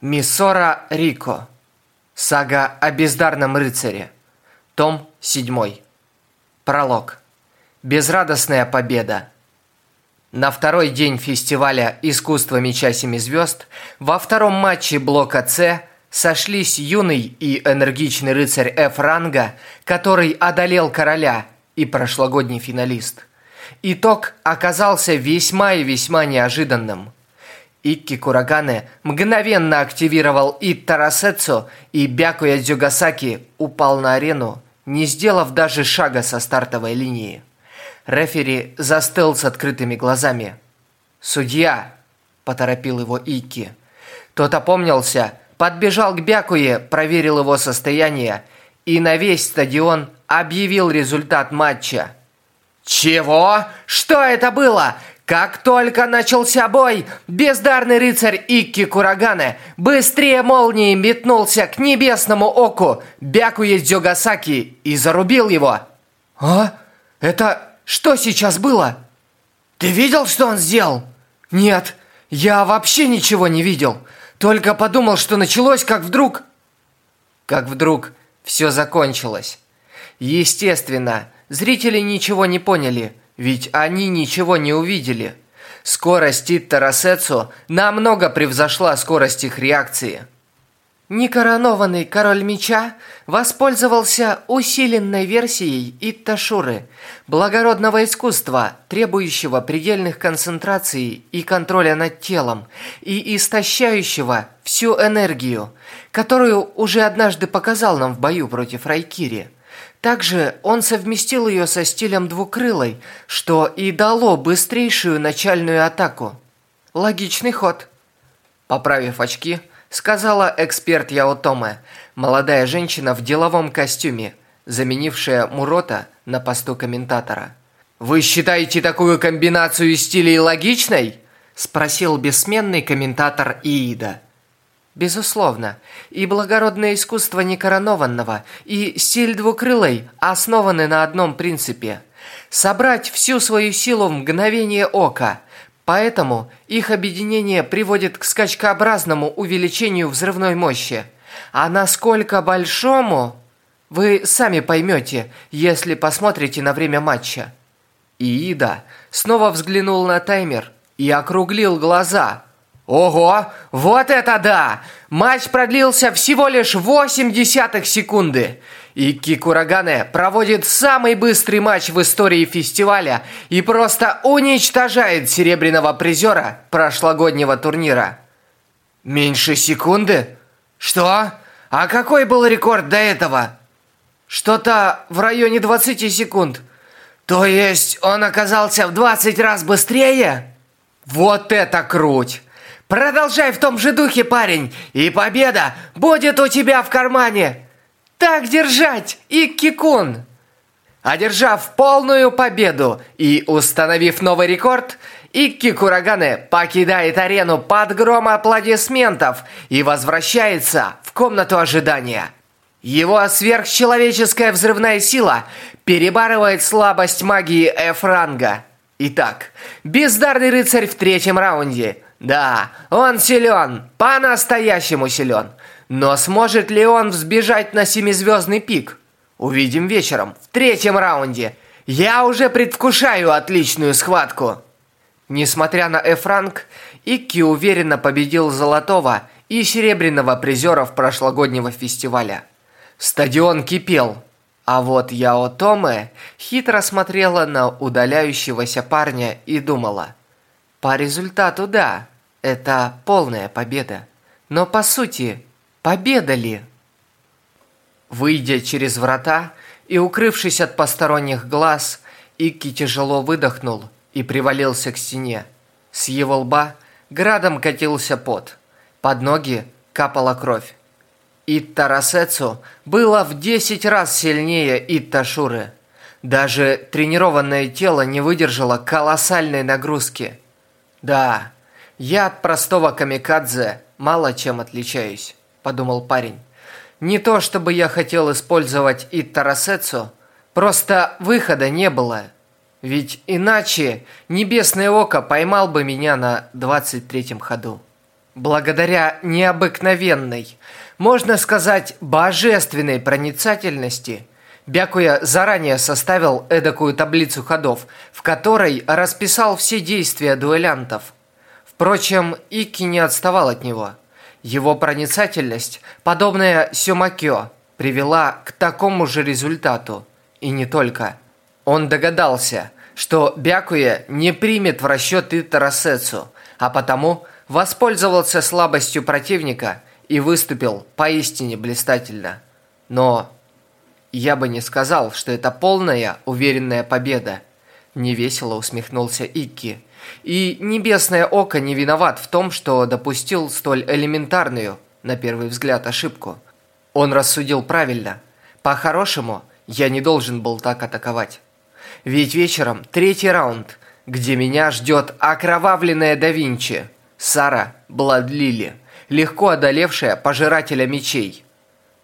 Миссора Рико. Сага о бездарном рыцаре. Том 7. Пролог. Безрадостная победа. На второй день фестиваля «Искусство меча семи звезд» во втором матче блока «С» сошлись юный и энергичный рыцарь F-ранга, который одолел короля и прошлогодний финалист. Итог оказался весьма и весьма неожиданным – Икки Курагане мгновенно активировал Иттарасетсу, и Бякуя Дзюгасаки упал на арену, не сделав даже шага со стартовой линии. Рефери застыл с открытыми глазами. «Судья!» – поторопил его Икки. Тот опомнился, подбежал к Бякуе, проверил его состояние и на весь стадион объявил результат матча. «Чего? Что это было? Как только начался бой, бездарный рыцарь Икки Курагане быстрее молнии метнулся к небесному оку Бякуе Дзюгасаки и зарубил его. «А? Это что сейчас было?» «Ты видел, что он сделал?» «Нет, я вообще ничего не видел. Только подумал, что началось, как вдруг...» Как вдруг все закончилось. Естественно, зрители ничего не поняли – ведь они ничего не увидели. Скорость Итта намного превзошла скорость их реакции. Некоронованный король меча воспользовался усиленной версией Итташуры, благородного искусства, требующего предельных концентраций и контроля над телом, и истощающего всю энергию, которую уже однажды показал нам в бою против Райкири. Также он совместил ее со стилем двукрылой, что и дало быстрейшую начальную атаку. Логичный ход. Поправив очки, сказала эксперт Яотоме, молодая женщина в деловом костюме, заменившая Мурота на посту комментатора. «Вы считаете такую комбинацию стилей логичной?» – спросил бессменный комментатор Иида. Безусловно, и благородное искусство некоронованного, и стиль двукрылой основаны на одном принципе – собрать всю свою силу в мгновение ока, поэтому их объединение приводит к скачкообразному увеличению взрывной мощи. А насколько большому, вы сами поймете, если посмотрите на время матча. Иида снова взглянул на таймер и округлил глаза – Ого, вот это да! Матч продлился всего лишь 8 десятых секунды. И Кикурагане проводит самый быстрый матч в истории фестиваля и просто уничтожает серебряного призера прошлогоднего турнира. Меньше секунды? Что? А какой был рекорд до этого? Что-то в районе 20 секунд. То есть он оказался в 20 раз быстрее? Вот это круть! Продолжай в том же духе, парень, и победа будет у тебя в кармане. Так держать, Икки-кун!» Одержав полную победу и установив новый рекорд, Икки Курагане покидает арену под гром аплодисментов и возвращается в комнату ожидания. Его сверхчеловеческая взрывная сила перебарывает слабость магии F-ранга. Итак, бездарный рыцарь в третьем раунде – да, он силен, по-настоящему силен. Но сможет ли он взбежать на семизвездный пик? Увидим вечером, в третьем раунде. Я уже предвкушаю отличную схватку. Несмотря на F-ранг, Икки уверенно победил золотого и серебряного призеров прошлогоднего фестиваля. Стадион кипел, а вот Яо Томе хитро смотрела на удаляющегося парня и думала – по результату да, это полная победа. Но по сути, победа ли? Выйдя через врата и укрывшись от посторонних глаз, Икки тяжело выдохнул и привалился к стене. С его лба градом катился пот. Под ноги капала кровь. Итта Рассецу было в десять раз сильнее Итта Шуры. Даже тренированное тело не выдержало колоссальной нагрузки – «Да, я от простого камикадзе мало чем отличаюсь», – подумал парень. «Не то, чтобы я хотел использовать и Тарасецу, просто выхода не было. Ведь иначе Небесное Око поймал бы меня на 23-м ходу. благодаря необыкновенной, можно сказать, божественной проницательности, Бякуя заранее составил эдакую таблицу ходов, в которой расписал все действия дуэлянтов. Впрочем, Ики не отставал от него. Его проницательность, подобная Сюмакё, привела к такому же результату. И не только. Он догадался, что Бякуя не примет в расчет и Тарасецу, а потому воспользовался слабостью противника и выступил поистине блистательно. Но я бы не сказал, что это полная уверенная победа. Невесело усмехнулся Икки. И Небесное Око не виноват в том, что допустил столь элементарную, на первый взгляд, ошибку. Он рассудил правильно. По-хорошему, я не должен был так атаковать. Ведь вечером третий раунд, где меня ждет окровавленная да Винчи, Сара Бладлили, легко одолевшая пожирателя мечей.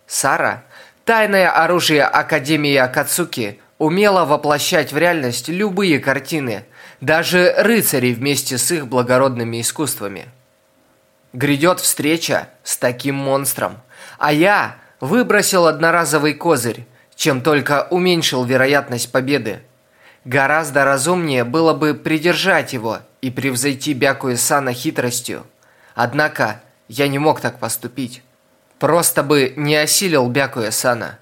Сара, тайное оружие Академии Акацуки, умела воплощать в реальность любые картины, даже рыцари вместе с их благородными искусствами. Грядет встреча с таким монстром, а я выбросил одноразовый козырь, чем только уменьшил вероятность победы. Гораздо разумнее было бы придержать его и превзойти Бякуэ Сана хитростью. Однако я не мог так поступить. Просто бы не осилил Бякуэ Сана.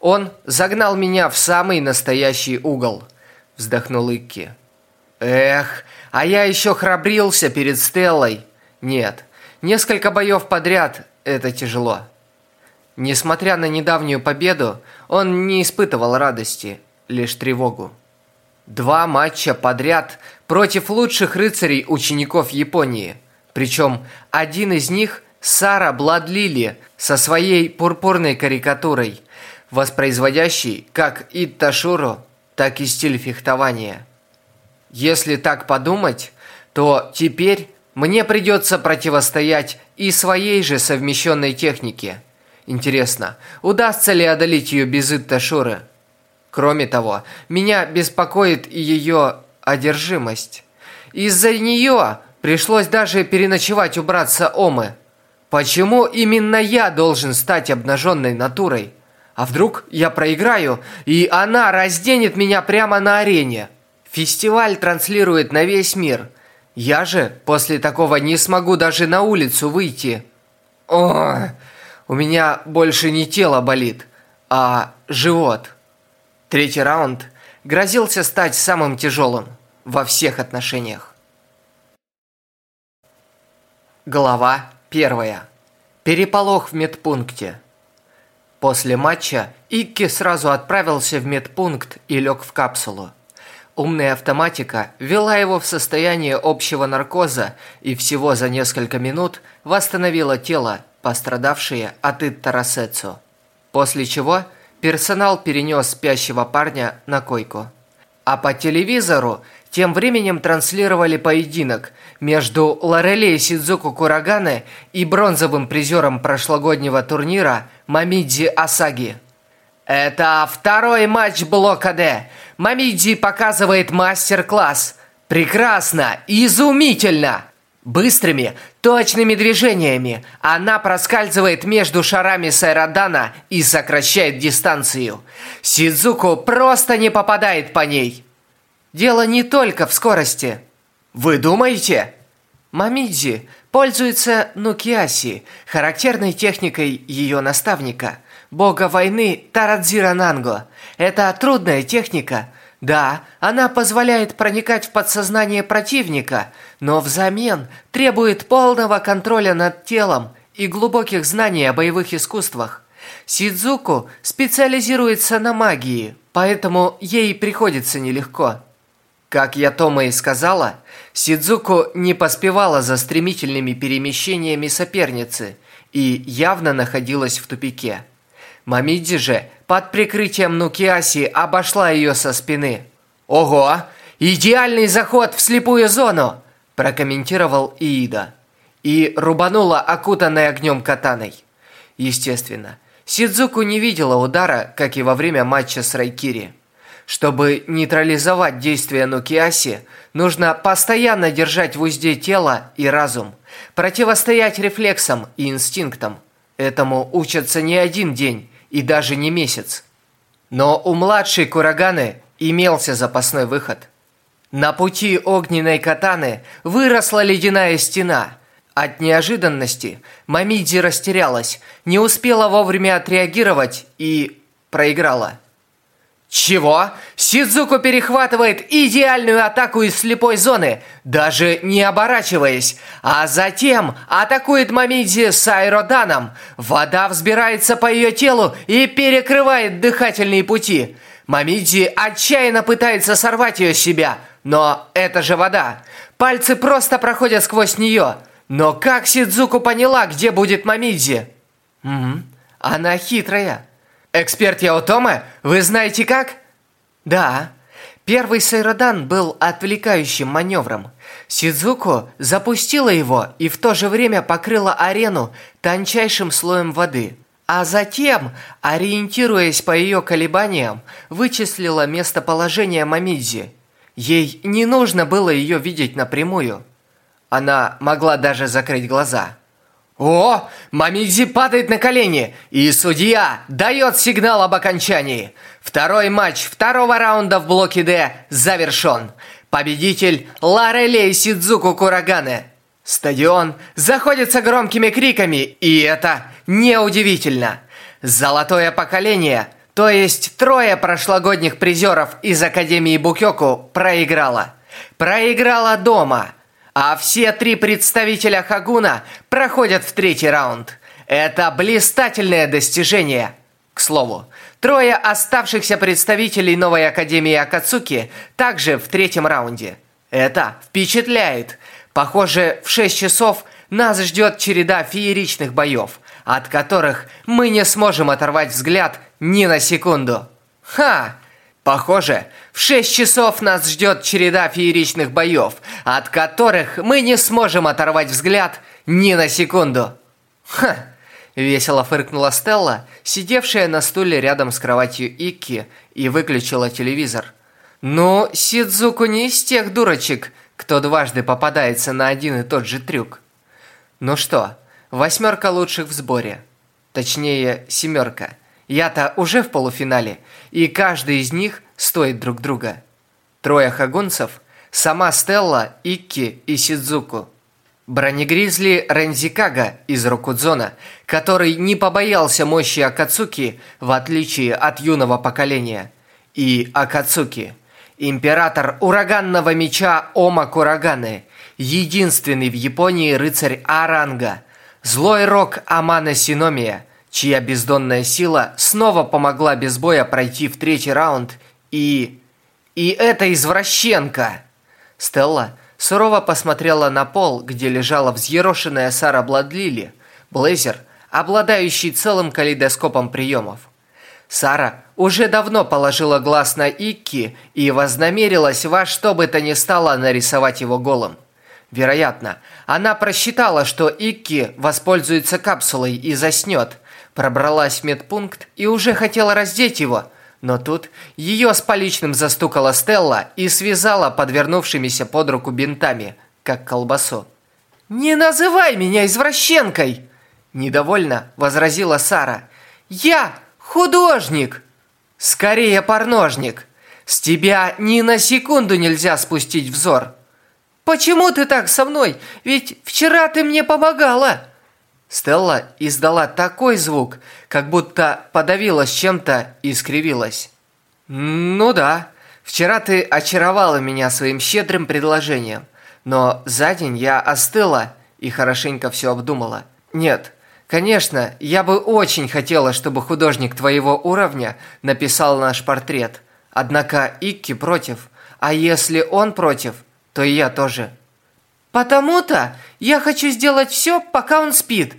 Он загнал меня в самый настоящий угол, вздохнул Икки. Эх, а я еще храбрился перед Стеллой. Нет, несколько боев подряд – это тяжело. Несмотря на недавнюю победу, он не испытывал радости, лишь тревогу. Два матча подряд против лучших рыцарей учеников Японии. Причем один из них – Сара Бладлили со своей пурпурной карикатурой, воспроизводящей как Итташуру, так и стиль фехтования. Если так подумать, то теперь мне придется противостоять и своей же совмещенной технике. Интересно, удастся ли одолеть ее без Итташуры? Кроме того, меня беспокоит и ее одержимость. Из-за нее пришлось даже переночевать у братца Омы. Почему именно я должен стать обнаженной натурой? А вдруг я проиграю, и она разденет меня прямо на арене? Фестиваль транслирует на весь мир. Я же после такого не смогу даже на улицу выйти. О, у меня больше не тело болит, а живот. Третий раунд грозился стать самым тяжелым во всех отношениях. Глава первая. Переполох в медпункте. После матча Икки сразу отправился в медпункт и лег в капсулу. Умная автоматика ввела его в состояние общего наркоза и всего за несколько минут восстановила тело, пострадавшее от Иттарасецу. После чего – Персонал перенес спящего парня на койку. А по телевизору тем временем транслировали поединок между Лорелей Сидзуку Курагане и бронзовым призером прошлогоднего турнира Мамидзи Асаги. Это второй матч блока Д. Мамидзи показывает мастер-класс. Прекрасно, изумительно. Быстрыми, точными движениями она проскальзывает между шарами Сайрадана и сокращает дистанцию. Сидзуку просто не попадает по ней. Дело не только в скорости. Вы думаете? Мамидзи пользуется нукиаси, характерной техникой ее наставника, бога войны Тарадзира Нанго. Это трудная техника – да, она позволяет проникать в подсознание противника, но взамен требует полного контроля над телом и глубоких знаний о боевых искусствах. Сидзуку специализируется на магии, поэтому ей приходится нелегко. Как я Тома и сказала, Сидзуку не поспевала за стремительными перемещениями соперницы и явно находилась в тупике. Мамидзи же под прикрытием Нукиаси обошла ее со спины. «Ого! Идеальный заход в слепую зону!» прокомментировал Иида. И рубанула окутанной огнем катаной. Естественно, Сидзуку не видела удара, как и во время матча с Райкири. Чтобы нейтрализовать действие Нукиаси, нужно постоянно держать в узде тело и разум, противостоять рефлексам и инстинктам. Этому учатся не один день и даже не месяц. Но у младшей Кураганы имелся запасной выход. На пути огненной катаны выросла ледяная стена. От неожиданности Мамидзи растерялась, не успела вовремя отреагировать и проиграла. Чего? Сидзуку перехватывает идеальную атаку из слепой зоны, даже не оборачиваясь, а затем атакует Мамидзи с аэроданом. Вода взбирается по ее телу и перекрывает дыхательные пути. Мамидзи отчаянно пытается сорвать ее с себя, но это же вода. Пальцы просто проходят сквозь нее. Но как Сидзуку поняла, где будет Мамидзи? Угу, она хитрая. Эксперт Яотома, вы знаете как? Да. Первый Сайродан был отвлекающим маневром. Сидзуко запустила его и в то же время покрыла арену тончайшим слоем воды. А затем, ориентируясь по ее колебаниям, вычислила местоположение Мамидзи. Ей не нужно было ее видеть напрямую. Она могла даже закрыть глаза. О, Мамидзи падает на колени, и судья дает сигнал об окончании. Второй матч второго раунда в блоке D завершен. Победитель Ларелей Сидзуку Курагане. Стадион заходится громкими криками, и это неудивительно. Золотое поколение, то есть трое прошлогодних призеров из Академии Букёку, проиграло. Проиграла дома – а все три представителя Хагуна проходят в третий раунд. Это блистательное достижение. К слову, трое оставшихся представителей новой Академии Акацуки также в третьем раунде. Это впечатляет. Похоже, в 6 часов нас ждет череда фееричных боев, от которых мы не сможем оторвать взгляд ни на секунду. Ха! Похоже, в 6 часов нас ждет череда фееричных боев, от которых мы не сможем оторвать взгляд ни на секунду. Ха! Весело фыркнула Стелла, сидевшая на стуле рядом с кроватью Икки, и выключила телевизор. Ну, Сидзуку не из тех дурочек, кто дважды попадается на один и тот же трюк. Ну что, восьмерка лучших в сборе. Точнее, семерка – я-то уже в полуфинале, и каждый из них стоит друг друга. Трое хагунцев, сама Стелла, Икки и Сидзуку. Бронегризли Рензикага из Рокудзона, который не побоялся мощи Акацуки, в отличие от юного поколения. И Акацуки, император ураганного меча Ома Кураганы, единственный в Японии рыцарь Аранга, злой рок Амана Синомия – чья бездонная сила снова помогла без боя пройти в третий раунд, и... И эта извращенка! Стелла сурово посмотрела на пол, где лежала взъерошенная Сара Бладлили, блейзер, обладающий целым калейдоскопом приемов. Сара уже давно положила глаз на Икки и вознамерилась во что бы то ни стало нарисовать его голым. Вероятно, она просчитала, что Икки воспользуется капсулой и заснет – Пробралась в медпункт и уже хотела раздеть его, но тут ее с поличным застукала Стелла и связала подвернувшимися под руку бинтами, как колбасу. «Не называй меня извращенкой!» Недовольно возразила Сара. «Я художник!» «Скорее порножник! С тебя ни на секунду нельзя спустить взор!» «Почему ты так со мной? Ведь вчера ты мне помогала!» Стелла издала такой звук, как будто подавилась чем-то и скривилась. «Ну да, вчера ты очаровала меня своим щедрым предложением, но за день я остыла и хорошенько все обдумала. Нет, конечно, я бы очень хотела, чтобы художник твоего уровня написал наш портрет. Однако Икки против, а если он против, то и я тоже». «Потому-то я хочу сделать все, пока он спит».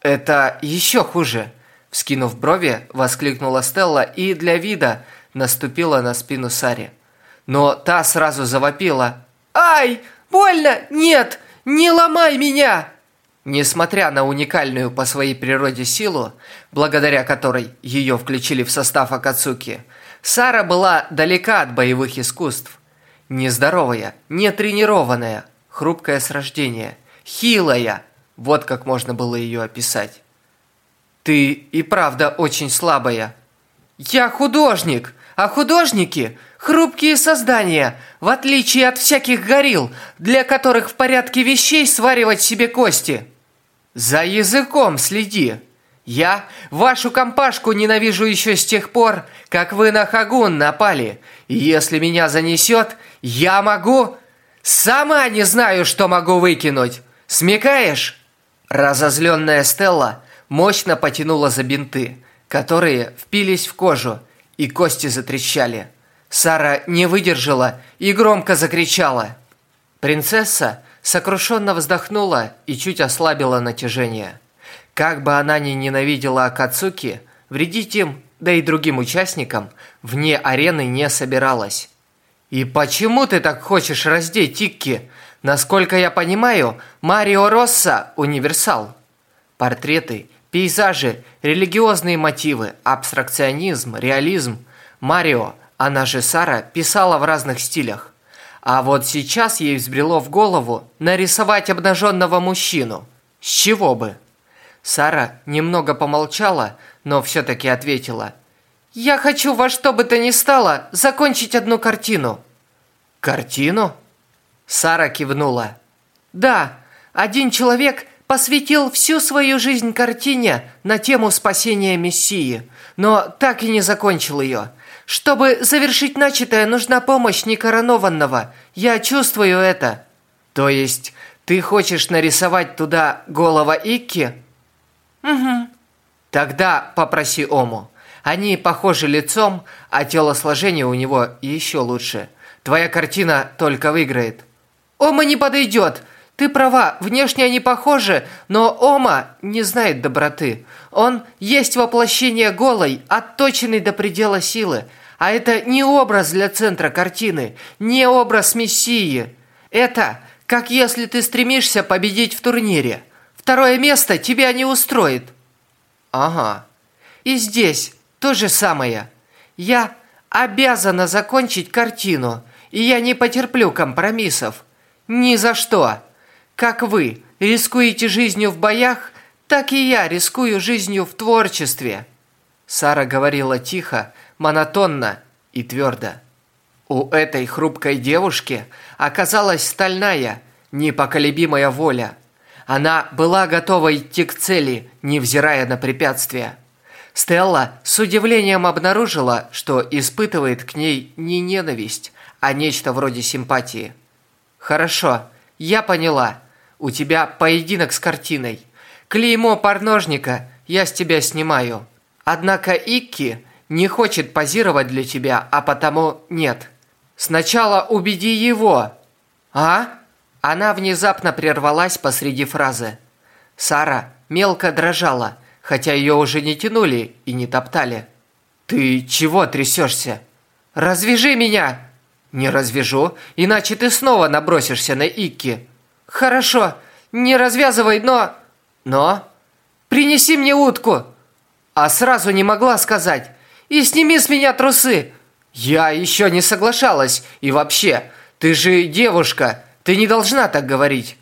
«Это еще хуже!» Вскинув брови, воскликнула Стелла и для вида наступила на спину Сари. Но та сразу завопила. «Ай! Больно! Нет! Не ломай меня!» Несмотря на уникальную по своей природе силу, благодаря которой ее включили в состав Акацуки, Сара была далека от боевых искусств. Нездоровая, нетренированная, хрупкая с рождения, хилая. Вот как можно было ее описать. Ты и правда очень слабая. Я художник, а художники – хрупкие создания, в отличие от всяких горилл, для которых в порядке вещей сваривать себе кости. За языком следи. Я вашу компашку ненавижу еще с тех пор, как вы на Хагун напали. И если меня занесет, я могу... Сама не знаю, что могу выкинуть. Смекаешь? Разозленная Стелла мощно потянула за бинты, которые впились в кожу, и кости затрещали. Сара не выдержала и громко закричала. Принцесса сокрушенно вздохнула и чуть ослабила натяжение. Как бы она ни ненавидела Акацуки, вредить им, да и другим участникам, вне арены не собиралась. «И почему ты так хочешь раздеть Тикки? Насколько я понимаю, Марио Росса – универсал». Портреты, пейзажи, религиозные мотивы, абстракционизм, реализм. Марио, она же Сара, писала в разных стилях. А вот сейчас ей взбрело в голову нарисовать обнаженного мужчину. С чего бы? Сара немного помолчала, но все-таки ответила. «Я хочу во что бы то ни стало закончить одну картину». «Картину?» Сара кивнула. «Да, один человек посвятил всю свою жизнь картине на тему спасения Мессии, но так и не закончил ее. Чтобы завершить начатое, нужна помощь некоронованного. Я чувствую это». «То есть ты хочешь нарисовать туда голова Икки?» «Угу». «Тогда попроси Ому. Они похожи лицом, а телосложение у него еще лучше. Твоя картина только выиграет». «Ома не подойдет!» Ты права, внешне они похожи, но Ома не знает доброты. Он есть воплощение голой, отточенной до предела силы. А это не образ для центра картины, не образ Мессии. Это как если ты стремишься победить в турнире. Второе место тебя не устроит. Ага. И здесь то же самое. Я обязана закончить картину, и я не потерплю компромиссов. Ни за что. Как вы рискуете жизнью в боях, так и я рискую жизнью в творчестве. Сара говорила тихо, монотонно и твердо. У этой хрупкой девушки оказалась стальная, непоколебимая воля. Она была готова идти к цели, невзирая на препятствия. Стелла с удивлением обнаружила, что испытывает к ней не ненависть, а нечто вроде симпатии. «Хорошо, я поняла. У тебя поединок с картиной. Клеймо порножника я с тебя снимаю. Однако Икки не хочет позировать для тебя, а потому нет. Сначала убеди его». «А?» Она внезапно прервалась посреди фразы. Сара мелко дрожала, хотя ее уже не тянули и не топтали. «Ты чего трясешься? Развяжи меня!» «Не развяжу, иначе ты снова набросишься на Икки». «Хорошо, не развязывай, но...» «Но?» «Принеси мне утку!» А сразу не могла сказать. «И сними с меня трусы!» «Я еще не соглашалась. И вообще, ты же девушка, ты не должна так говорить.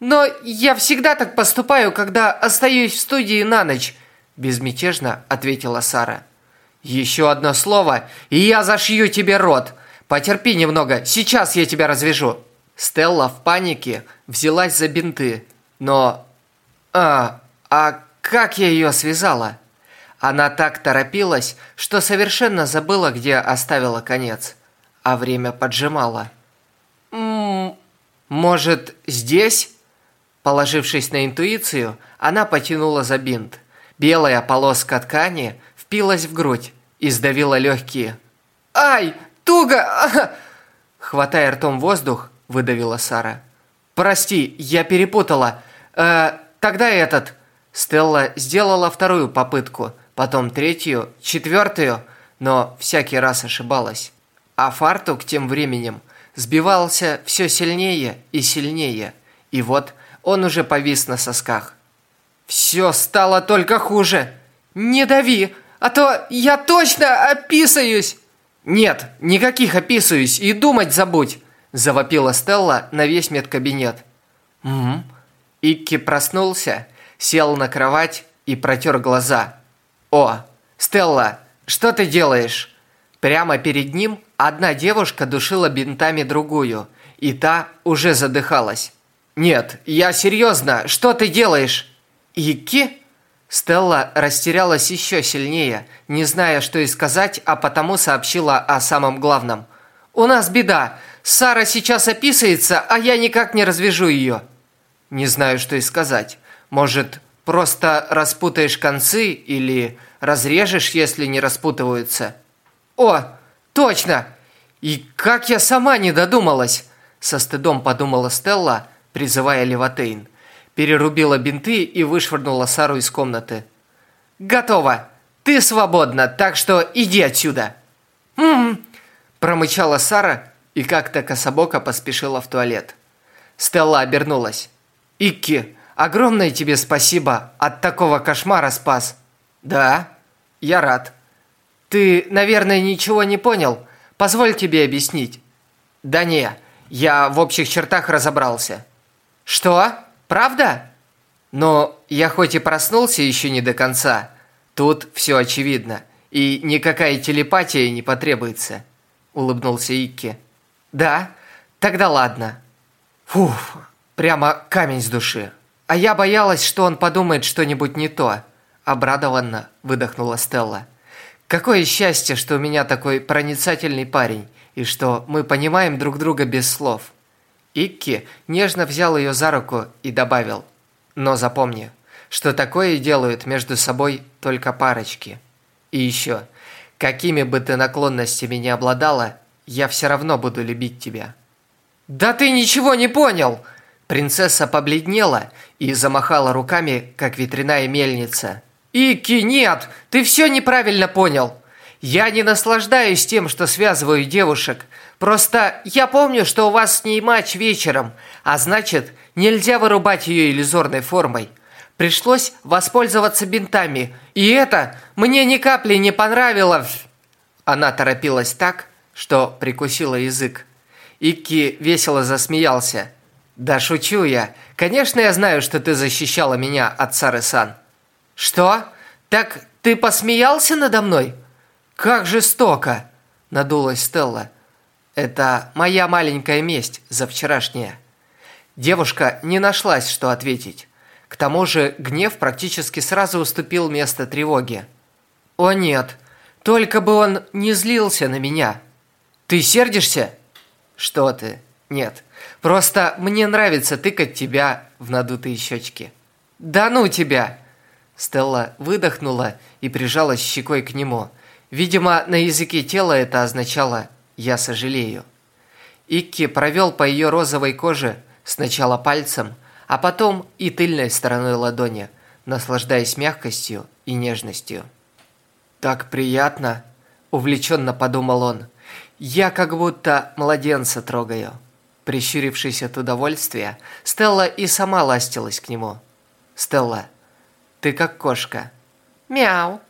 Но я всегда так поступаю, когда остаюсь в студии на ночь, безмятежно ответила Сара. Еще одно слово, и я зашью тебе рот. Потерпи немного, сейчас я тебя развяжу. Стелла в панике взялась за бинты, но... А, а как я ее связала? Она так торопилась, что совершенно забыла, где оставила конец, а время поджимало. «Может, здесь?» Положившись на интуицию, она потянула за бинт. Белая полоска ткани впилась в грудь и сдавила легкие. «Ай, туго!» Хватая ртом воздух, выдавила Сара. «Прости, я перепутала. Э, тогда этот...» Стелла сделала вторую попытку, потом третью, четвертую, но всякий раз ошибалась. А фартук тем временем сбивался все сильнее и сильнее, и вот он уже повис на сосках. «Все стало только хуже! Не дави, а то я точно описаюсь!» «Нет, никаких описываюсь и думать забудь!» Завопила Стелла на весь медкабинет. «Угу». Икки проснулся, сел на кровать и протер глаза. «О, Стелла, что ты делаешь?» Прямо перед ним одна девушка душила бинтами другую, и та уже задыхалась. «Нет, я серьезно, что ты делаешь?» «Икки?» Стелла растерялась еще сильнее, не зная, что и сказать, а потому сообщила о самом главном. «У нас беда. Сара сейчас описывается, а я никак не развяжу ее». «Не знаю, что и сказать. Может, просто распутаешь концы или разрежешь, если не распутываются?» «О, точно! И как я сама не додумалась!» Со стыдом подумала Стелла, призывая Леватейн. Перерубила бинты и вышвырнула Сару из комнаты. «Готово! Ты свободна, так что иди отсюда!» «М-м-м!» Промычала Сара и как-то кособоко поспешила в туалет. Стелла обернулась. «Икки, огромное тебе спасибо, от такого кошмара спас!» «Да, я рад!» «Ты, наверное, ничего не понял. Позволь тебе объяснить». «Да не, я в общих чертах разобрался». «Что? Правда?» «Но я хоть и проснулся еще не до конца, тут все очевидно, и никакая телепатия не потребуется», – улыбнулся Икки. «Да? Тогда ладно». Фух, прямо камень с души. А я боялась, что он подумает что-нибудь не то. Обрадованно выдохнула Стелла. Какое счастье, что у меня такой проницательный парень, и что мы понимаем друг друга без слов. Икки нежно взял ее за руку и добавил. Но запомни, что такое делают между собой только парочки. И еще, какими бы ты наклонностями не обладала, я все равно буду любить тебя. Да ты ничего не понял! Принцесса побледнела и замахала руками, как ветряная мельница. «Ики, нет! Ты все неправильно понял! Я не наслаждаюсь тем, что связываю девушек. Просто я помню, что у вас с ней матч вечером, а значит, нельзя вырубать ее иллюзорной формой. Пришлось воспользоваться бинтами, и это мне ни капли не понравилось!» Она торопилась так, что прикусила язык. Икки весело засмеялся. «Да шучу я. Конечно, я знаю, что ты защищала меня от Сары-сан». «Что? Так ты посмеялся надо мной?» «Как жестоко!» – надулась Стелла. «Это моя маленькая месть за вчерашнее». Девушка не нашлась, что ответить. К тому же гнев практически сразу уступил место тревоге. «О нет, только бы он не злился на меня!» «Ты сердишься?» «Что ты? Нет. Просто мне нравится тыкать тебя в надутые щечки». «Да ну тебя!» Стелла выдохнула и прижалась щекой к нему. Видимо, на языке тела это означало «я сожалею». Икки провел по ее розовой коже сначала пальцем, а потом и тыльной стороной ладони, наслаждаясь мягкостью и нежностью. «Так приятно!» – увлеченно подумал он. «Я как будто младенца трогаю». Прищурившись от удовольствия, Стелла и сама ластилась к нему. «Стелла, ты как кошка». «Мяу!»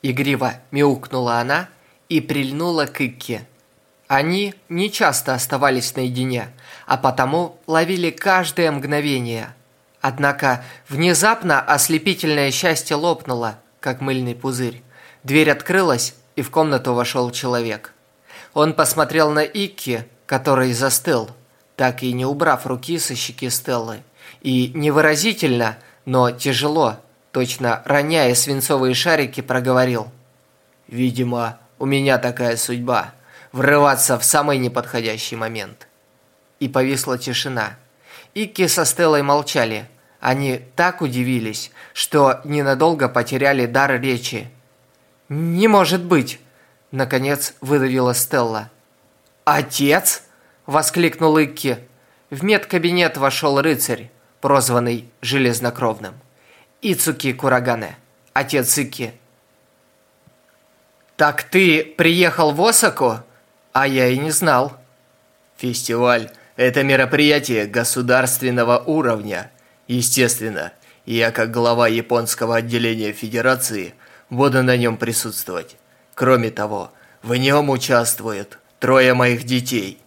Игриво мяукнула она и прильнула к Икке. Они не часто оставались наедине, а потому ловили каждое мгновение. Однако внезапно ослепительное счастье лопнуло, как мыльный пузырь. Дверь открылась, и в комнату вошел человек. Он посмотрел на Икки, который застыл, так и не убрав руки со щеки Стеллы, и невыразительно, но тяжело точно роняя свинцовые шарики, проговорил. «Видимо, у меня такая судьба – врываться в самый неподходящий момент». И повисла тишина. Икки со Стеллой молчали. Они так удивились, что ненадолго потеряли дар речи. «Не может быть!» – наконец выдавила Стелла. «Отец?» – воскликнул Икки. В медкабинет вошел рыцарь, прозванный Железнокровным. Ицуки Курагане, отец Ики. Так ты приехал в Осаку? А я и не знал. Фестиваль – это мероприятие государственного уровня. Естественно, я как глава японского отделения Федерации буду на нем присутствовать. Кроме того, В нем участвуют трое моих детей».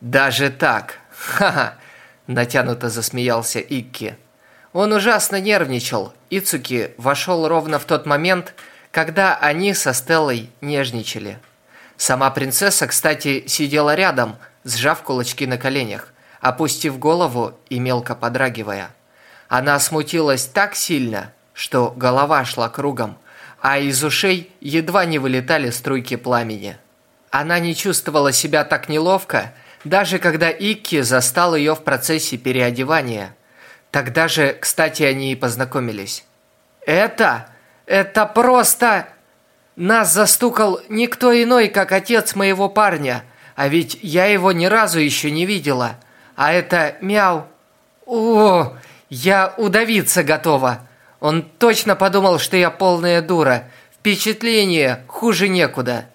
«Даже так? Ха-ха!» – натянуто засмеялся Икки. Он ужасно нервничал. Ицуки вошел ровно в тот момент, когда они со Стеллой нежничали. Сама принцесса, кстати, сидела рядом, сжав кулачки на коленях, опустив голову и мелко подрагивая. Она смутилась так сильно, что голова шла кругом, а из ушей едва не вылетали струйки пламени. Она не чувствовала себя так неловко, даже когда Икки застал ее в процессе переодевания. Тогда же, кстати, они и познакомились. «Это... это просто...» Нас застукал никто иной, как отец моего парня, а ведь я его ни разу еще не видела. А это мяу. О, я удавиться готова. Он точно подумал, что я полная дура. Впечатление хуже некуда.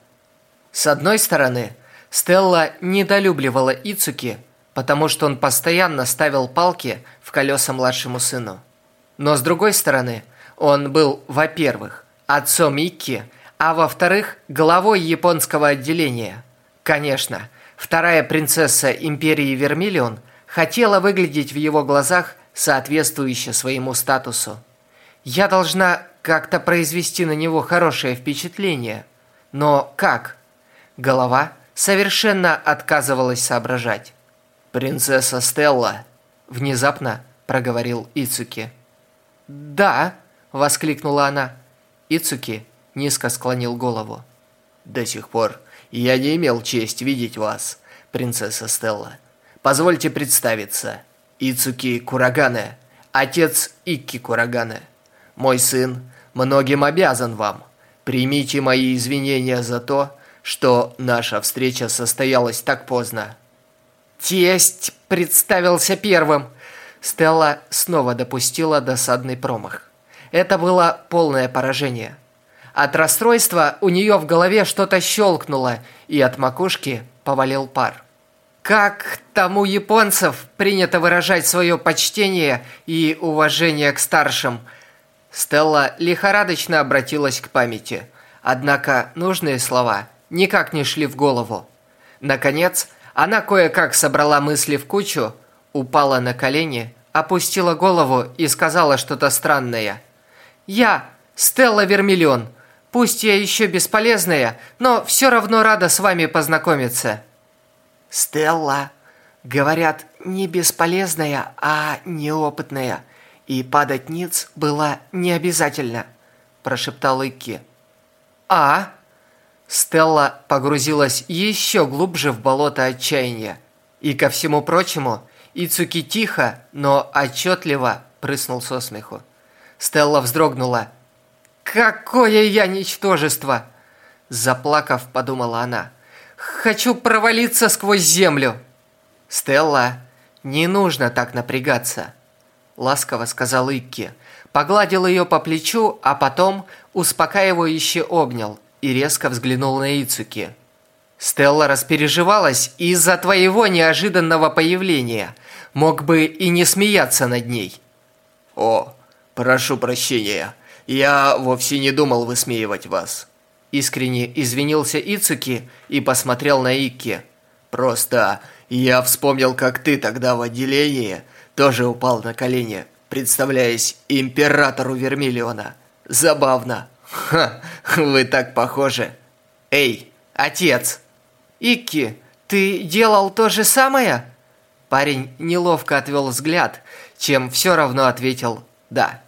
С одной стороны, Стелла недолюбливала Ицуки, потому что он постоянно ставил палки в колеса младшему сыну. Но с другой стороны, он был, во-первых, отцом Икки, а во-вторых, главой японского отделения. Конечно, вторая принцесса империи Вермиллион хотела выглядеть в его глазах соответствующе своему статусу. Я должна как-то произвести на него хорошее впечатление. Но как? Голова совершенно отказывалась соображать. «Принцесса Стелла», – внезапно проговорил Ицуки. «Да», – воскликнула она. Ицуки низко склонил голову. «До сих пор я не имел честь видеть вас, принцесса Стелла. Позвольте представиться. Ицуки Курагане, отец Икки Курагане. Мой сын многим обязан вам. Примите мои извинения за то, что наша встреча состоялась так поздно». «Тесть представился первым!» Стелла снова допустила досадный промах. Это было полное поражение. От расстройства у нее в голове что-то щелкнуло, и от макушки повалил пар. Как тому японцев принято выражать свое почтение и уважение к старшим? Стелла лихорадочно обратилась к памяти. Однако нужные слова никак не шли в голову. Наконец, она кое-как собрала мысли в кучу, упала на колени, опустила голову и сказала что-то странное. «Я, Стелла Вермиллион, Пусть я еще бесполезная, но все равно рада с вами познакомиться». «Стелла, говорят, не бесполезная, а неопытная, и падать ниц было не обязательно», – прошептал Икки. «А?» Стелла погрузилась еще глубже в болото отчаяния. И ко всему прочему, Ицуки тихо, но отчетливо прыснул со смеху. Стелла вздрогнула – «Какое я ничтожество!» Заплакав, подумала она. «Хочу провалиться сквозь землю!» «Стелла, не нужно так напрягаться!» Ласково сказал Икки. Погладил ее по плечу, а потом успокаивающе обнял и резко взглянул на Ицуки. «Стелла распереживалась из-за твоего неожиданного появления. Мог бы и не смеяться над ней». «О, прошу прощения!» Я вовсе не думал высмеивать вас. Искренне извинился Ицуки и посмотрел на Икки. Просто я вспомнил, как ты тогда в отделении тоже упал на колени, представляясь императору Вермиллиона. Забавно. Ха, вы так похожи. Эй, отец! Икки, ты делал то же самое? Парень неловко отвел взгляд, чем все равно ответил «да»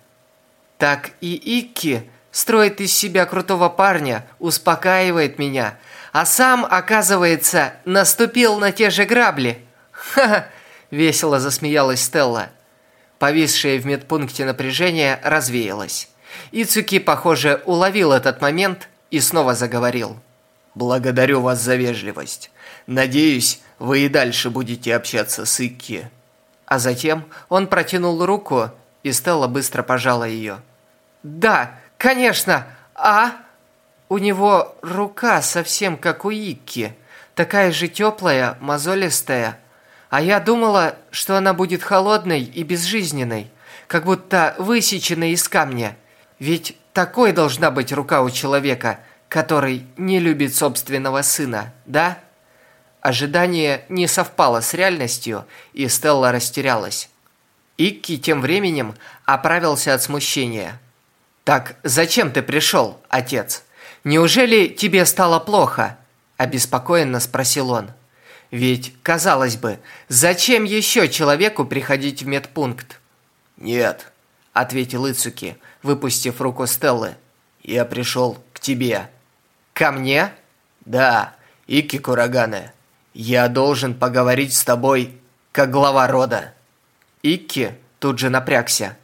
так и Икки строит из себя крутого парня, успокаивает меня, а сам, оказывается, наступил на те же грабли. Ха-ха, весело засмеялась Стелла. Повисшее в медпункте напряжение развеялось. Ицуки, похоже, уловил этот момент и снова заговорил. «Благодарю вас за вежливость. Надеюсь, вы и дальше будете общаться с Икки». А затем он протянул руку, и Стелла быстро пожала ее. «Да, конечно, а...» У него рука совсем как у Икки, такая же теплая, мозолистая. А я думала, что она будет холодной и безжизненной, как будто высеченной из камня. Ведь такой должна быть рука у человека, который не любит собственного сына, да?» Ожидание не совпало с реальностью, и Стелла растерялась. Икки тем временем оправился от смущения. «Так зачем ты пришел, отец? Неужели тебе стало плохо?» – обеспокоенно спросил он. «Ведь, казалось бы, зачем еще человеку приходить в медпункт?» «Нет», – ответил Ицуки, выпустив руку Стеллы. «Я пришел к тебе». «Ко мне?» «Да, Икки Курагане. Я должен поговорить с тобой, как глава рода». Икки тут же напрягся.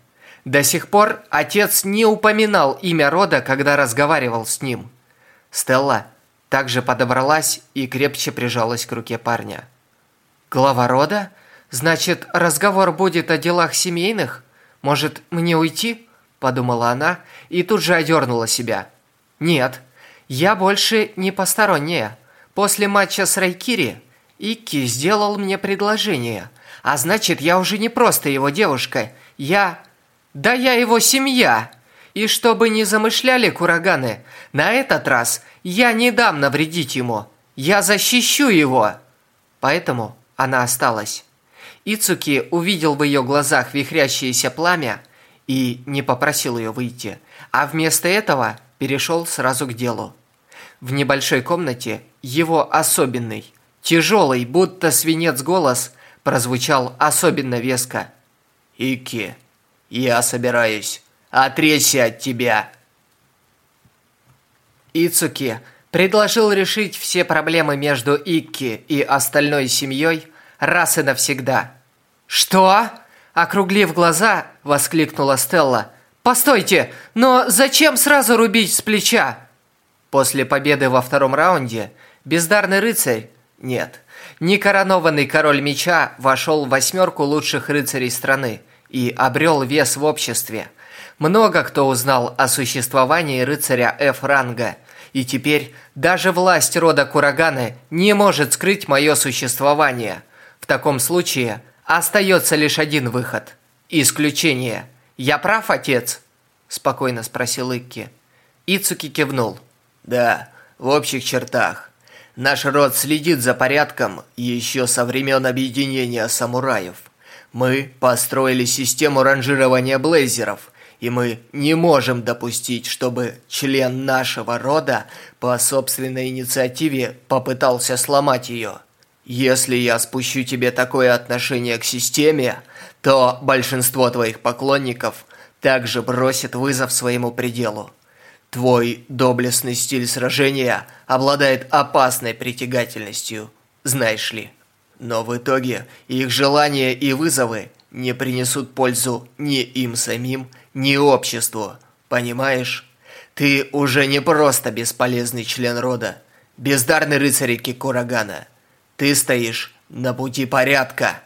До сих пор отец не упоминал имя рода, когда разговаривал с ним. Стелла также подобралась и крепче прижалась к руке парня. «Глава рода? Значит, разговор будет о делах семейных? Может, мне уйти?» – подумала она и тут же одернула себя. «Нет, я больше не посторонняя. После матча с Райкири Икки сделал мне предложение, а значит, я уже не просто его девушка, я... Да я его семья!» И чтобы не замышляли кураганы, на этот раз я не дам навредить ему. Я защищу его. Поэтому она осталась. Ицуки увидел в ее глазах вихрящееся пламя и не попросил ее выйти, а вместо этого перешел сразу к делу. В небольшой комнате его особенный, тяжелый, будто свинец голос прозвучал особенно веско. «Ики, я собираюсь отречься от тебя!» Ицуки предложил решить все проблемы между Икки и остальной семьей раз и навсегда. «Что?» – округлив глаза, воскликнула Стелла. «Постойте, но зачем сразу рубить с плеча?» После победы во втором раунде бездарный рыцарь, нет, некоронованный король меча вошел в восьмерку лучших рыцарей страны и обрел вес в обществе. Много кто узнал о существовании рыцаря F-ранга – и теперь даже власть рода Кураганы не может скрыть мое существование. В таком случае остается лишь один выход. Исключение. Я прав, отец? Спокойно спросил Икки. Ицуки кивнул. Да, в общих чертах. Наш род следит за порядком еще со времен объединения самураев. Мы построили систему ранжирования блейзеров – и мы не можем допустить, чтобы член нашего рода по собственной инициативе попытался сломать ее. Если я спущу тебе такое отношение к системе, то большинство твоих поклонников также бросит вызов своему пределу. Твой доблестный стиль сражения обладает опасной притягательностью, знаешь ли. Но в итоге их желания и вызовы не принесут пользу ни им самим, ни обществу. Понимаешь? Ты уже не просто бесполезный член рода, бездарный рыцарь Кикурагана. Ты стоишь на пути порядка.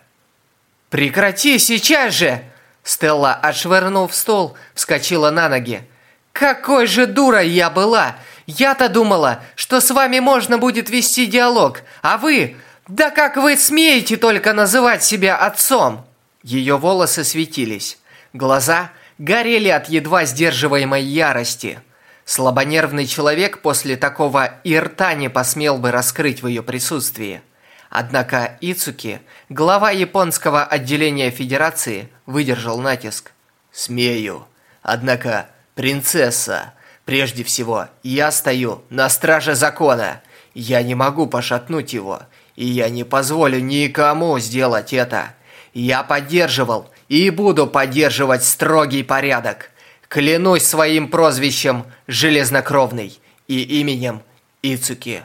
Прекрати сейчас же! Стелла, отшвырнув стол, вскочила на ноги. Какой же дурой я была! Я-то думала, что с вами можно будет вести диалог, а вы... Да как вы смеете только называть себя отцом? Ее волосы светились, глаза горели от едва сдерживаемой ярости. Слабонервный человек после такого и рта не посмел бы раскрыть в ее присутствии. Однако Ицуки, глава японского отделения Федерации, выдержал натиск. «Смею. Однако, принцесса, прежде всего, я стою на страже закона. Я не могу пошатнуть его, и я не позволю никому сделать это. Я поддерживал и буду поддерживать строгий порядок. Клянусь своим прозвищем Железнокровный и именем Ицуки.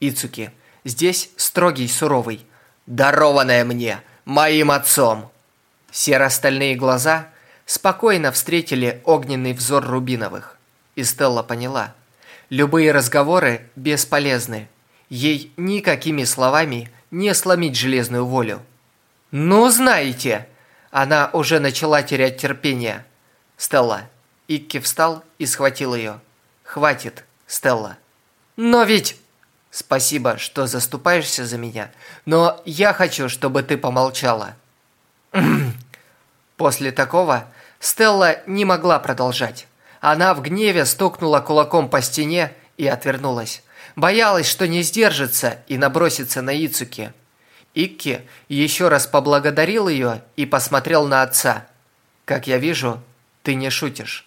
Ицуки. Здесь строгий, суровый. Дарованное мне, моим отцом. Серо-стальные глаза спокойно встретили огненный взор Рубиновых. И Стелла поняла. Любые разговоры бесполезны. Ей никакими словами не сломить железную волю. «Ну, знаете!» Она уже начала терять терпение. «Стелла!» Икки встал и схватил ее. «Хватит, Стелла!» «Но ведь...» «Спасибо, что заступаешься за меня, но я хочу, чтобы ты помолчала». После такого Стелла не могла продолжать. Она в гневе стукнула кулаком по стене и отвернулась. Боялась, что не сдержится и набросится на Ицуки. Икки еще раз поблагодарил ее и посмотрел на отца. «Как я вижу, ты не шутишь».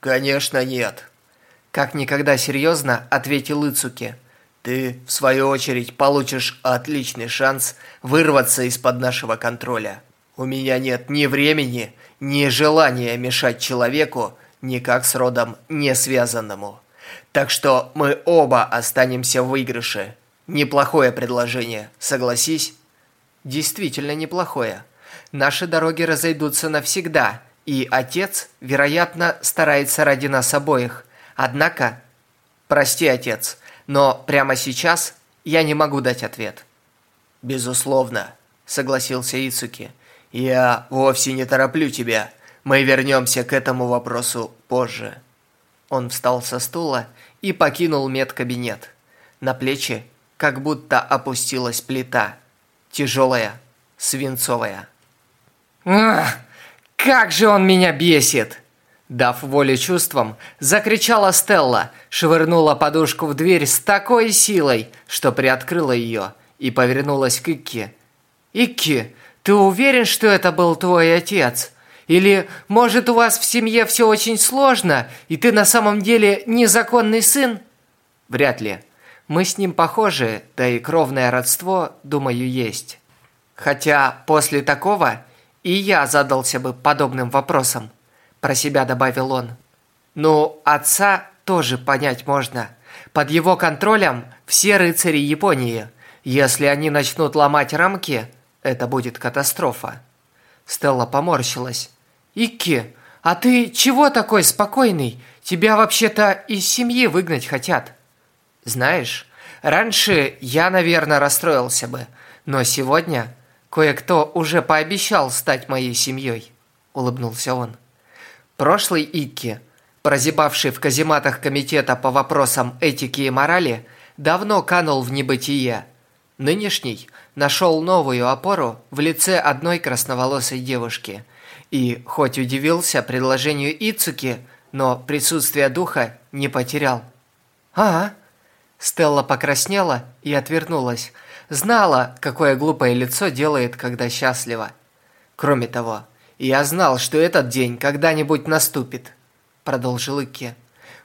«Конечно нет», – как никогда серьезно ответил Ицуки. «Ты, в свою очередь, получишь отличный шанс вырваться из-под нашего контроля. У меня нет ни времени, ни желания мешать человеку, никак с родом не связанному. Так что мы оба останемся в выигрыше. Неплохое предложение, согласись? Действительно неплохое. Наши дороги разойдутся навсегда, и отец, вероятно, старается ради нас обоих. Однако, прости, отец, но прямо сейчас я не могу дать ответ. Безусловно, согласился Ицуки. Я вовсе не тороплю тебя. Мы вернемся к этому вопросу позже. Он встал со стула и покинул медкабинет. На плечи как будто опустилась плита. Тяжелая, свинцовая. «Ах, как же он меня бесит!» Дав волю чувствам, закричала Стелла, швырнула подушку в дверь с такой силой, что приоткрыла ее и повернулась к Икки. «Икки, ты уверен, что это был твой отец?» Или, может, у вас в семье все очень сложно, и ты на самом деле незаконный сын? Вряд ли. Мы с ним похожи, да и кровное родство, думаю, есть. Хотя после такого и я задался бы подобным вопросом, про себя добавил он. Ну, отца тоже понять можно. Под его контролем все рыцари Японии. Если они начнут ломать рамки, это будет катастрофа. Стелла поморщилась. «Икки, а ты чего такой спокойный? Тебя вообще-то из семьи выгнать хотят». «Знаешь, раньше я, наверное, расстроился бы, но сегодня кое-кто уже пообещал стать моей семьей», – улыбнулся он. Прошлый Икки, прозябавший в казематах комитета по вопросам этики и морали, давно канул в небытие. Нынешний нашел новую опору в лице одной красноволосой девушки – и хоть удивился предложению Ицуки, но присутствие духа не потерял. «А?» Стелла покраснела и отвернулась. Знала, какое глупое лицо делает, когда счастлива. Кроме того, я знал, что этот день когда-нибудь наступит, продолжил Икки.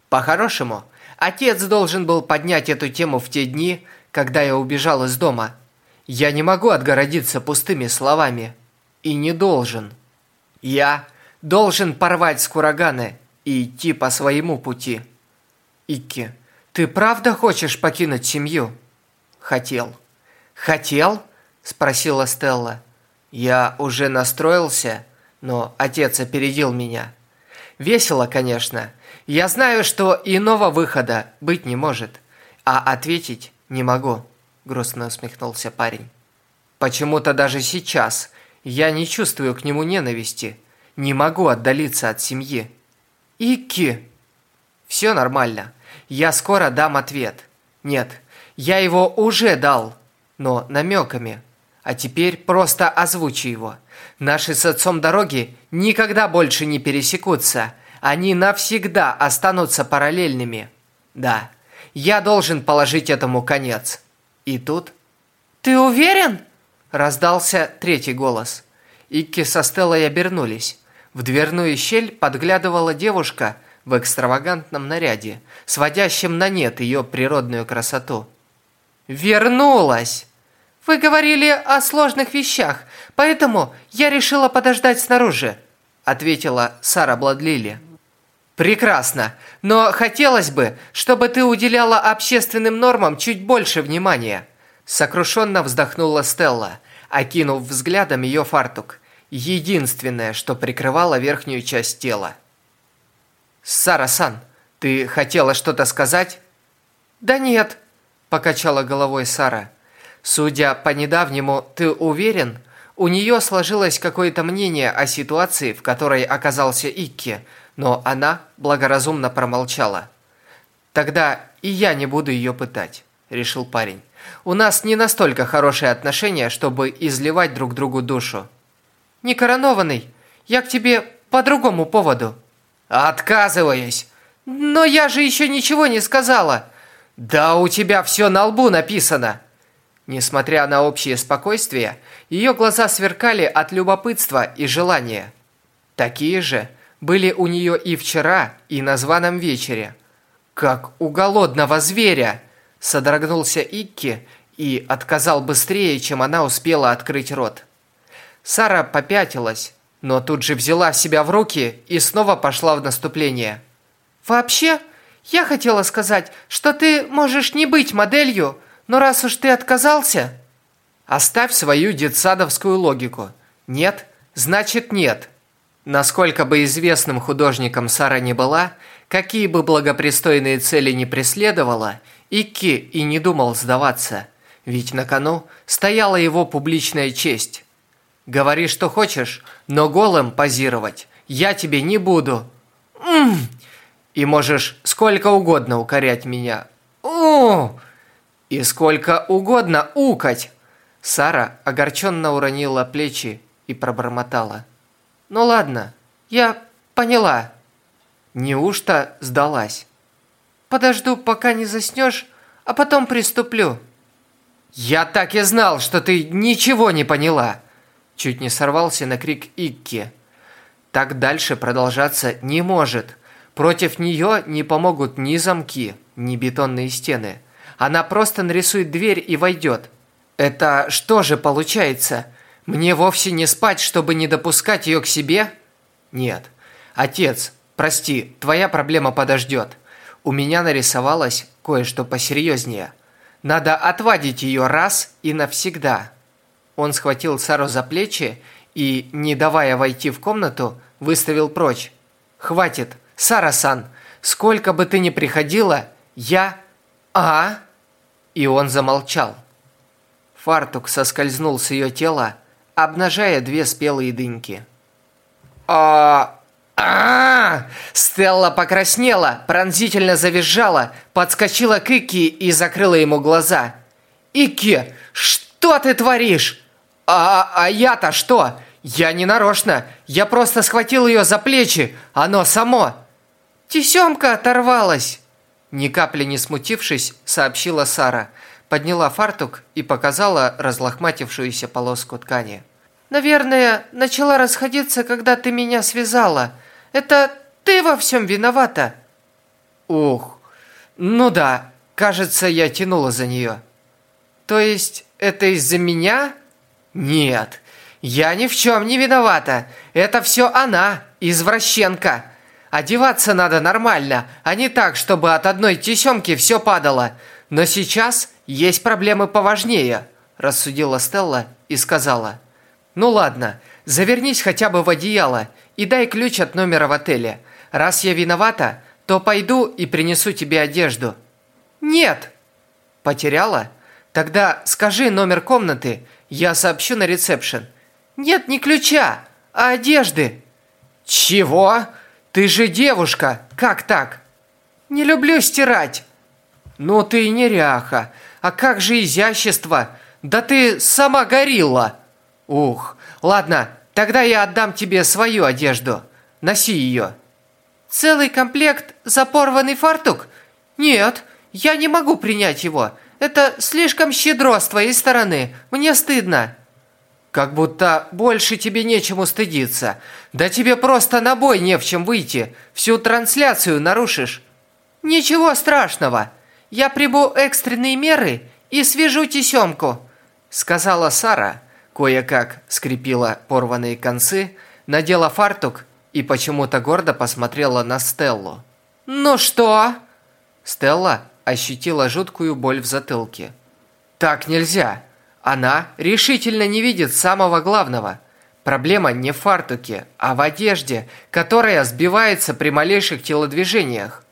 По-хорошему, отец должен был поднять эту тему в те дни, когда я убежал из дома. Я не могу отгородиться пустыми словами. И не должен. Я должен порвать с Кураганы и идти по своему пути. Икки, ты правда хочешь покинуть семью? Хотел. Хотел? Спросила Стелла. Я уже настроился, но отец опередил меня. Весело, конечно. Я знаю, что иного выхода быть не может, а ответить не могу, грустно усмехнулся парень. Почему-то даже сейчас я не чувствую к нему ненависти. Не могу отдалиться от семьи. Ики! Все нормально. Я скоро дам ответ. Нет, я его уже дал, но намеками. А теперь просто озвучи его. Наши с отцом дороги никогда больше не пересекутся. Они навсегда останутся параллельными. Да, я должен положить этому конец. И тут... «Ты уверен?» Раздался третий голос. Икки со Стеллой обернулись. В дверную щель подглядывала девушка в экстравагантном наряде, сводящем на нет ее природную красоту. «Вернулась!» «Вы говорили о сложных вещах, поэтому я решила подождать снаружи», ответила Сара Бладлили. «Прекрасно, но хотелось бы, чтобы ты уделяла общественным нормам чуть больше внимания», Сокрушенно вздохнула Стелла, окинув взглядом ее фартук. Единственное, что прикрывало верхнюю часть тела. «Сара-сан, ты хотела что-то сказать?» «Да нет», – покачала головой Сара. «Судя по недавнему, ты уверен?» У нее сложилось какое-то мнение о ситуации, в которой оказался Икки, но она благоразумно промолчала. «Тогда и я не буду ее пытать», – решил парень. У нас не настолько хорошие отношения, чтобы изливать друг другу душу. Некоронованный, я к тебе по другому поводу. Отказываюсь. Но я же еще ничего не сказала. Да у тебя все на лбу написано. Несмотря на общее спокойствие, ее глаза сверкали от любопытства и желания. Такие же были у нее и вчера, и на званом вечере. Как у голодного зверя, содрогнулся Икки и отказал быстрее, чем она успела открыть рот. Сара попятилась, но тут же взяла себя в руки и снова пошла в наступление. «Вообще, я хотела сказать, что ты можешь не быть моделью, но раз уж ты отказался...» «Оставь свою детсадовскую логику. Нет, значит нет». Насколько бы известным художником Сара не была, какие бы благопристойные цели не преследовала, Икки и не думал сдаваться, ведь на кону стояла его публичная честь. Говори, что хочешь, но голым позировать я тебе не буду. М И можешь сколько угодно укорять меня. У! И сколько угодно укать. Сара огорченно уронила плечи и пробормотала. Ну ладно, я поняла. Неужто сдалась? Подожду, пока не заснешь, а потом приступлю. Я так и знал, что ты ничего не поняла. Чуть не сорвался на крик Икки. Так дальше продолжаться не может. Против нее не помогут ни замки, ни бетонные стены. Она просто нарисует дверь и войдет. Это что же получается? Мне вовсе не спать, чтобы не допускать ее к себе? Нет. Отец, прости, твоя проблема подождет. У меня нарисовалось кое-что посерьезнее. Надо отвадить ее раз и навсегда. Он схватил Сару за плечи и, не давая войти в комнату, выставил прочь. «Хватит, Сара-сан, сколько бы ты ни приходила, я... А?» И он замолчал. Фартук соскользнул с ее тела, обнажая две спелые дыньки. а а, Стелла покраснела, пронзительно завизжала, подскочила к Ики и закрыла ему глаза. «Ики, что ты творишь?» А, а я-то что? Я не нарочно. Я просто схватил ее за плечи. Оно само. Тесемка оторвалась. Ни капли не смутившись, сообщила Сара. Подняла фартук и показала разлохматившуюся полоску ткани. Наверное, начала расходиться, когда ты меня связала. Это ты во всем виновата. Ух, ну да, кажется, я тянула за нее. То есть, это из-за меня? «Нет, я ни в чем не виновата. Это все она, извращенка. Одеваться надо нормально, а не так, чтобы от одной тесемки все падало. Но сейчас есть проблемы поважнее», – рассудила Стелла и сказала. «Ну ладно, завернись хотя бы в одеяло и дай ключ от номера в отеле. Раз я виновата, то пойду и принесу тебе одежду». «Нет». «Потеряла? Тогда скажи номер комнаты, я сообщу на ресепшн. Нет, не ключа, а одежды. Чего? Ты же девушка. Как так? Не люблю стирать. Ну ты и неряха. А как же изящество? Да ты сама горилла. Ух, ладно, тогда я отдам тебе свою одежду. Носи ее. Целый комплект за порванный фартук? Нет, я не могу принять его. Это слишком щедро с твоей стороны. Мне стыдно. Как будто больше тебе нечему стыдиться. Да тебе просто на бой не в чем выйти. Всю трансляцию нарушишь. Ничего страшного. Я приму экстренные меры и свяжу тесемку, сказала Сара, кое-как скрепила порванные концы, надела фартук и почему-то гордо посмотрела на Стеллу. «Ну что?» Стелла ощутила жуткую боль в затылке. «Так нельзя! Она решительно не видит самого главного. Проблема не в фартуке, а в одежде, которая сбивается при малейших телодвижениях».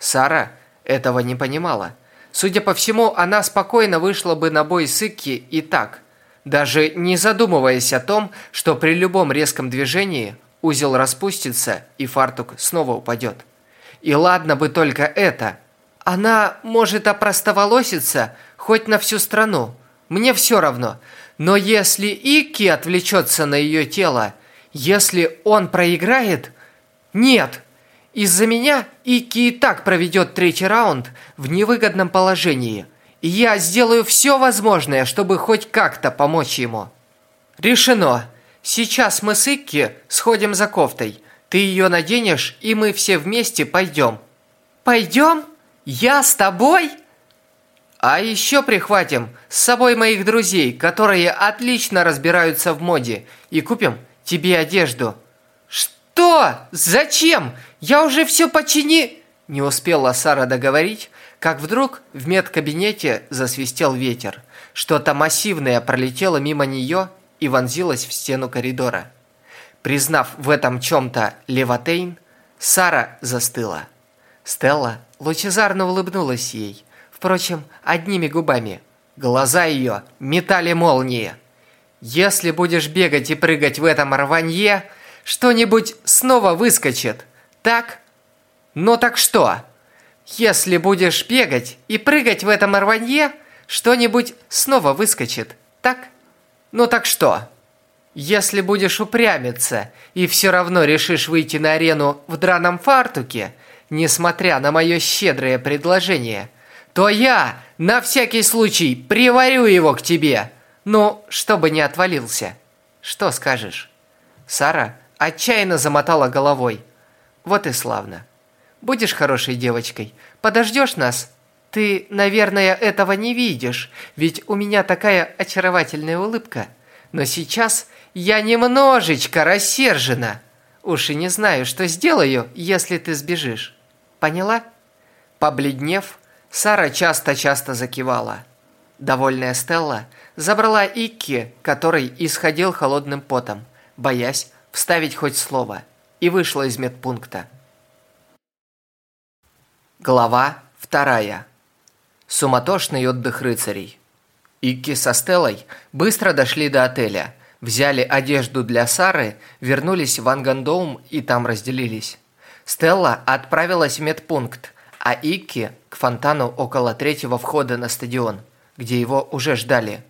Сара этого не понимала. Судя по всему, она спокойно вышла бы на бой с Икки и так, даже не задумываясь о том, что при любом резком движении узел распустится и фартук снова упадет. И ладно бы только это – она может опростоволоситься хоть на всю страну. Мне все равно. Но если Ики отвлечется на ее тело, если он проиграет... Нет! Из-за меня Ики и так проведет третий раунд в невыгодном положении. Я сделаю все возможное, чтобы хоть как-то помочь ему. Решено. Сейчас мы с Икки сходим за кофтой. Ты ее наденешь, и мы все вместе пойдем. Пойдем? Я с тобой? А еще прихватим с собой моих друзей, которые отлично разбираются в моде, и купим тебе одежду. Что? Зачем? Я уже все почини... Не успела Сара договорить, как вдруг в медкабинете засвистел ветер. Что-то массивное пролетело мимо нее и вонзилось в стену коридора. Признав в этом чем-то Леватейн, Сара застыла. Стелла лучезарно улыбнулась ей, впрочем, одними губами. Глаза ее метали молнии. «Если будешь бегать и прыгать в этом рванье, что-нибудь снова выскочит, так? Ну так что? Если будешь бегать и прыгать в этом рванье, что-нибудь снова выскочит, так? Ну так что? Если будешь упрямиться и все равно решишь выйти на арену в драном фартуке, несмотря на мое щедрое предложение, то я на всякий случай приварю его к тебе, ну, чтобы не отвалился. Что скажешь? Сара отчаянно замотала головой. Вот и славно. Будешь хорошей девочкой, подождешь нас? Ты, наверное, этого не видишь, ведь у меня такая очаровательная улыбка. Но сейчас я немножечко рассержена. Уж и не знаю, что сделаю, если ты сбежишь. Поняла? Побледнев, Сара часто-часто закивала. Довольная Стелла забрала Икки, который исходил холодным потом, боясь, вставить хоть слово, и вышла из медпункта. Глава вторая. Суматошный отдых рыцарей. Икки со Стеллой быстро дошли до отеля, взяли одежду для Сары, вернулись в Ангандоум и там разделились. Стелла отправилась в медпункт, а Икки к фонтану около третьего входа на стадион, где его уже ждали.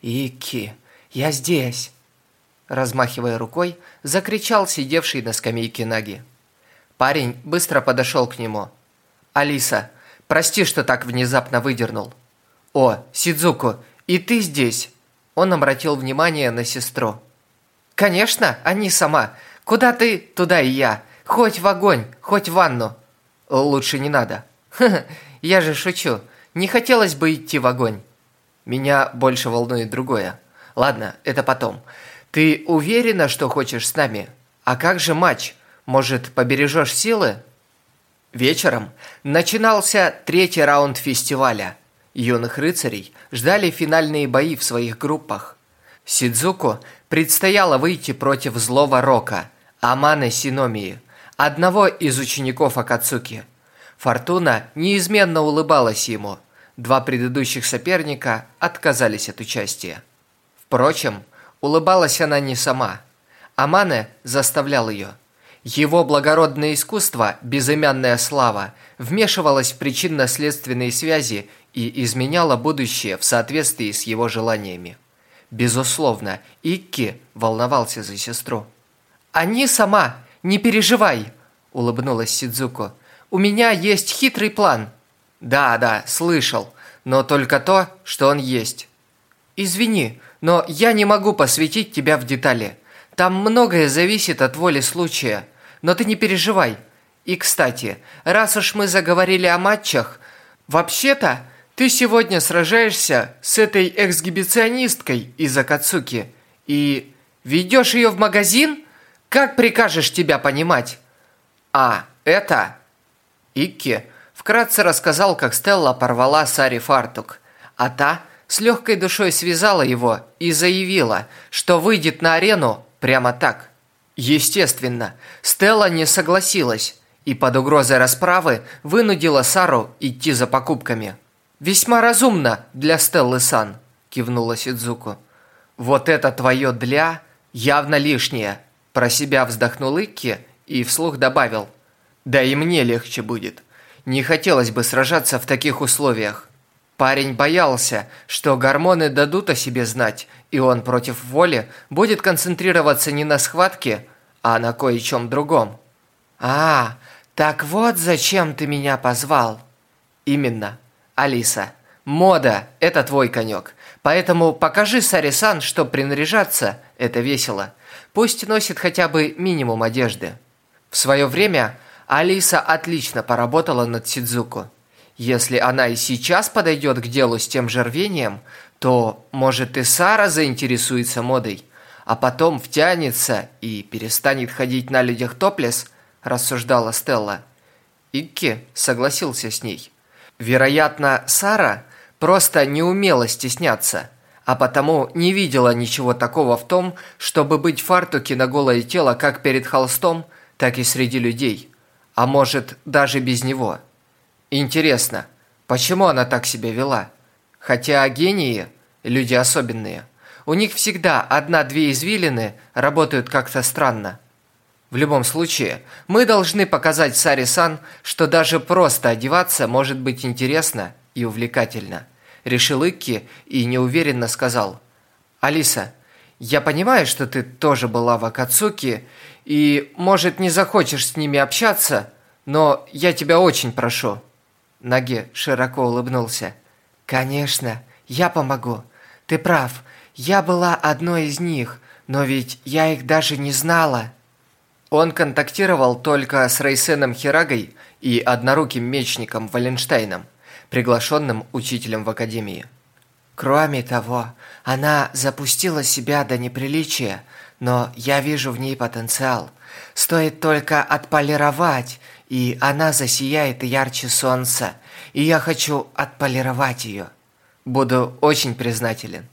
«Икки, я здесь!» размахивая рукой, закричал сидевший на скамейке Наги. Парень быстро подошел к нему. «Алиса, прости, что так внезапно выдернул». «О, Сидзуку, и ты здесь?» Он обратил внимание на сестру. «Конечно, они сама. Куда ты, туда и я. Хоть в огонь, хоть в ванну». «Лучше не надо». «Ха -ха, я же шучу. Не хотелось бы идти в огонь». «Меня больше волнует другое. Ладно, это потом. Ты уверена, что хочешь с нами? А как же матч? Может, побережешь силы? Вечером начинался третий раунд фестиваля. Юных рыцарей ждали финальные бои в своих группах. Сидзуку предстояло выйти против злого Рока, Аманы Синомии, одного из учеников Акацуки. Фортуна неизменно улыбалась ему. Два предыдущих соперника отказались от участия. Впрочем, Улыбалась она не сама. Амане заставлял ее. Его благородное искусство, безымянная слава, вмешивалось в причинно-следственные связи и изменяло будущее в соответствии с его желаниями. Безусловно, Икки волновался за сестру. «Они сама, не переживай!» – улыбнулась Сидзуко. «У меня есть хитрый план». «Да, да, слышал, но только то, что он есть». «Извини, но я не могу посвятить тебя в детали. Там многое зависит от воли случая. Но ты не переживай. И, кстати, раз уж мы заговорили о матчах, вообще-то ты сегодня сражаешься с этой эксгибиционисткой из Акацуки и ведешь ее в магазин? Как прикажешь тебя понимать? А, это... Икки вкратце рассказал, как Стелла порвала Сари фартук, а та с легкой душой связала его и заявила, что выйдет на арену прямо так. Естественно, Стелла не согласилась и под угрозой расправы вынудила Сару идти за покупками. «Весьма разумно для Стеллы Сан», – кивнула Сидзуку. «Вот это твое «для» явно лишнее», – про себя вздохнул Икки и вслух добавил. «Да и мне легче будет. Не хотелось бы сражаться в таких условиях. Парень боялся, что гормоны дадут о себе знать, и он против воли будет концентрироваться не на схватке, а на кое-чем другом. «А, Так вот зачем ты меня позвал. Именно. Алиса, мода – это твой конек. Поэтому покажи Сарисан, что принаряжаться – это весело. Пусть носит хотя бы минимум одежды. В свое время Алиса отлично поработала над Сидзуку. Если она и сейчас подойдет к делу с тем же рвением, то, может, и Сара заинтересуется модой, а потом втянется и перестанет ходить на людях топлес, рассуждала Стелла. Икки согласился с ней. Вероятно, Сара просто не умела стесняться, а потому не видела ничего такого в том, чтобы быть в на голое тело как перед холстом, так и среди людей, а может, даже без него. Интересно, почему она так себя вела? Хотя гении – люди особенные. У них всегда одна-две извилины работают как-то странно. В любом случае, мы должны показать Сари-сан, что даже просто одеваться может быть интересно и увлекательно. Решил Икки и неуверенно сказал. «Алиса, я понимаю, что ты тоже была в Акацуки и, может, не захочешь с ними общаться, но я тебя очень прошу». Наги широко улыбнулся. «Конечно, я помогу. Ты прав, я была одной из них, но ведь я их даже не знала». Он контактировал только с Рейсеном Хирагой и одноруким мечником Валенштейном, приглашенным учителем в академии. Кроме того, она запустила себя до неприличия, но я вижу в ней потенциал. Стоит только отполировать, и она засияет ярче солнца, и я хочу отполировать ее. Буду очень признателен.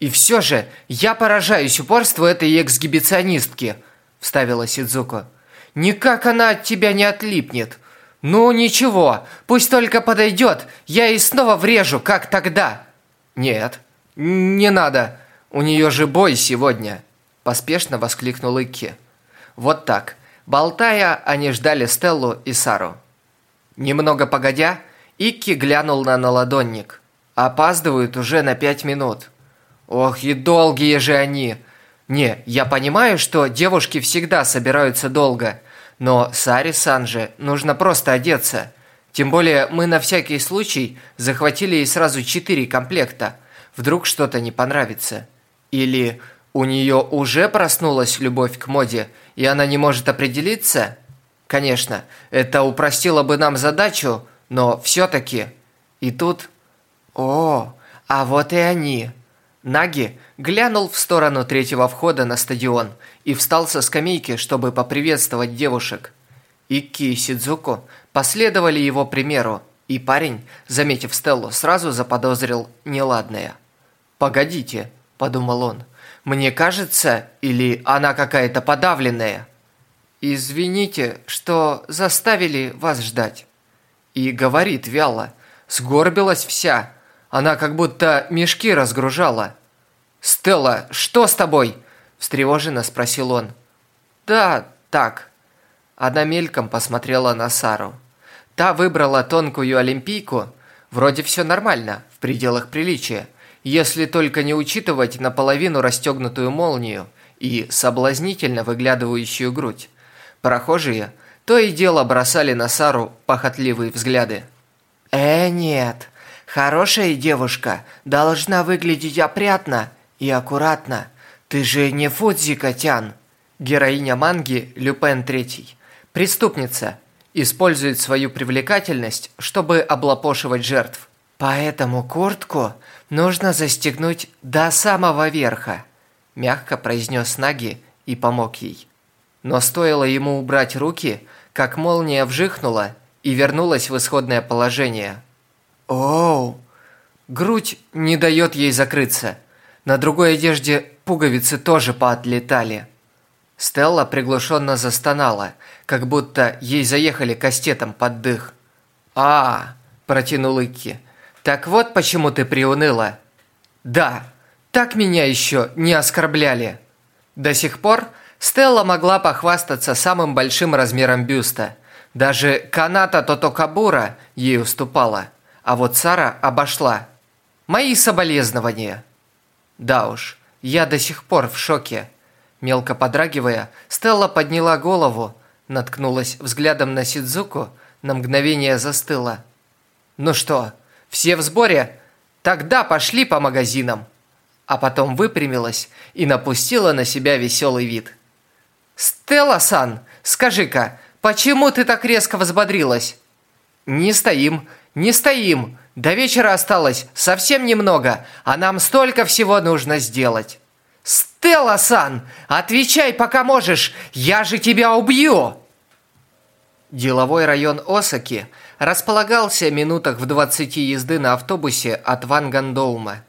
И все же я поражаюсь упорству этой эксгибиционистки, вставила Сидзуко. Никак она от тебя не отлипнет. Ну ничего, пусть только подойдет, я ей снова врежу, как тогда. Нет, не надо, у нее же бой сегодня, поспешно воскликнул Икки. Вот так. Болтая, они ждали Стеллу и Сару. Немного погодя, Икки глянул на наладонник. Опаздывают уже на пять минут. Ох, и долгие же они. Не, я понимаю, что девушки всегда собираются долго, но Саре Санже нужно просто одеться. Тем более мы на всякий случай захватили ей сразу четыре комплекта. Вдруг что-то не понравится. Или у нее уже проснулась любовь к моде, и она не может определиться? Конечно, это упростило бы нам задачу, но все-таки... И тут... О, а вот и они. Наги глянул в сторону третьего входа на стадион и встал со скамейки, чтобы поприветствовать девушек. Икки и Сидзуко последовали его примеру, и парень, заметив Стеллу, сразу заподозрил неладное. «Погодите», – подумал он, – «мне кажется, или она какая-то подавленная?» «Извините, что заставили вас ждать». И говорит вяло, сгорбилась вся, она как будто мешки разгружала. «Стелла, что с тобой?» – встревоженно спросил он. «Да, так». Она мельком посмотрела на Сару. Та выбрала тонкую олимпийку. Вроде все нормально, в пределах приличия, если только не учитывать наполовину расстегнутую молнию и соблазнительно выглядывающую грудь. Прохожие то и дело бросали на Сару похотливые взгляды. «Э, нет, хорошая девушка должна выглядеть опрятно и аккуратно. Ты же не Фудзи Котян. Героиня манги Люпен Третий. Преступница. Использует свою привлекательность, чтобы облапошивать жертв. Поэтому куртку нужно застегнуть до самого верха, мягко произнес Наги и помог ей. Но стоило ему убрать руки, как молния вжихнула и вернулась в исходное положение. Оу! Грудь не дает ей закрыться – на другой одежде пуговицы тоже поотлетали. Стелла приглушенно застонала, как будто ей заехали кастетом под дых. «А, – протянул Икки, – так вот почему ты приуныла». «Да, так меня еще не оскорбляли». До сих пор Стелла могла похвастаться самым большим размером бюста. Даже Каната Тотокабура ей уступала, а вот Сара обошла. Мои соболезнования. Да уж, я до сих пор в шоке. Мелко подрагивая, Стелла подняла голову, наткнулась взглядом на Сидзуку, на мгновение застыла. «Ну что, все в сборе? Тогда пошли по магазинам!» А потом выпрямилась и напустила на себя веселый вид. «Стелла-сан, скажи-ка, почему ты так резко взбодрилась?» «Не стоим, не стоим. До вечера осталось совсем немного, а нам столько всего нужно сделать». «Стелла-сан, отвечай, пока можешь, я же тебя убью!» Деловой район Осаки располагался минутах в 20 езды на автобусе от Вангандоума.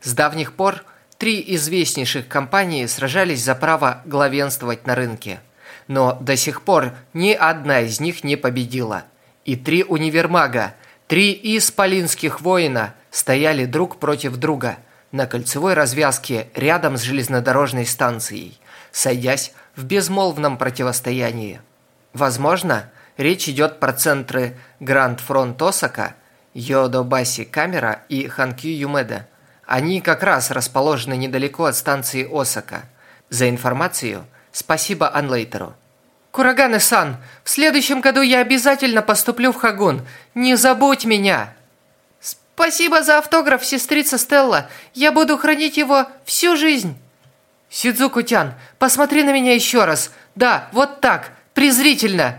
С давних пор три известнейших компании сражались за право главенствовать на рынке. Но до сих пор ни одна из них не победила. И три универмага, три исполинских воина стояли друг против друга – на кольцевой развязке рядом с железнодорожной станцией, сойдясь в безмолвном противостоянии. Возможно, речь идет про центры Гранд Фронт Осака, Йодобаси Камера и Ханкью Юмеда. Они как раз расположены недалеко от станции Осака. За информацию спасибо Анлейтеру. «Кураганы-сан, в следующем году я обязательно поступлю в Хагун. Не забудь меня!» Спасибо за автограф, сестрица Стелла. Я буду хранить его всю жизнь. Сидзуку-тян, посмотри на меня еще раз. Да, вот так, презрительно.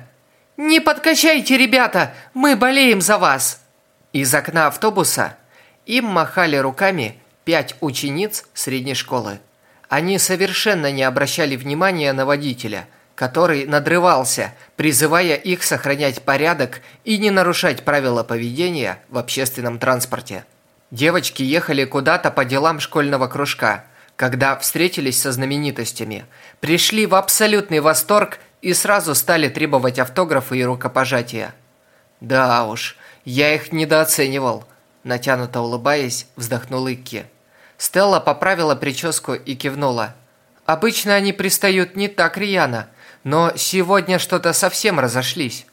Не подкачайте, ребята, мы болеем за вас. Из окна автобуса им махали руками пять учениц средней школы. Они совершенно не обращали внимания на водителя – который надрывался, призывая их сохранять порядок и не нарушать правила поведения в общественном транспорте. Девочки ехали куда-то по делам школьного кружка, когда встретились со знаменитостями, пришли в абсолютный восторг и сразу стали требовать автографы и рукопожатия. «Да уж, я их недооценивал», – натянуто улыбаясь, вздохнул Икки. Стелла поправила прическу и кивнула. «Обычно они пристают не так рьяно, но сегодня что-то совсем разошлись.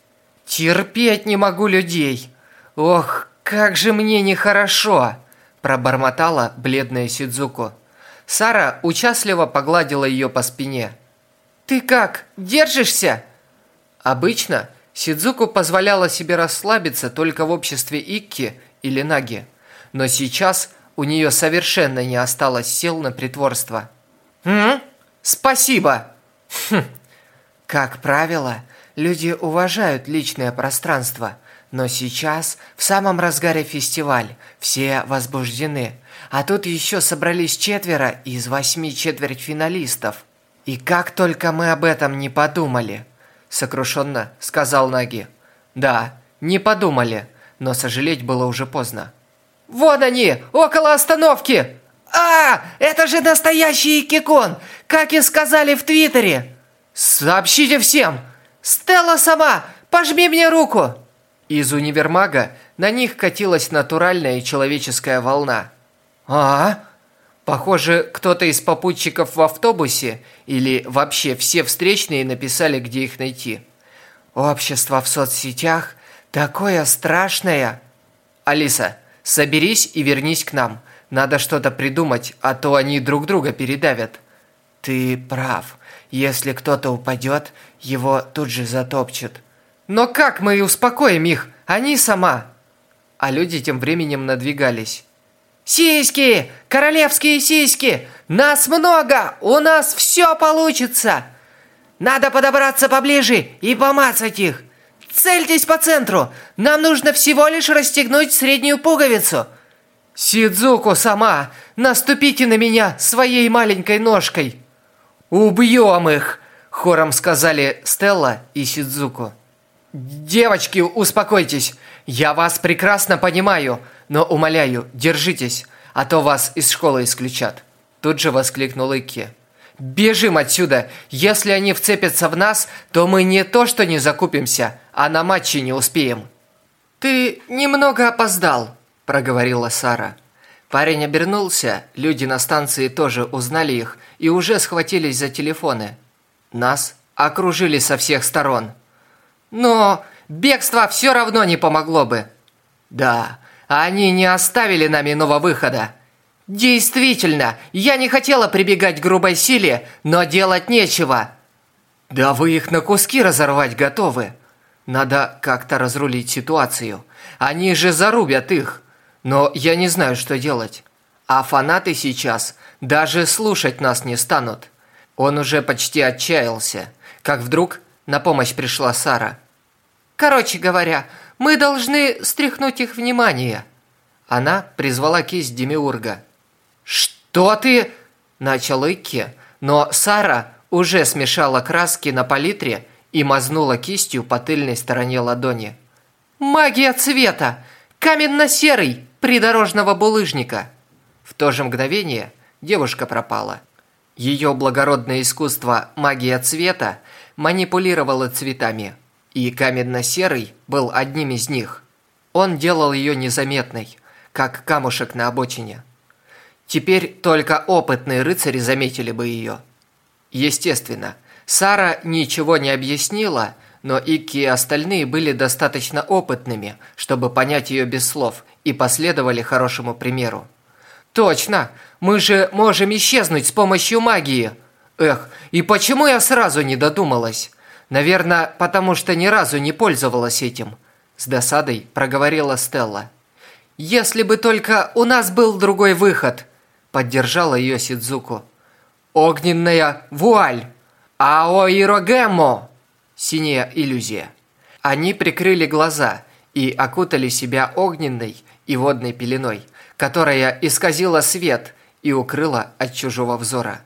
Терпеть не могу людей. Ох, как же мне нехорошо, пробормотала бледная Сидзуко. Сара участливо погладила ее по спине. Ты как, держишься? Обычно Сидзуку позволяла себе расслабиться только в обществе Икки или Наги, но сейчас у нее совершенно не осталось сил на притворство. «М? Спасибо!» хм, как правило, люди уважают личное пространство, но сейчас, в самом разгаре фестиваль, все возбуждены. А тут еще собрались четверо из восьми четвертьфиналистов. И как только мы об этом не подумали, сокрушенно сказал Наги. Да, не подумали, но сожалеть было уже поздно. «Вон они, около остановки!» «А, это же настоящий Икикон, как и сказали в Твиттере!» «Сообщите всем! Стелла сама! Пожми мне руку!» Из универмага на них катилась натуральная человеческая волна. «А? Похоже, кто-то из попутчиков в автобусе или вообще все встречные написали, где их найти. Общество в соцсетях такое страшное!» «Алиса, соберись и вернись к нам. Надо что-то придумать, а то они друг друга передавят». «Ты прав. Если кто-то упадет, его тут же затопчут. Но как мы успокоим их? Они сама. А люди тем временем надвигались. Сиськи! Королевские сиськи! Нас много! У нас все получится! Надо подобраться поближе и помацать их. Цельтесь по центру. Нам нужно всего лишь расстегнуть среднюю пуговицу. Сидзуку сама, наступите на меня своей маленькой ножкой. «Убьем их!» – хором сказали Стелла и Сидзуку. «Девочки, успокойтесь! Я вас прекрасно понимаю, но умоляю, держитесь, а то вас из школы исключат!» Тут же воскликнул Икки. «Бежим отсюда! Если они вцепятся в нас, то мы не то что не закупимся, а на матче не успеем!» «Ты немного опоздал», – проговорила Сара. Парень обернулся, люди на станции тоже узнали их и уже схватились за телефоны. Нас окружили со всех сторон. Но бегство все равно не помогло бы. Да, они не оставили нам иного выхода. Действительно, я не хотела прибегать к грубой силе, но делать нечего. Да вы их на куски разорвать готовы. Надо как-то разрулить ситуацию. Они же зарубят их. Но я не знаю, что делать. А фанаты сейчас даже слушать нас не станут. Он уже почти отчаялся, как вдруг на помощь пришла Сара. Короче говоря, мы должны стряхнуть их внимание. Она призвала кисть Демиурга. «Что ты?» – начал Икки, но Сара уже смешала краски на палитре и мазнула кистью по тыльной стороне ладони. «Магия цвета! Каменно-серый! Придорожного булыжника!» В то же мгновение девушка пропала. Ее благородное искусство магия цвета манипулировало цветами, и каменно-серый был одним из них. Он делал ее незаметной, как камушек на обочине. Теперь только опытные рыцари заметили бы ее. Естественно, Сара ничего не объяснила, но Икки и остальные были достаточно опытными, чтобы понять ее без слов и последовали хорошему примеру. «Точно! Мы же можем исчезнуть с помощью магии!» «Эх, и почему я сразу не додумалась?» «Наверное, потому что ни разу не пользовалась этим», – с досадой проговорила Стелла. «Если бы только у нас был другой выход», – поддержала ее Сидзуку. «Огненная вуаль! Аоирогемо!» Синяя иллюзия. Они прикрыли глаза и окутали себя огненной и водной пеленой, которая исказила свет и укрыла от чужого взора.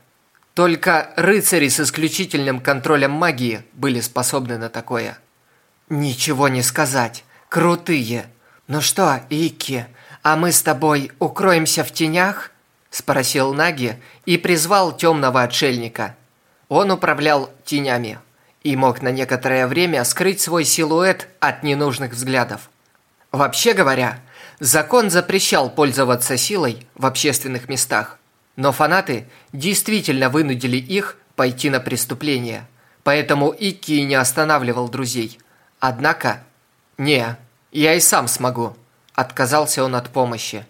Только рыцари с исключительным контролем магии были способны на такое. «Ничего не сказать. Крутые. Ну что, Икки, а мы с тобой укроемся в тенях?» Спросил Наги и призвал темного отшельника. Он управлял тенями и мог на некоторое время скрыть свой силуэт от ненужных взглядов. Вообще говоря, закон запрещал пользоваться силой в общественных местах, но фанаты действительно вынудили их пойти на преступление, поэтому Икки не останавливал друзей. Однако, не, я и сам смогу, отказался он от помощи.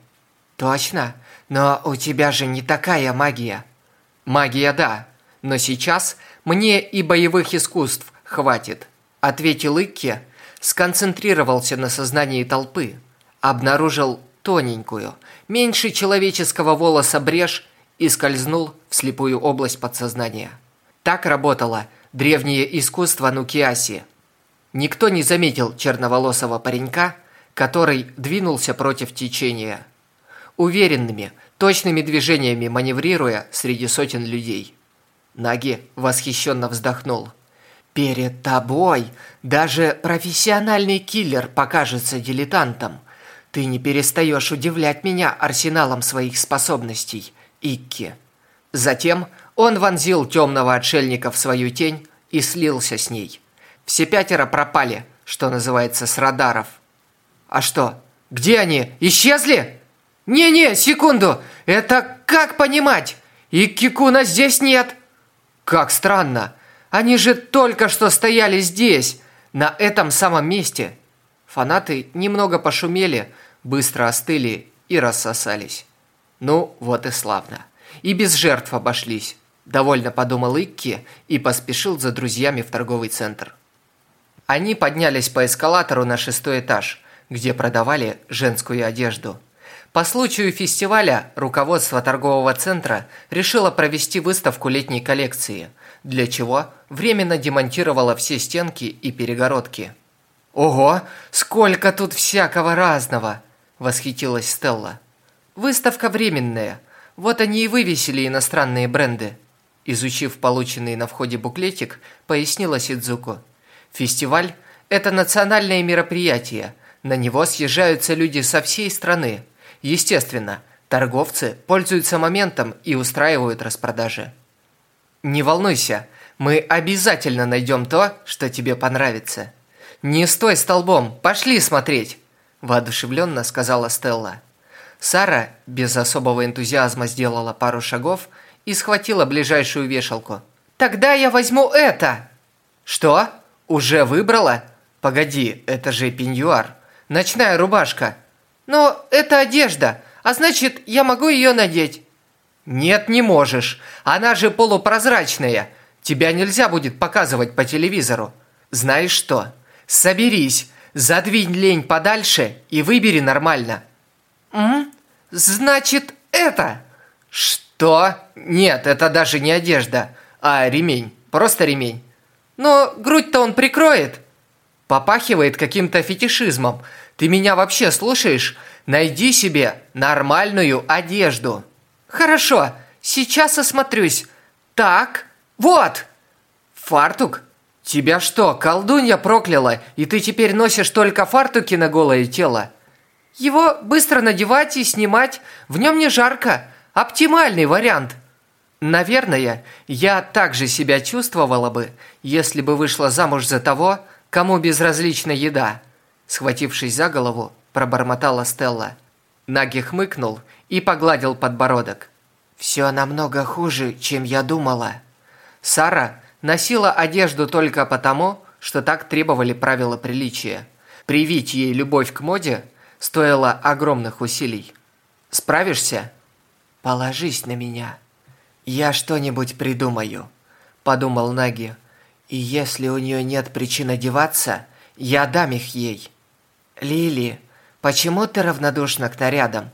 Точно, но у тебя же не такая магия. Магия да, но сейчас мне и боевых искусств хватит, ответил Икки, сконцентрировался на сознании толпы, обнаружил тоненькую, меньше человеческого волоса брешь и скользнул в слепую область подсознания. Так работало древнее искусство Нукиаси. Никто не заметил черноволосого паренька, который двинулся против течения. Уверенными, точными движениями маневрируя среди сотен людей. Наги восхищенно вздохнул. «Перед тобой даже профессиональный киллер покажется дилетантом. Ты не перестаешь удивлять меня арсеналом своих способностей, Икки. Затем он вонзил темного отшельника в свою тень и слился с ней. Все пятеро пропали, что называется, с радаров. А что, где они? Исчезли? Не-не, секунду, это как понимать? Икки-куна здесь нет. Как странно, они же только что стояли здесь, на этом самом месте. Фанаты немного пошумели, быстро остыли и рассосались. Ну, вот и славно. И без жертв обошлись. Довольно подумал Икки и поспешил за друзьями в торговый центр. Они поднялись по эскалатору на шестой этаж, где продавали женскую одежду. По случаю фестиваля руководство торгового центра решило провести выставку летней коллекции, для чего временно демонтировало все стенки и перегородки. «Ого, сколько тут всякого разного!» – восхитилась Стелла. Выставка временная. Вот они и вывесили иностранные бренды. Изучив полученный на входе буклетик, пояснила Сидзуку. Фестиваль – это национальное мероприятие. На него съезжаются люди со всей страны. Естественно, торговцы пользуются моментом и устраивают распродажи. Не волнуйся, мы обязательно найдем то, что тебе понравится. Не стой столбом, пошли смотреть, воодушевленно сказала Стелла. Сара без особого энтузиазма сделала пару шагов и схватила ближайшую вешалку. «Тогда я возьму это!» «Что? Уже выбрала? Погоди, это же пеньюар. Ночная рубашка. Но это одежда, а значит, я могу ее надеть». «Нет, не можешь. Она же полупрозрачная. Тебя нельзя будет показывать по телевизору. Знаешь что? Соберись, задвинь лень подальше и выбери нормально. М? Значит, это? Что? Нет, это даже не одежда, а ремень. Просто ремень. Но грудь-то он прикроет. Попахивает каким-то фетишизмом. Ты меня вообще слушаешь? Найди себе нормальную одежду. Хорошо, сейчас осмотрюсь. Так, вот. Фартук? Тебя что, колдунья прокляла, и ты теперь носишь только фартуки на голое тело? Его быстро надевать и снимать, в нем не жарко. Оптимальный вариант. Наверное, я также себя чувствовала бы, если бы вышла замуж за того, кому безразлична еда. Схватившись за голову, пробормотала Стелла. Наги хмыкнул и погладил подбородок. «Все намного хуже, чем я думала». Сара носила одежду только потому, что так требовали правила приличия. Привить ей любовь к моде стоило огромных усилий. «Справишься?» «Положись на меня. Я что-нибудь придумаю», – подумал Наги. «И если у нее нет причин одеваться, я дам их ей». «Лили, почему ты равнодушна к нарядам?»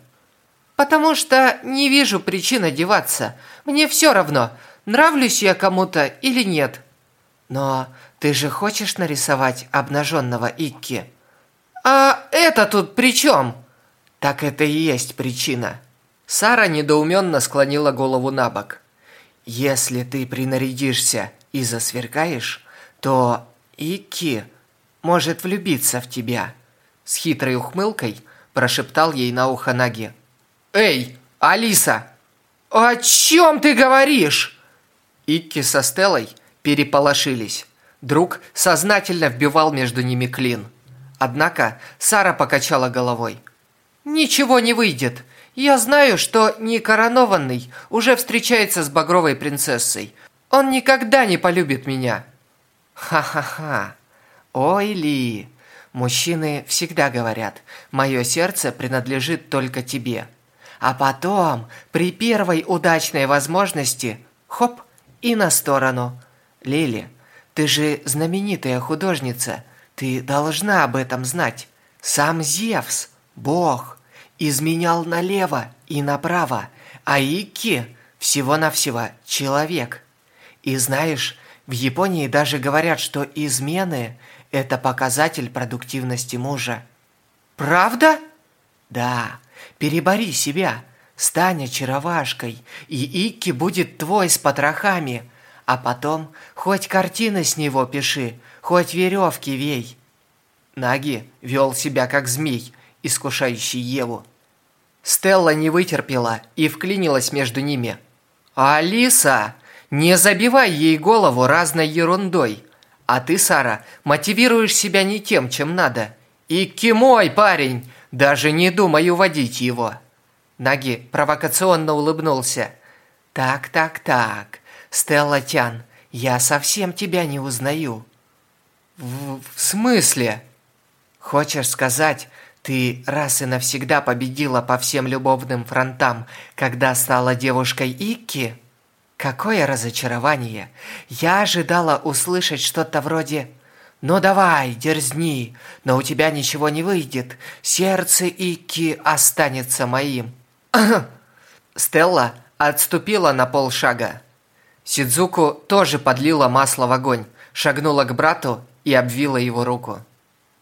«Потому что не вижу причин одеваться. Мне все равно, нравлюсь я кому-то или нет». «Но ты же хочешь нарисовать обнаженного Икки?» «А это тут при чем?» «Так это и есть причина». Сара недоуменно склонила голову на бок. «Если ты принарядишься и засверкаешь, то Икки может влюбиться в тебя». С хитрой ухмылкой прошептал ей на ухо Наги. «Эй, Алиса! О чем ты говоришь?» Икки со Стеллой переполошились. Друг сознательно вбивал между ними клин. Однако Сара покачала головой. «Ничего не выйдет. Я знаю, что некоронованный уже встречается с багровой принцессой. Он никогда не полюбит меня». «Ха-ха-ха! Ой, Ли! Мужчины всегда говорят, мое сердце принадлежит только тебе. А потом, при первой удачной возможности, хоп, и на сторону. Лили, ты же знаменитая художница, ты должна об этом знать. Сам Зевс, бог, изменял налево и направо, а Икки всего-навсего человек. И знаешь, в Японии даже говорят, что измены – это показатель продуктивности мужа. Правда? Да. Перебори себя, стань очаровашкой, и Икки будет твой с потрохами. А потом хоть картины с него пиши, хоть веревки вей. Наги вел себя как змей, искушающий Еву. Стелла не вытерпела и вклинилась между ними. «Алиса, не забивай ей голову разной ерундой. А ты, Сара, мотивируешь себя не тем, чем надо. И кимой, парень, даже не думай уводить его». Наги провокационно улыбнулся. «Так, так, так, Стелла Тян, я совсем тебя не узнаю». «В, в смысле?» «Хочешь сказать, ты раз и навсегда победила по всем любовным фронтам, когда стала девушкой Икки? Какое разочарование! Я ожидала услышать что-то вроде «Ну давай, дерзни, но у тебя ничего не выйдет, сердце Икки останется моим». Стелла отступила на полшага. Сидзуку тоже подлила масло в огонь, шагнула к брату и обвила его руку.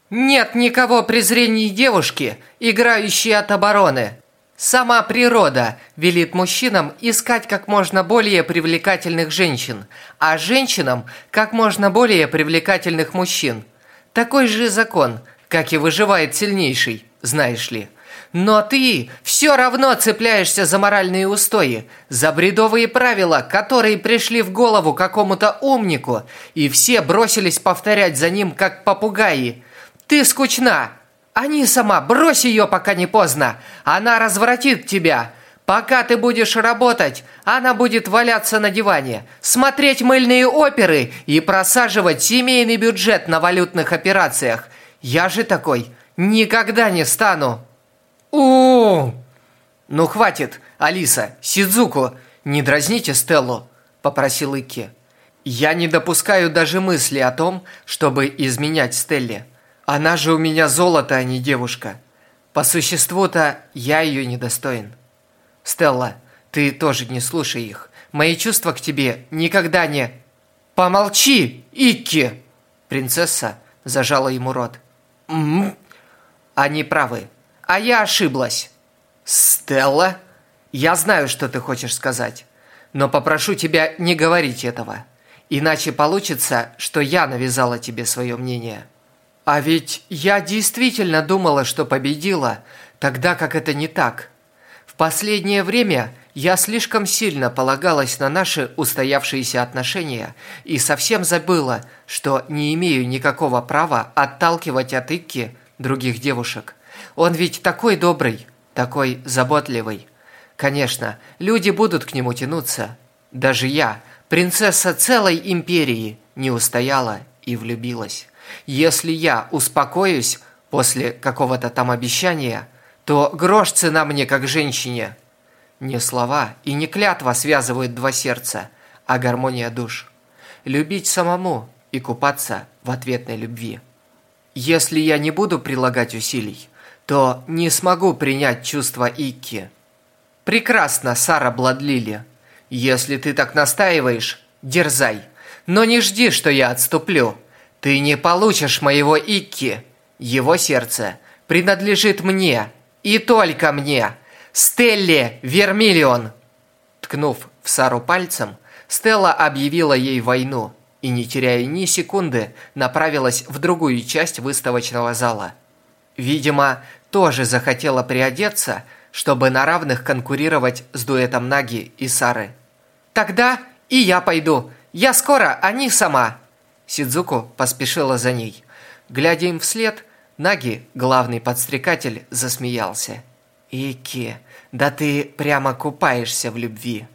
Нет никого презрений девушки, играющей от обороны. Сама природа велит мужчинам искать как можно более привлекательных женщин, а женщинам как можно более привлекательных мужчин. Такой же закон, как и выживает сильнейший, знаешь ли. Но ты все равно цепляешься за моральные устои, за бредовые правила, которые пришли в голову какому-то умнику, и все бросились повторять за ним, как попугаи – ты скучна. Ани сама, брось ее, пока не поздно. Она развратит тебя. Пока ты будешь работать, она будет валяться на диване, смотреть мыльные оперы и просаживать семейный бюджет на валютных операциях. Я же такой никогда не стану. у Ну хватит, Алиса, Сидзуку, не дразните Стеллу, попросил Икки. Я не допускаю даже мысли о том, чтобы изменять Стелле. Она же у меня золото, а не девушка. По существу-то я ее недостоин. Стелла, ты тоже не слушай их. Мои чувства к тебе никогда не... Помолчи, Икки! Принцесса зажала ему рот. М -м. Они правы. А я ошиблась. Стелла, я знаю, что ты хочешь сказать. Но попрошу тебя не говорить этого. Иначе получится, что я навязала тебе свое мнение. А ведь я действительно думала, что победила, тогда как это не так. В последнее время я слишком сильно полагалась на наши устоявшиеся отношения и совсем забыла, что не имею никакого права отталкивать от Икки других девушек. Он ведь такой добрый, такой заботливый. Конечно, люди будут к нему тянуться. Даже я, принцесса целой империи, не устояла и влюбилась. Если я успокоюсь после какого-то там обещания, то грош цена мне как женщине. Не слова и не клятва связывают два сердца, а гармония душ. Любить самому и купаться в ответной любви. Если я не буду прилагать усилий, то не смогу принять чувство Икки. Прекрасно, Сара Бладлили. Если ты так настаиваешь, дерзай. Но не жди, что я отступлю. Ты не получишь моего Икки. Его сердце принадлежит мне. И только мне. Стелле Вермиллион!» Ткнув в Сару пальцем, Стелла объявила ей войну и, не теряя ни секунды, направилась в другую часть выставочного зала. Видимо, тоже захотела приодеться, чтобы на равных конкурировать с дуэтом Наги и Сары. «Тогда и я пойду. Я скоро, они сама!» Сидзуку поспешила за ней. Глядя им вслед, Наги, главный подстрекатель, засмеялся. «Ики, да ты прямо купаешься в любви!»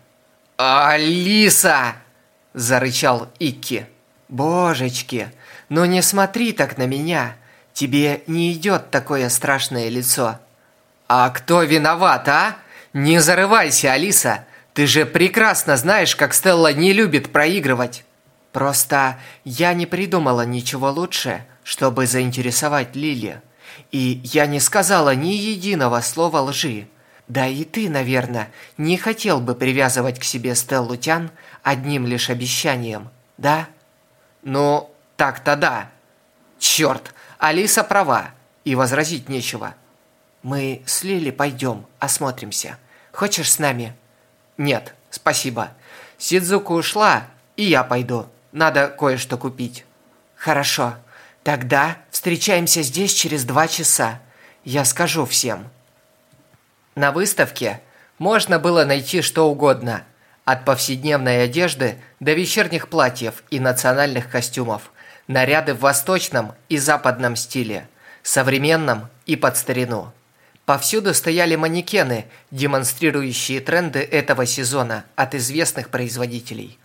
«Алиса!» – зарычал Ики. «Божечки, ну не смотри так на меня! Тебе не идет такое страшное лицо!» «А кто виноват, а? Не зарывайся, Алиса! Ты же прекрасно знаешь, как Стелла не любит проигрывать!» «Просто я не придумала ничего лучше, чтобы заинтересовать Лили. И я не сказала ни единого слова лжи. Да и ты, наверное, не хотел бы привязывать к себе Стеллу Тян одним лишь обещанием, да? Ну, так-то да. Черт, Алиса права, и возразить нечего. Мы с Лили пойдем, осмотримся. Хочешь с нами? Нет, спасибо. Сидзуку ушла, и я пойду. Надо кое-что купить. Хорошо. Тогда встречаемся здесь через два часа. Я скажу всем. На выставке можно было найти что угодно, от повседневной одежды до вечерних платьев и национальных костюмов, наряды в восточном и западном стиле, современном и под старину. Повсюду стояли манекены, демонстрирующие тренды этого сезона от известных производителей.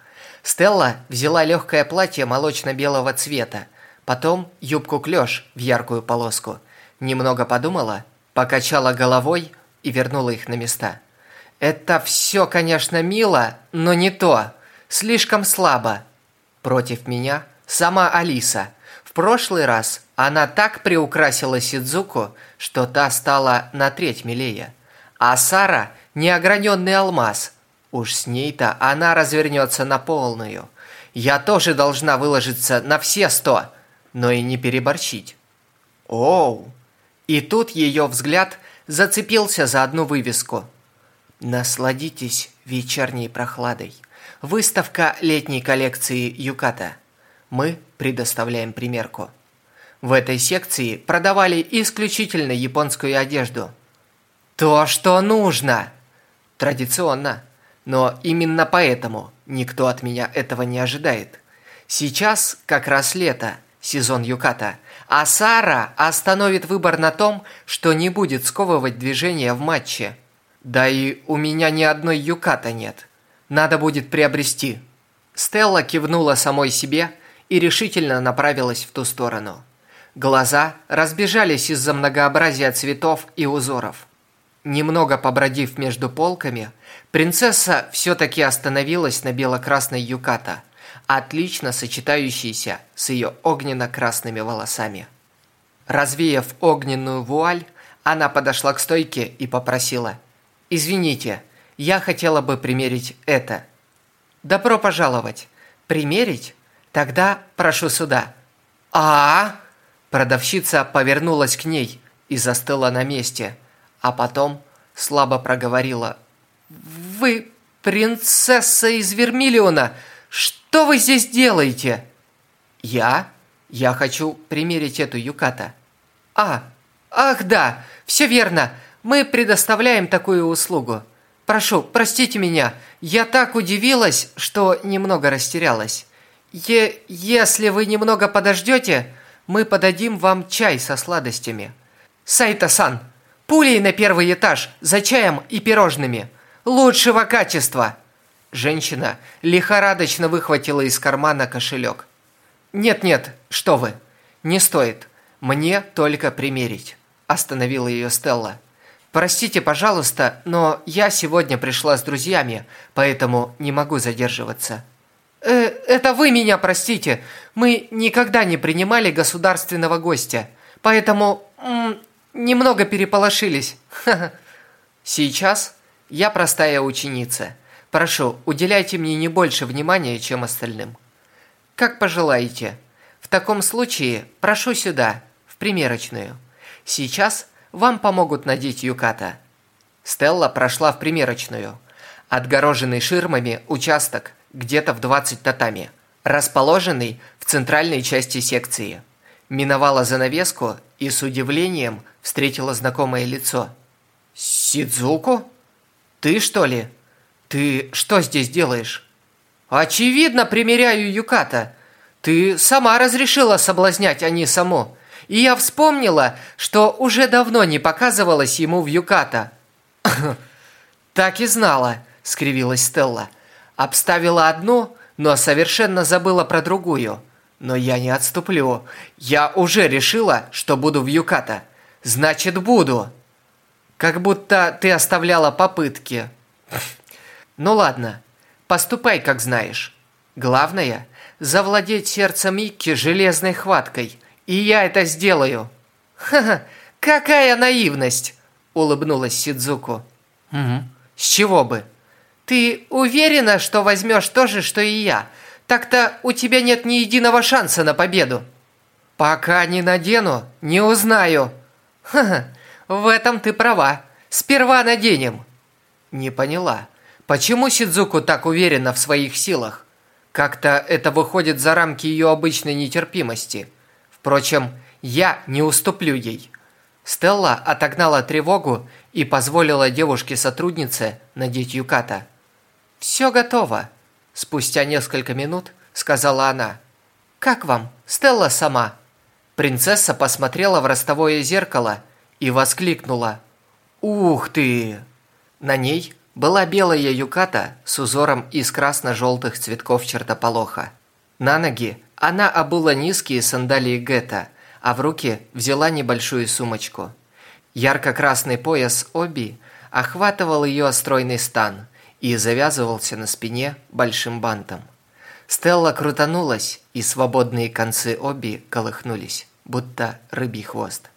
Стелла взяла легкое платье молочно-белого цвета, Потом юбку-клёш в яркую полоску. Немного подумала, покачала головой и вернула их на места. Это все, конечно, мило, но не то. Слишком слабо. Против меня сама Алиса. В прошлый раз она так приукрасила Сидзуку, что та стала на треть милее. А Сара – неограненный алмаз. Уж с ней-то она развернется на полную. Я тоже должна выложиться на все сто – но и не переборщить. Оу! И тут ее взгляд зацепился за одну вывеску. Насладитесь вечерней прохладой. Выставка летней коллекции Юката. Мы предоставляем примерку. В этой секции продавали исключительно японскую одежду. То, что нужно! Традиционно. Но именно поэтому никто от меня этого не ожидает. Сейчас как раз лето – сезон Юката, а Сара остановит выбор на том, что не будет сковывать движение в матче. Да и у меня ни одной Юката нет. Надо будет приобрести. Стелла кивнула самой себе и решительно направилась в ту сторону. Глаза разбежались из-за многообразия цветов и узоров. Немного побродив между полками, принцесса все-таки остановилась на бело-красной юката – отлично сочетающийся с ее огненно-красными волосами. Развеяв огненную вуаль, она подошла к стойке и попросила «Извините, я хотела бы примерить это». «Добро пожаловать! Примерить? Тогда прошу сюда». «А?» Продавщица повернулась к ней и застыла на месте, а потом слабо проговорила «Вы принцесса из Вермиллиона! Что вы здесь делаете?» «Я? Я хочу примерить эту юката». «А, ах да, все верно. Мы предоставляем такую услугу. Прошу, простите меня. Я так удивилась, что немного растерялась. Е если вы немного подождете, мы подадим вам чай со сладостями. Сайта-сан, пулей на первый этаж за чаем и пирожными. Лучшего качества!» Женщина лихорадочно выхватила из кармана кошелек. «Нет-нет, что вы, не стоит. «Мне только примерить», – остановила ее Стелла. «Простите, пожалуйста, но я сегодня пришла с друзьями, поэтому не могу задерживаться». «Э, это вы меня простите. Мы никогда не принимали государственного гостя, поэтому м, немного переполошились. Сейчас я простая ученица. Прошу, уделяйте мне не больше внимания, чем остальным. Как пожелаете. В таком случае прошу сюда примерочную. Сейчас вам помогут надеть юката». Стелла прошла в примерочную. Отгороженный ширмами участок где-то в 20 татами, расположенный в центральной части секции. Миновала занавеску и с удивлением встретила знакомое лицо. «Сидзуку? Ты что ли? Ты что здесь делаешь?» «Очевидно, примеряю юката. Ты сама разрешила соблазнять, а не само. И я вспомнила, что уже давно не показывалась ему в Юката. «Так и знала», – скривилась Стелла. «Обставила одну, но совершенно забыла про другую. Но я не отступлю. Я уже решила, что буду в Юката. Значит, буду». «Как будто ты оставляла попытки». «Ну ладно, поступай, как знаешь. Главное – завладеть сердцем Икки железной хваткой – и я это сделаю. Ха-ха, какая наивность, улыбнулась Сидзуку. Угу. С чего бы? Ты уверена, что возьмешь то же, что и я? Так-то у тебя нет ни единого шанса на победу. Пока не надену, не узнаю. Ха-ха, в этом ты права. Сперва наденем. Не поняла. Почему Сидзуку так уверена в своих силах? Как-то это выходит за рамки ее обычной нетерпимости. Впрочем, я не уступлю ей. Стелла отогнала тревогу и позволила девушке-сотруднице надеть юката. «Все готово», – спустя несколько минут сказала она. «Как вам, Стелла сама?» Принцесса посмотрела в ростовое зеркало и воскликнула. «Ух ты!» На ней была белая юката с узором из красно-желтых цветков чертополоха. На ноги она обула низкие сандалии Гетта, а в руки взяла небольшую сумочку. Ярко-красный пояс Оби охватывал ее стройный стан и завязывался на спине большим бантом. Стелла крутанулась, и свободные концы Оби колыхнулись, будто рыбий хвост.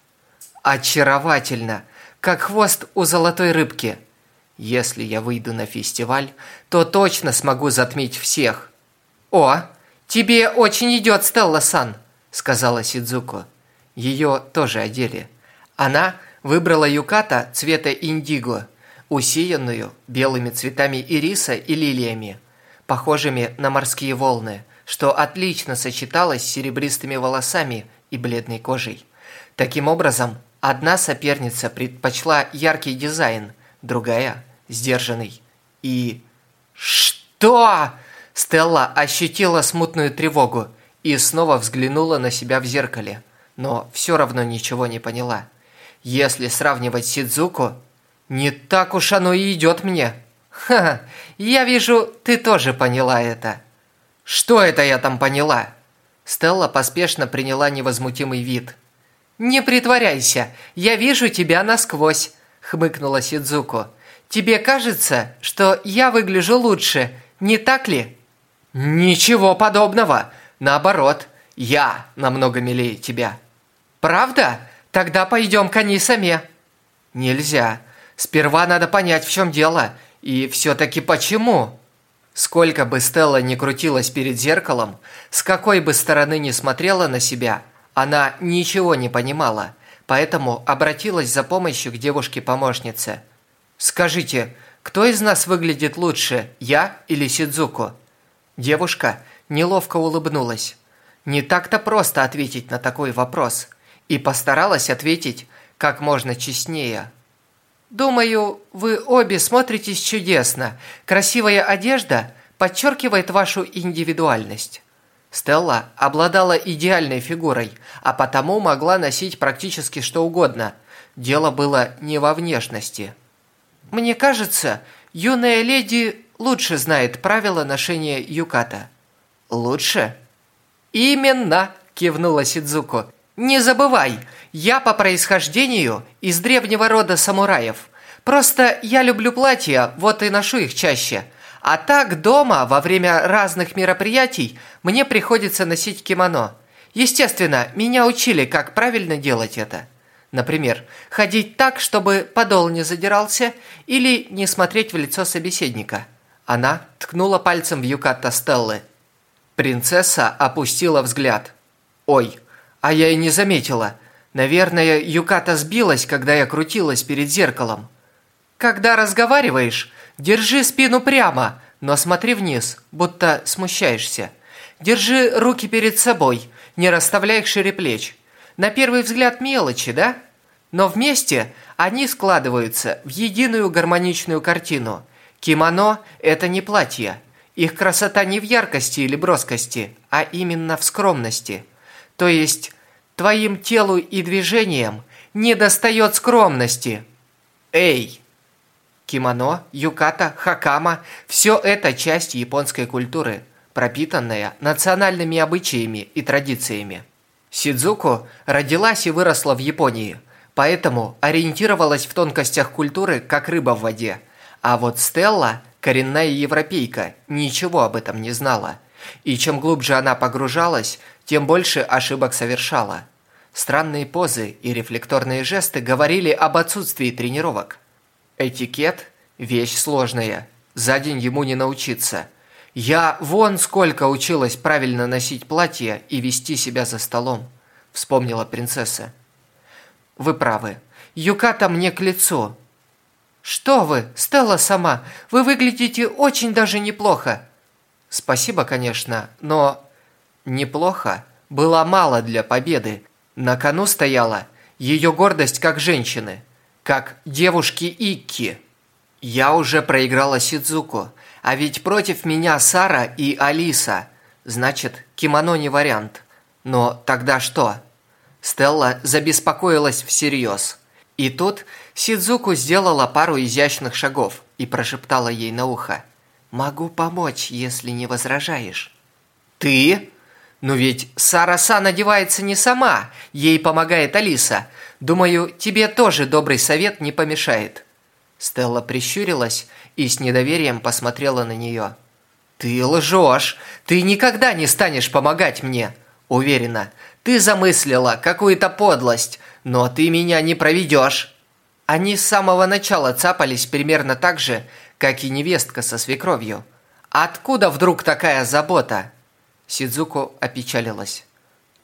«Очаровательно! Как хвост у золотой рыбки!» «Если я выйду на фестиваль, то точно смогу затмить всех!» «О, «Тебе очень идет, Стелла-сан», – сказала Сидзуко. Ее тоже одели. Она выбрала юката цвета индиго, усеянную белыми цветами ириса и лилиями, похожими на морские волны, что отлично сочеталось с серебристыми волосами и бледной кожей. Таким образом, одна соперница предпочла яркий дизайн, другая – сдержанный. И... «Что?» Стелла ощутила смутную тревогу и снова взглянула на себя в зеркале, но все равно ничего не поняла. Если сравнивать Сидзуку, не так уж оно и идет мне. Ха, я вижу, ты тоже поняла это. Что это я там поняла? Стелла поспешно приняла невозмутимый вид. «Не притворяйся, я вижу тебя насквозь», – хмыкнула Сидзуку. «Тебе кажется, что я выгляжу лучше, не так ли?» Ничего подобного. Наоборот, я намного милее тебя. Правда? Тогда пойдем к Анисаме. Нельзя. Сперва надо понять, в чем дело. И все-таки почему? Сколько бы Стелла ни крутилась перед зеркалом, с какой бы стороны ни смотрела на себя, она ничего не понимала, поэтому обратилась за помощью к девушке-помощнице. «Скажите, кто из нас выглядит лучше, я или Сидзуко?» Девушка неловко улыбнулась. Не так-то просто ответить на такой вопрос, и постаралась ответить как можно честнее. Думаю, вы обе смотритесь чудесно. Красивая одежда подчеркивает вашу индивидуальность. Стелла обладала идеальной фигурой, а потому могла носить практически что угодно. Дело было не во внешности. Мне кажется, юная леди лучше знает правила ношения юката. Лучше? Именно, кивнула Сидзуко. Не забывай, я по происхождению из древнего рода самураев. Просто я люблю платья, вот и ношу их чаще. А так дома во время разных мероприятий мне приходится носить кимоно. Естественно, меня учили, как правильно делать это. Например, ходить так, чтобы подол не задирался, или не смотреть в лицо собеседника. Она ткнула пальцем в юката Стеллы. Принцесса опустила взгляд. «Ой, а я и не заметила. Наверное, Юката сбилась, когда я крутилась перед зеркалом. Когда разговариваешь, держи спину прямо, но смотри вниз, будто смущаешься. Держи руки перед собой, не расставляй их шире плеч. На первый взгляд мелочи, да? Но вместе они складываются в единую гармоничную картину. Кимоно – это не платье. Их красота не в яркости или броскости, а именно в скромности – то есть твоим телу и движениям не достает скромности. Эй! Кимоно, юката, хакама – все это часть японской культуры, пропитанная национальными обычаями и традициями. Сидзуко родилась и выросла в Японии, поэтому ориентировалась в тонкостях культуры, как рыба в воде. А вот Стелла, коренная европейка, ничего об этом не знала. И чем глубже она погружалась, тем больше ошибок совершала. Странные позы и рефлекторные жесты говорили об отсутствии тренировок. Этикет – вещь сложная. За день ему не научиться. Я вон сколько училась правильно носить платье и вести себя за столом, вспомнила принцесса. Вы правы. Юката мне к лицу. Что вы, Стелла сама, вы выглядите очень даже неплохо. Спасибо, конечно, но Неплохо. Было мало для победы. На кону стояла ее гордость как женщины, как девушки Икки. Я уже проиграла Сидзуку, а ведь против меня Сара и Алиса. Значит, кимоно не вариант. Но тогда что? Стелла забеспокоилась всерьез. И тут Сидзуку сделала пару изящных шагов и прошептала ей на ухо. «Могу помочь, если не возражаешь». «Ты?» Но ведь Сара-сан одевается не сама, ей помогает Алиса. Думаю, тебе тоже добрый совет не помешает». Стелла прищурилась и с недоверием посмотрела на нее. «Ты лжешь! Ты никогда не станешь помогать мне!» «Уверена, ты замыслила какую-то подлость, но ты меня не проведешь!» Они с самого начала цапались примерно так же, как и невестка со свекровью. Откуда вдруг такая забота? Сидзуко опечалилась.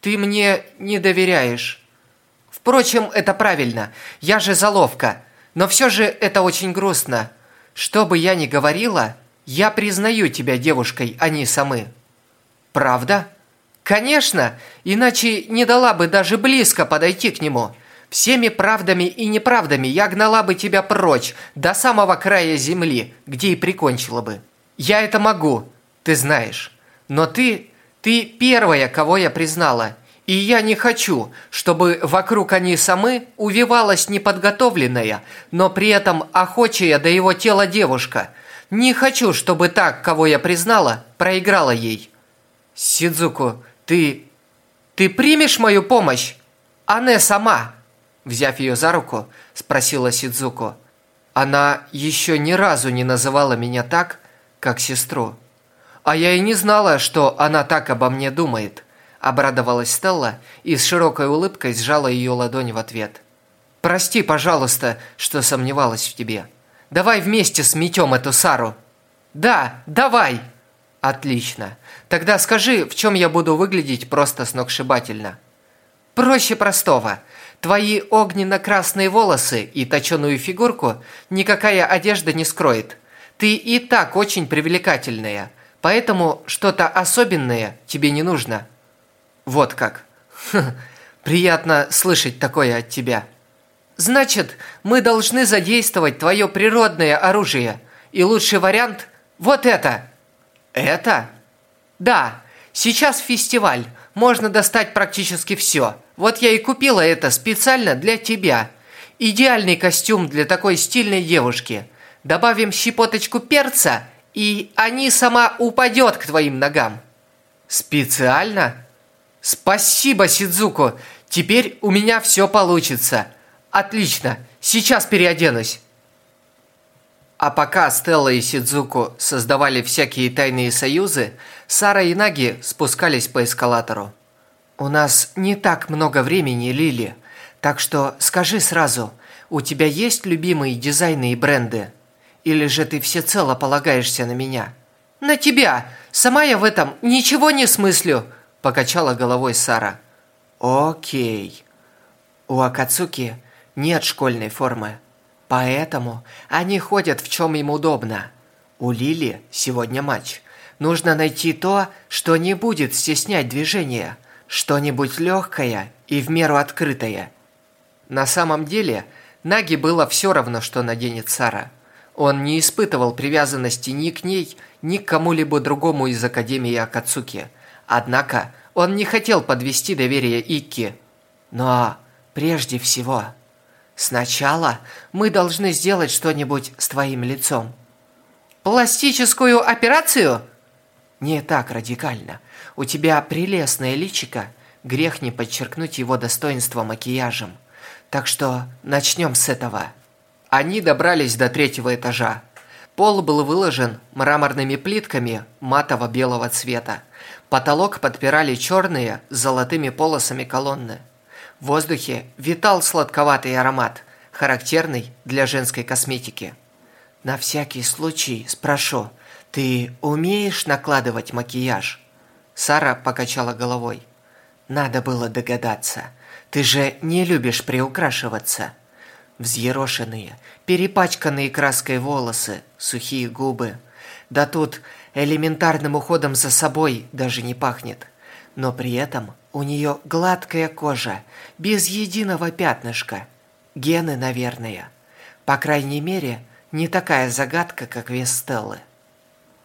«Ты мне не доверяешь». «Впрочем, это правильно. Я же заловка. Но все же это очень грустно. Что бы я ни говорила, я признаю тебя девушкой, а не самы». «Правда?» «Конечно, иначе не дала бы даже близко подойти к нему. Всеми правдами и неправдами я гнала бы тебя прочь, до самого края земли, где и прикончила бы. Я это могу, ты знаешь. Но ты ты первая, кого я признала, и я не хочу, чтобы вокруг они самы увивалась неподготовленная, но при этом охочая до его тела девушка. Не хочу, чтобы так, кого я признала, проиграла ей. Сидзуку, ты... Ты примешь мою помощь? Ане сама. Взяв ее за руку, спросила Сидзуку. Она еще ни разу не называла меня так, как сестру. А я и не знала, что она так обо мне думает. Обрадовалась Стелла и с широкой улыбкой сжала ее ладонь в ответ. Прости, пожалуйста, что сомневалась в тебе. Давай вместе сметем эту Сару. Да, давай. Отлично. Тогда скажи, в чем я буду выглядеть просто сногсшибательно. Проще простого. Твои огненно-красные волосы и точеную фигурку никакая одежда не скроет. Ты и так очень привлекательная, поэтому что-то особенное тебе не нужно. Вот как. приятно слышать такое от тебя. Значит, мы должны задействовать твое природное оружие. И лучший вариант – вот это. Это? Да, сейчас фестиваль. Можно достать практически все – вот я и купила это специально для тебя. Идеальный костюм для такой стильной девушки. Добавим щепоточку перца, и они сама упадет к твоим ногам. Специально? Спасибо, Сидзуку. Теперь у меня все получится. Отлично. Сейчас переоденусь. А пока Стелла и Сидзуку создавали всякие тайные союзы, Сара и Наги спускались по эскалатору. «У нас не так много времени, Лили, так что скажи сразу, у тебя есть любимые дизайны и бренды? Или же ты всецело полагаешься на меня?» «На тебя! Сама я в этом ничего не смыслю!» – покачала головой Сара. «Окей. У Акацуки нет школьной формы, поэтому они ходят в чем им удобно. У Лили сегодня матч. Нужно найти то, что не будет стеснять движение – что-нибудь легкое и в меру открытое. На самом деле, Наги было все равно, что наденет Сара. Он не испытывал привязанности ни к ней, ни к кому-либо другому из Академии Акацуки. Однако, он не хотел подвести доверие Икки. Но прежде всего, сначала мы должны сделать что-нибудь с твоим лицом. Пластическую операцию? Не так радикально. У тебя прелестное личико, грех не подчеркнуть его достоинство макияжем. Так что начнем с этого. Они добрались до третьего этажа. Пол был выложен мраморными плитками матово-белого цвета. Потолок подпирали черные с золотыми полосами колонны. В воздухе витал сладковатый аромат, характерный для женской косметики. На всякий случай спрошу, ты умеешь накладывать макияж? Сара покачала головой. «Надо было догадаться. Ты же не любишь приукрашиваться. Взъерошенные, перепачканные краской волосы, сухие губы. Да тут элементарным уходом за собой даже не пахнет. Но при этом у нее гладкая кожа, без единого пятнышка. Гены, наверное. По крайней мере, не такая загадка, как вес Стеллы.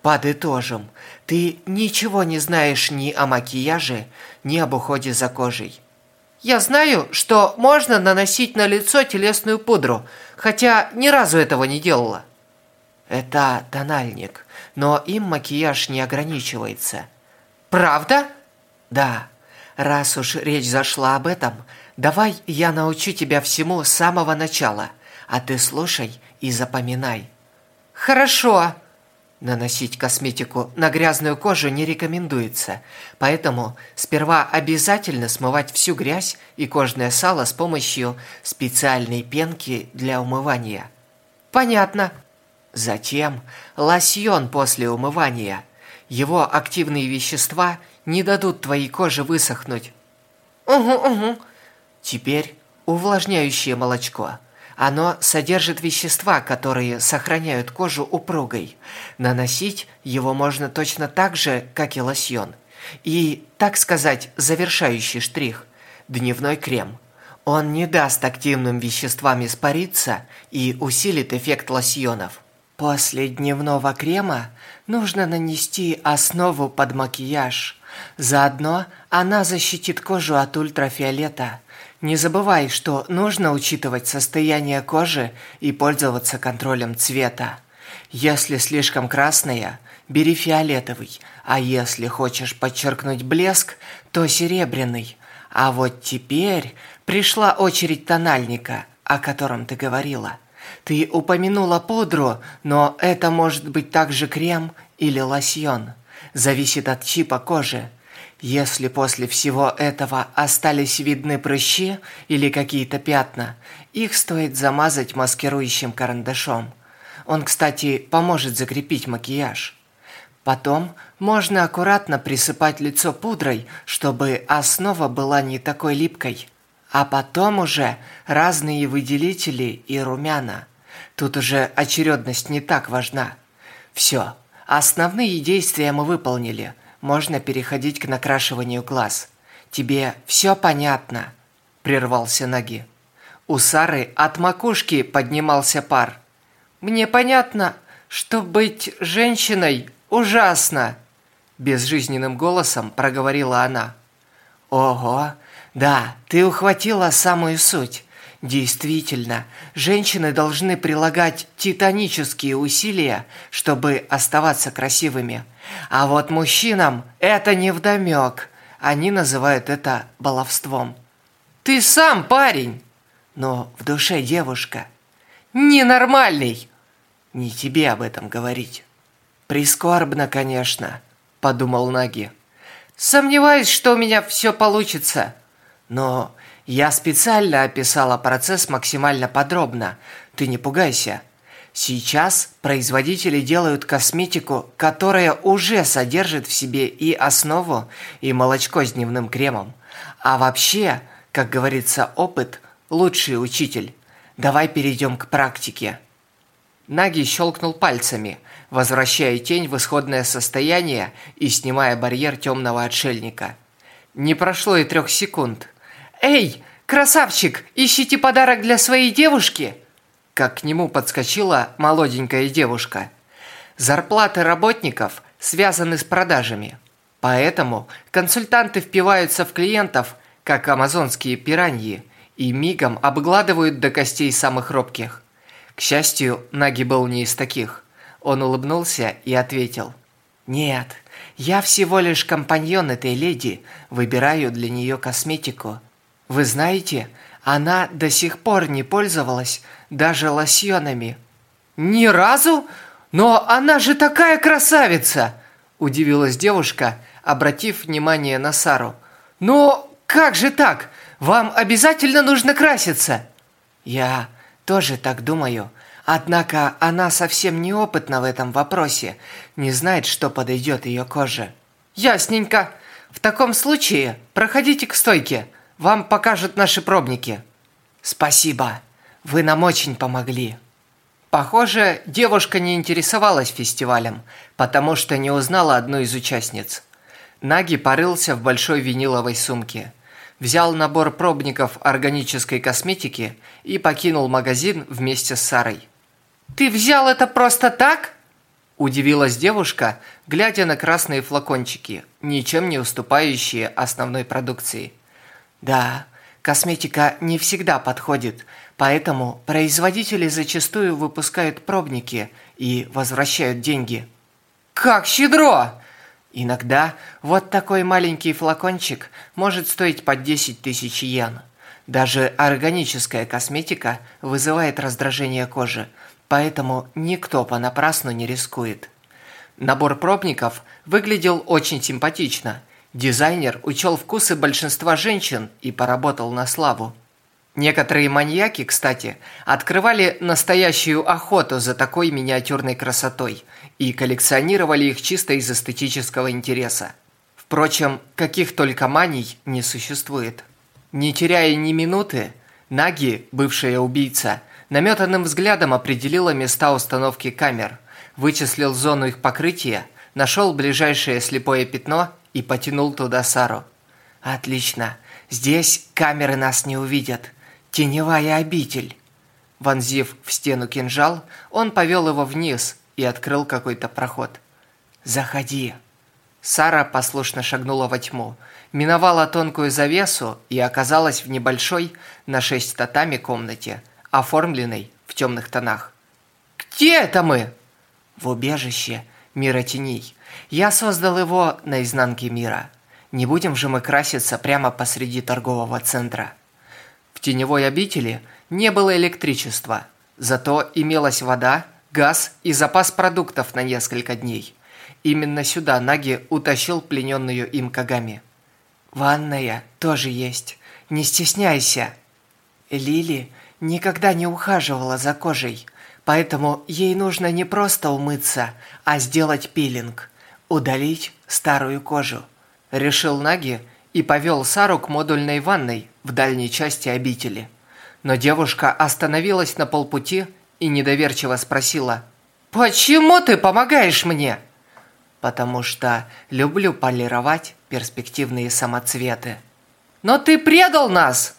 Подытожим, ты ничего не знаешь ни о макияже, ни об уходе за кожей. Я знаю, что можно наносить на лицо телесную пудру, хотя ни разу этого не делала. Это тональник, но им макияж не ограничивается. Правда? Да. Раз уж речь зашла об этом, давай я научу тебя всему с самого начала, а ты слушай и запоминай. Хорошо. Наносить косметику на грязную кожу не рекомендуется, поэтому сперва обязательно смывать всю грязь и кожное сало с помощью специальной пенки для умывания. Понятно. Затем лосьон после умывания. Его активные вещества не дадут твоей коже высохнуть. Угу, угу. Теперь увлажняющее молочко – оно содержит вещества, которые сохраняют кожу упругой. Наносить его можно точно так же, как и лосьон. И, так сказать, завершающий штрих – дневной крем. Он не даст активным веществам испариться и усилит эффект лосьонов. После дневного крема нужно нанести основу под макияж. Заодно она защитит кожу от ультрафиолета – не забывай, что нужно учитывать состояние кожи и пользоваться контролем цвета. Если слишком красная, бери фиолетовый, а если хочешь подчеркнуть блеск, то серебряный. А вот теперь пришла очередь тональника, о котором ты говорила. Ты упомянула пудру, но это может быть также крем или лосьон. зависит от чипа кожи. Если после всего этого остались видны прыщи или какие-то пятна, их стоит замазать маскирующим карандашом. Он, кстати, поможет закрепить макияж. Потом можно аккуратно присыпать лицо пудрой, чтобы основа была не такой липкой. А потом уже разные выделители и румяна. Тут уже очередность не так важна. Все, основные действия мы выполнили. Можно переходить к накрашиванию глаз. Тебе все понятно? Прервался Наги. У Сары от макушки поднимался пар. Мне понятно, что быть женщиной ужасно, безжизненным голосом проговорила она. Ого, да, ты ухватила самую суть. Действительно, женщины должны прилагать титанические усилия, чтобы оставаться красивыми. А вот мужчинам это не вдомек. Они называют это баловством. Ты сам парень, но в душе девушка. Ненормальный. Не тебе об этом говорить. Прискорбно, конечно, подумал Наги. Сомневаюсь, что у меня все получится. Но я специально описала процесс максимально подробно. Ты не пугайся. Сейчас производители делают косметику, которая уже содержит в себе и основу, и молочко с дневным кремом. А вообще, как говорится, опыт – лучший учитель. Давай перейдем к практике. Наги щелкнул пальцами, возвращая тень в исходное состояние и снимая барьер темного отшельника. Не прошло и трех секунд. «Эй, красавчик, ищите подарок для своей девушки!» Как к нему подскочила молоденькая девушка. Зарплаты работников связаны с продажами. Поэтому консультанты впиваются в клиентов, как амазонские пираньи, и мигом обгладывают до костей самых робких. К счастью, Наги был не из таких. Он улыбнулся и ответил. «Нет, я всего лишь компаньон этой леди, выбираю для нее косметику. Вы знаете, она до сих пор не пользовалась даже лосьонами». «Ни разу? Но она же такая красавица!» Удивилась девушка, обратив внимание на Сару. «Но как же так? Вам обязательно нужно краситься!» «Я тоже так думаю. Однако она совсем неопытна в этом вопросе, не знает, что подойдет ее коже. Ясненько. В таком случае проходите к стойке. Вам покажут наши пробники. Спасибо. Вы нам очень помогли. Похоже, девушка не интересовалась фестивалем, потому что не узнала одну из участниц. Наги порылся в большой виниловой сумке – взял набор пробников органической косметики и покинул магазин вместе с Сарой. «Ты взял это просто так?» Удивилась девушка, глядя на красные флакончики, ничем не уступающие основной продукции. «Да, косметика не всегда подходит, поэтому производители зачастую выпускают пробники и возвращают деньги». «Как щедро!» Иногда вот такой маленький флакончик может стоить по 10 тысяч йен. Даже органическая косметика вызывает раздражение кожи, поэтому никто понапрасну не рискует. Набор пробников выглядел очень симпатично. Дизайнер учел вкусы большинства женщин и поработал на славу. Некоторые маньяки, кстати, открывали настоящую охоту за такой миниатюрной красотой и коллекционировали их чисто из эстетического интереса. Впрочем, каких только маний не существует. Не теряя ни минуты, Наги, бывшая убийца, наметанным взглядом определила места установки камер, вычислил зону их покрытия, нашел ближайшее слепое пятно и потянул туда Сару. «Отлично. Здесь камеры нас не увидят. Теневая обитель!» Вонзив в стену кинжал, он повел его вниз и открыл какой-то проход. «Заходи!» Сара послушно шагнула во тьму, миновала тонкую завесу и оказалась в небольшой на шесть татами комнате, оформленной в темных тонах. «Где это мы?» «В убежище мира теней. Я создал его на изнанке мира. Не будем же мы краситься прямо посреди торгового центра». В теневой обители не было электричества, зато имелась вода, газ и запас продуктов на несколько дней. Именно сюда Наги утащил плененную им Кагами. «Ванная тоже есть. Не стесняйся». Лили никогда не ухаживала за кожей, поэтому ей нужно не просто умыться, а сделать пилинг, удалить старую кожу. Решил Наги и повел Сару к модульной ванной в дальней части обители. Но девушка остановилась на полпути и недоверчиво спросила «Почему ты помогаешь мне?» «Потому что люблю полировать перспективные самоцветы». «Но ты предал нас!»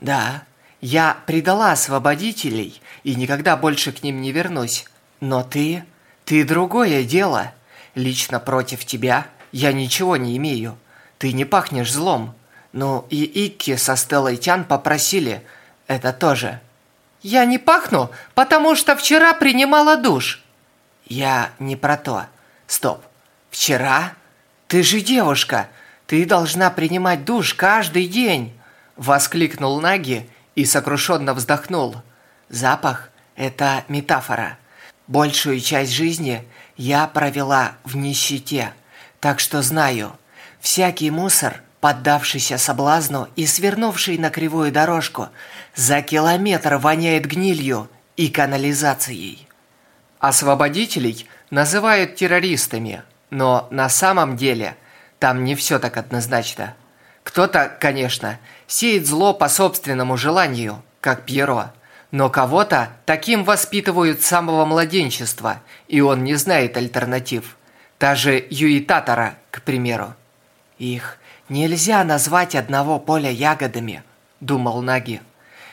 «Да, я предала освободителей и никогда больше к ним не вернусь. Но ты... ты другое дело. Лично против тебя я ничего не имею. Ты не пахнешь злом. Ну и Икки со Стеллой Тян попросили. Это тоже. Я не пахну, потому что вчера принимала душ. Я не про то. Стоп. Вчера? Ты же девушка. Ты должна принимать душ каждый день. Воскликнул Наги и сокрушенно вздохнул. Запах – это метафора. Большую часть жизни я провела в нищете, так что знаю, всякий мусор, поддавшийся соблазну и свернувший на кривую дорожку, за километр воняет гнилью и канализацией. Освободителей называют террористами, но на самом деле там не все так однозначно. Кто-то, конечно, сеет зло по собственному желанию, как Пьеро, но кого-то таким воспитывают с самого младенчества, и он не знает альтернатив. Та же Юитатора, к примеру. «Их нельзя назвать одного поля ягодами», – думал Наги.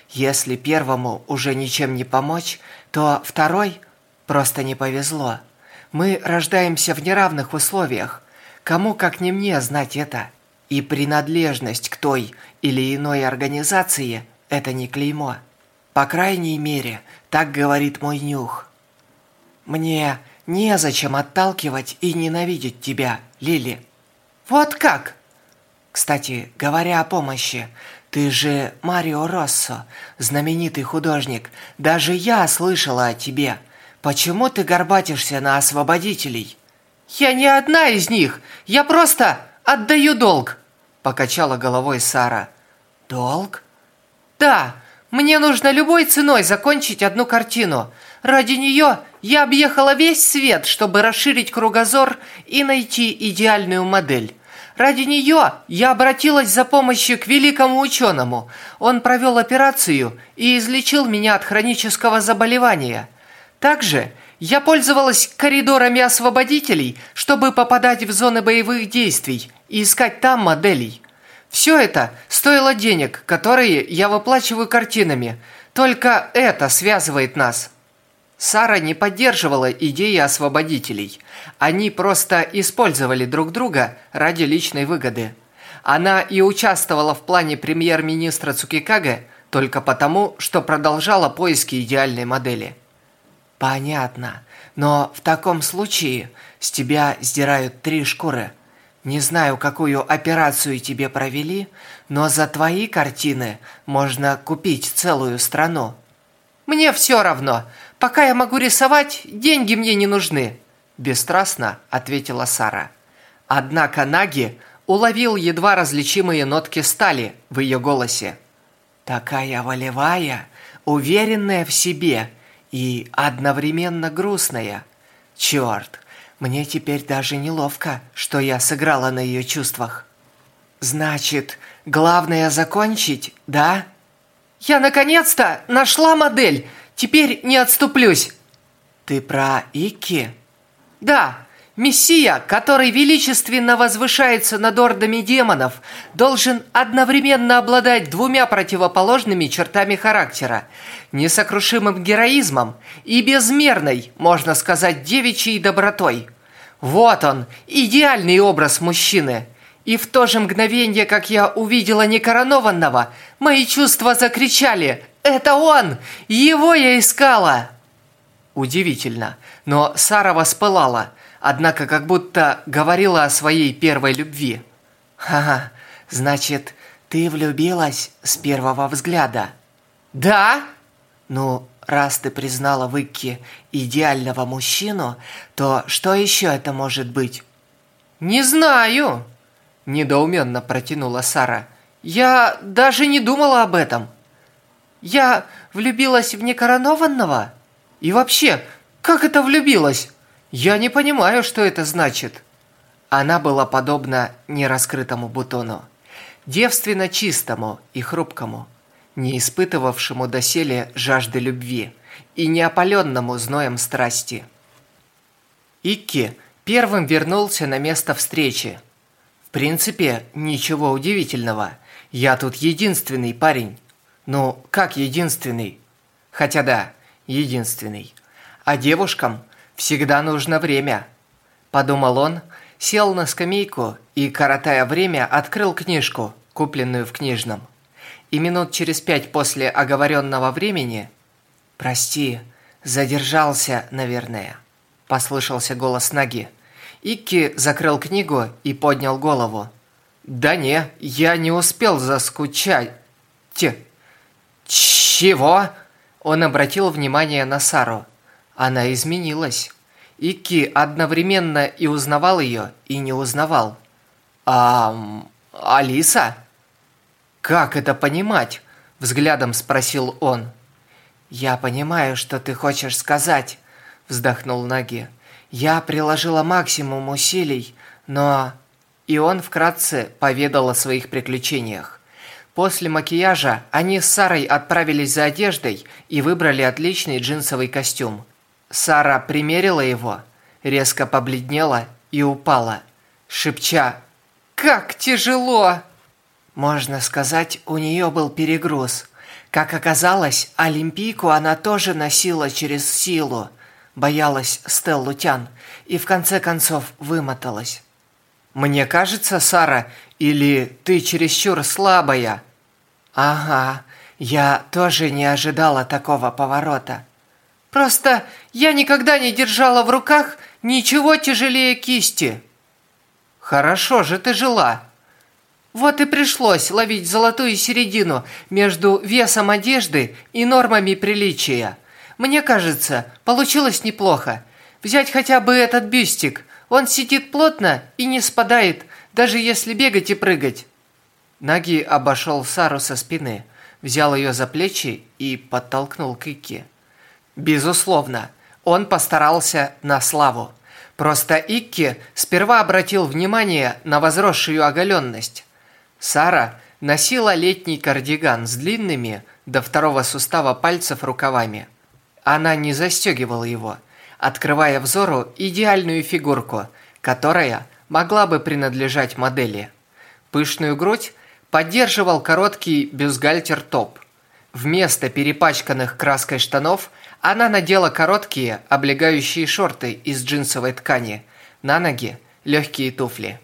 «Если первому уже ничем не помочь, то второй просто не повезло. Мы рождаемся в неравных условиях. Кому, как не мне, знать это? И принадлежность к той или иной организации – это не клеймо. По крайней мере, так говорит мой нюх. Мне незачем отталкивать и ненавидеть тебя, Лили. Вот как? Кстати, говоря о помощи, ты же Марио Россо, знаменитый художник. Даже я слышала о тебе. Почему ты горбатишься на освободителей? Я не одна из них. Я просто отдаю долг, покачала головой Сара. Долг? Да, мне нужно любой ценой закончить одну картину. Ради нее я объехала весь свет, чтобы расширить кругозор и найти идеальную модель. Ради нее я обратилась за помощью к великому ученому. Он провел операцию и излечил меня от хронического заболевания. Также я пользовалась коридорами освободителей, чтобы попадать в зоны боевых действий и искать там моделей. Все это стоило денег, которые я выплачиваю картинами. Только это связывает нас. Сара не поддерживала идеи освободителей. Они просто использовали друг друга ради личной выгоды. Она и участвовала в плане премьер-министра Цукикаге только потому, что продолжала поиски идеальной модели. Понятно. Но в таком случае с тебя сдирают три шкуры – не знаю, какую операцию тебе провели, но за твои картины можно купить целую страну. Мне все равно. Пока я могу рисовать, деньги мне не нужны, бесстрастно ответила Сара. Однако Наги уловил едва различимые нотки стали в ее голосе. Такая волевая, уверенная в себе и одновременно грустная. Черт, мне теперь даже неловко, что я сыграла на ее чувствах. Значит, главное закончить, да? Я наконец-то нашла модель. Теперь не отступлюсь. Ты про Икки? Да. Мессия, который величественно возвышается над ордами демонов, должен одновременно обладать двумя противоположными чертами характера – несокрушимым героизмом и безмерной, можно сказать, девичьей добротой. Вот он, идеальный образ мужчины. И в то же мгновение, как я увидела некоронованного, мои чувства закричали «Это он! Его я искала!» Удивительно, но Сара воспылала – однако как будто говорила о своей первой любви. «Ха-ха, значит, ты влюбилась с первого взгляда?» «Да?» Ну, раз ты признала в Икке идеального мужчину, то что еще это может быть? Не знаю, недоуменно протянула Сара. Я даже не думала об этом. Я влюбилась в некоронованного? И вообще, как это влюбилась? Я не понимаю, что это значит. Она была подобна нераскрытому бутону, девственно чистому и хрупкому, не испытывавшему доселе жажды любви и не опаленному зноем страсти. Икки первым вернулся на место встречи. В принципе, ничего удивительного. Я тут единственный парень. Ну, как единственный? Хотя да, единственный. А девушкам всегда нужно время. Подумал он, сел на скамейку и, коротая время, открыл книжку, купленную в книжном и минут через пять после оговоренного времени «Прости, задержался, наверное», – послышался голос Наги. Икки закрыл книгу и поднял голову. «Да не, я не успел заскучать». Те. «Чего?» Он обратил внимание на Сару. Она изменилась. Икки одновременно и узнавал ее, и не узнавал. «А... Алиса?» «Как это понимать?» – взглядом спросил он. «Я понимаю, что ты хочешь сказать», – вздохнул Наги. «Я приложила максимум усилий, но...» И он вкратце поведал о своих приключениях. После макияжа они с Сарой отправились за одеждой и выбрали отличный джинсовый костюм. Сара примерила его, резко побледнела и упала, шепча «Как тяжело!» Можно сказать, у нее был перегруз. Как оказалось, Олимпийку она тоже носила через силу. Боялась Стеллу Тян и в конце концов вымоталась. «Мне кажется, Сара, или ты чересчур слабая?» «Ага, я тоже не ожидала такого поворота». «Просто я никогда не держала в руках ничего тяжелее кисти». «Хорошо же ты жила», вот и пришлось ловить золотую середину между весом одежды и нормами приличия. Мне кажется, получилось неплохо. Взять хотя бы этот бюстик. Он сидит плотно и не спадает, даже если бегать и прыгать. Наги обошел Сару со спины, взял ее за плечи и подтолкнул к Икке. Безусловно, он постарался на славу. Просто Икки сперва обратил внимание на возросшую оголенность. Сара носила летний кардиган с длинными до второго сустава пальцев рукавами. Она не застегивала его, открывая взору идеальную фигурку, которая могла бы принадлежать модели. Пышную грудь поддерживал короткий бюстгальтер-топ. Вместо перепачканных краской штанов она надела короткие облегающие шорты из джинсовой ткани, на ноги легкие туфли.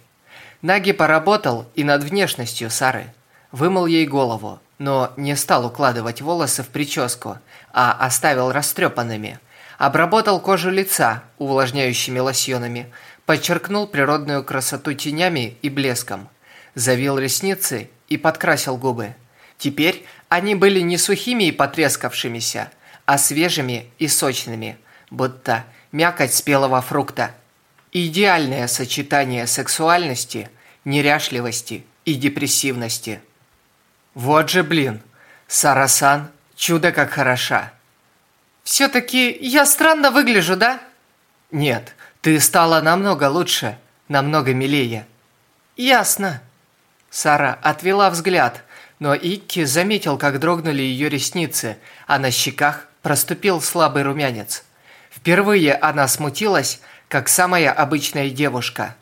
Наги поработал и над внешностью Сары. Вымыл ей голову, но не стал укладывать волосы в прическу, а оставил растрепанными. Обработал кожу лица увлажняющими лосьонами, подчеркнул природную красоту тенями и блеском. Завил ресницы и подкрасил губы. Теперь они были не сухими и потрескавшимися, а свежими и сочными, будто мякоть спелого фрукта. Идеальное сочетание сексуальности, неряшливости и депрессивности. Вот же, блин, Сарасан, чудо как хороша. Все-таки я странно выгляжу, да? Нет, ты стала намного лучше, намного милее. Ясно. Сара отвела взгляд, но Икки заметил, как дрогнули ее ресницы, а на щеках проступил слабый румянец. Впервые она смутилась, как самая обычная девушка.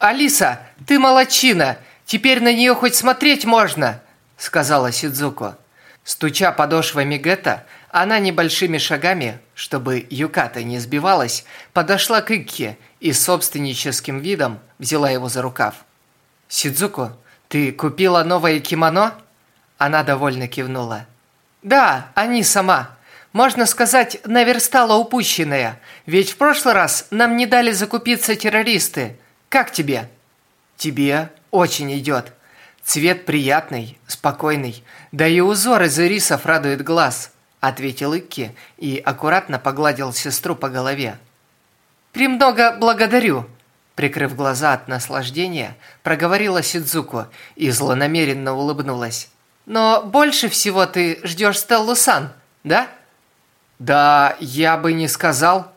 «Алиса, ты молочина! Теперь на нее хоть смотреть можно!» сказала Сидзуко. Стуча подошвами Гетта, она небольшими шагами, чтобы Юката не сбивалась, подошла к Икке и собственническим видом взяла его за рукав. «Сидзуко, ты купила новое кимоно?» Она довольно кивнула. «Да, они сама. Можно сказать, наверстала упущенное, ведь в прошлый раз нам не дали закупиться террористы. Как тебе? Тебе очень идет. Цвет приятный, спокойный, да и узор из ирисов радует глаз. ответил Икки и аккуратно погладил сестру по голове. «Премного благодарю!» Прикрыв глаза от наслаждения, проговорила Сидзуку и злонамеренно улыбнулась. «Но больше всего ты ждешь Стеллу-сан, да?» «Да, я бы не сказал».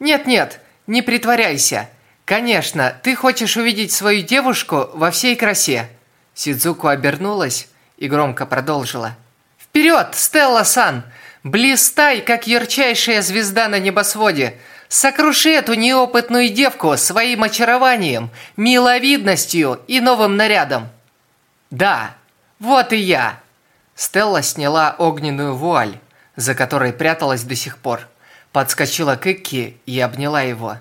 «Нет-нет, не притворяйся. Конечно, ты хочешь увидеть свою девушку во всей красе». Сидзуку обернулась и громко продолжила. «Вперед, Стелла-сан! Блистай, как ярчайшая звезда на небосводе! Сокруши эту неопытную девку своим очарованием, миловидностью и новым нарядом!» «Да, вот и я!» Стелла сняла огненную вуаль, за которой пряталась до сих пор, подскочила к Икки и обняла его.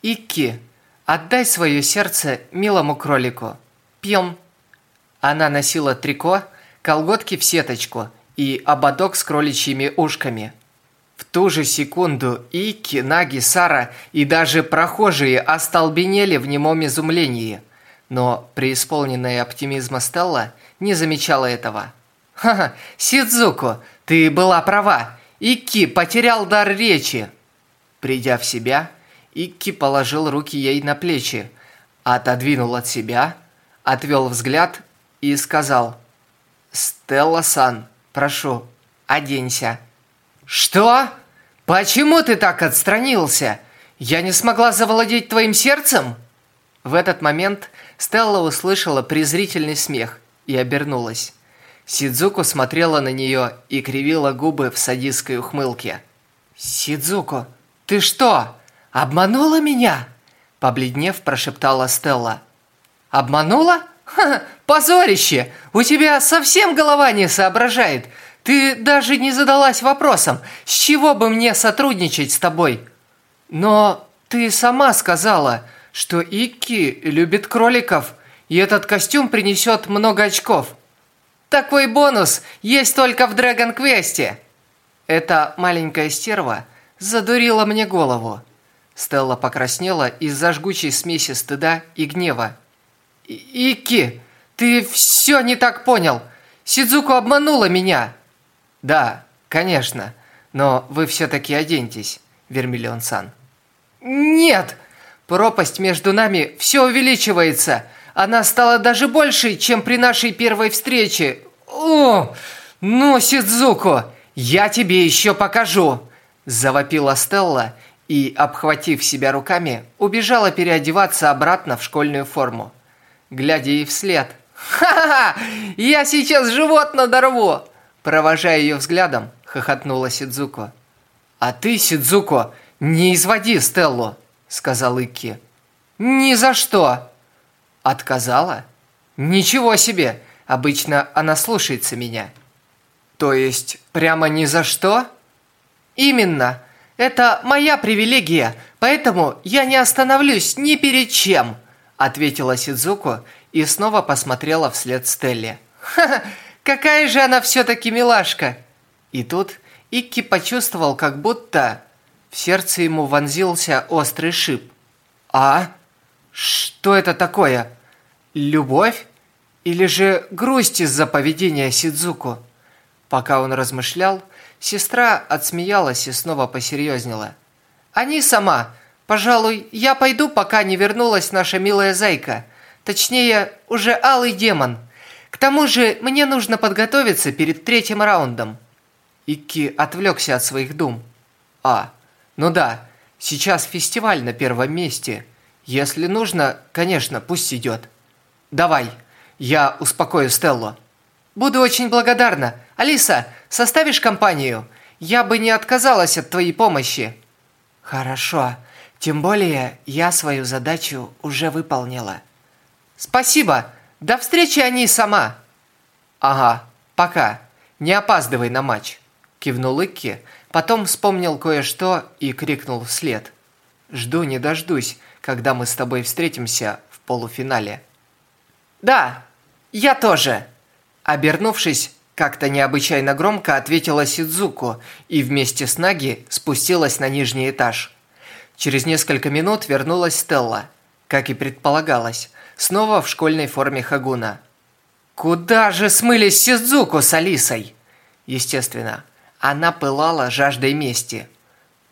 «Икки, отдай свое сердце милому кролику. Пьем!» Она носила трико, колготки в сеточку и ободок с кроличьими ушками. В ту же секунду Ики, Наги, Сара и даже прохожие остолбенели в немом изумлении. Но преисполненная оптимизма Стелла не замечала этого. «Ха-ха, Сидзуку, ты была права. Икки потерял дар речи». Придя в себя, Икки положил руки ей на плечи, отодвинул от себя, отвел взгляд и сказал «Стелла-сан, прошу, оденься». «Что? Почему ты так отстранился? Я не смогла завладеть твоим сердцем?» В этот момент Стелла услышала презрительный смех и обернулась. Сидзуку смотрела на нее и кривила губы в садистской ухмылке. «Сидзуку, ты что, обманула меня?» Побледнев, прошептала Стелла. «Обманула? Ха, позорище! У тебя совсем голова не соображает. Ты даже не задалась вопросом, с чего бы мне сотрудничать с тобой. Но ты сама сказала, что Икки любит кроликов, и этот костюм принесет много очков. Такой бонус есть только в Dragon Quest. Эта маленькая стерва задурила мне голову. Стелла покраснела из-за жгучей смеси стыда и гнева. «Ики, ты все не так понял. Сидзуку обманула меня». «Да, конечно, но вы все-таки оденьтесь, Вермиллион-сан». «Нет! Пропасть между нами все увеличивается. Она стала даже больше, чем при нашей первой встрече. О, ну, Сидзуку, я тебе еще покажу!» Завопила Стелла и, обхватив себя руками, убежала переодеваться обратно в школьную форму глядя ей вслед. «Ха-ха! Я сейчас живот надорву!» Провожая ее взглядом, хохотнула Сидзуко. «А ты, Сидзуко, не изводи Стеллу!» Сказал Икки. «Ни за что!» «Отказала? Ничего себе! Обычно она слушается меня». «То есть, прямо ни за что?» «Именно! Это моя привилегия, поэтому я не остановлюсь ни перед чем!» ответила Сидзуку и снова посмотрела вслед Стелле. «Ха-ха, какая же она все-таки милашка!» И тут Икки почувствовал, как будто в сердце ему вонзился острый шип. «А? Что это такое? Любовь? Или же грусть из-за поведения Сидзуку?» Пока он размышлял, сестра отсмеялась и снова посерьезнела. «Они сама Пожалуй, я пойду, пока не вернулась наша милая зайка. Точнее, уже алый демон. К тому же, мне нужно подготовиться перед третьим раундом. Икки отвлекся от своих дум. А, ну да, сейчас фестиваль на первом месте. Если нужно, конечно, пусть идет. Давай, я успокою Стеллу. Буду очень благодарна. Алиса, составишь компанию? Я бы не отказалась от твоей помощи. Хорошо. Тем более, я свою задачу уже выполнила. Спасибо. До встречи, они сама. Ага, пока. Не опаздывай на матч. Кивнул Икки, потом вспомнил кое-что и крикнул вслед. Жду не дождусь, когда мы с тобой встретимся в полуфинале. Да, я тоже. Обернувшись, как-то необычайно громко ответила Сидзуку и вместе с Наги спустилась на нижний этаж. Через несколько минут вернулась Стелла, как и предполагалось, снова в школьной форме Хагуна. Куда же смылись Сидзуку с Алисой? Естественно, Она пылала жаждой мести.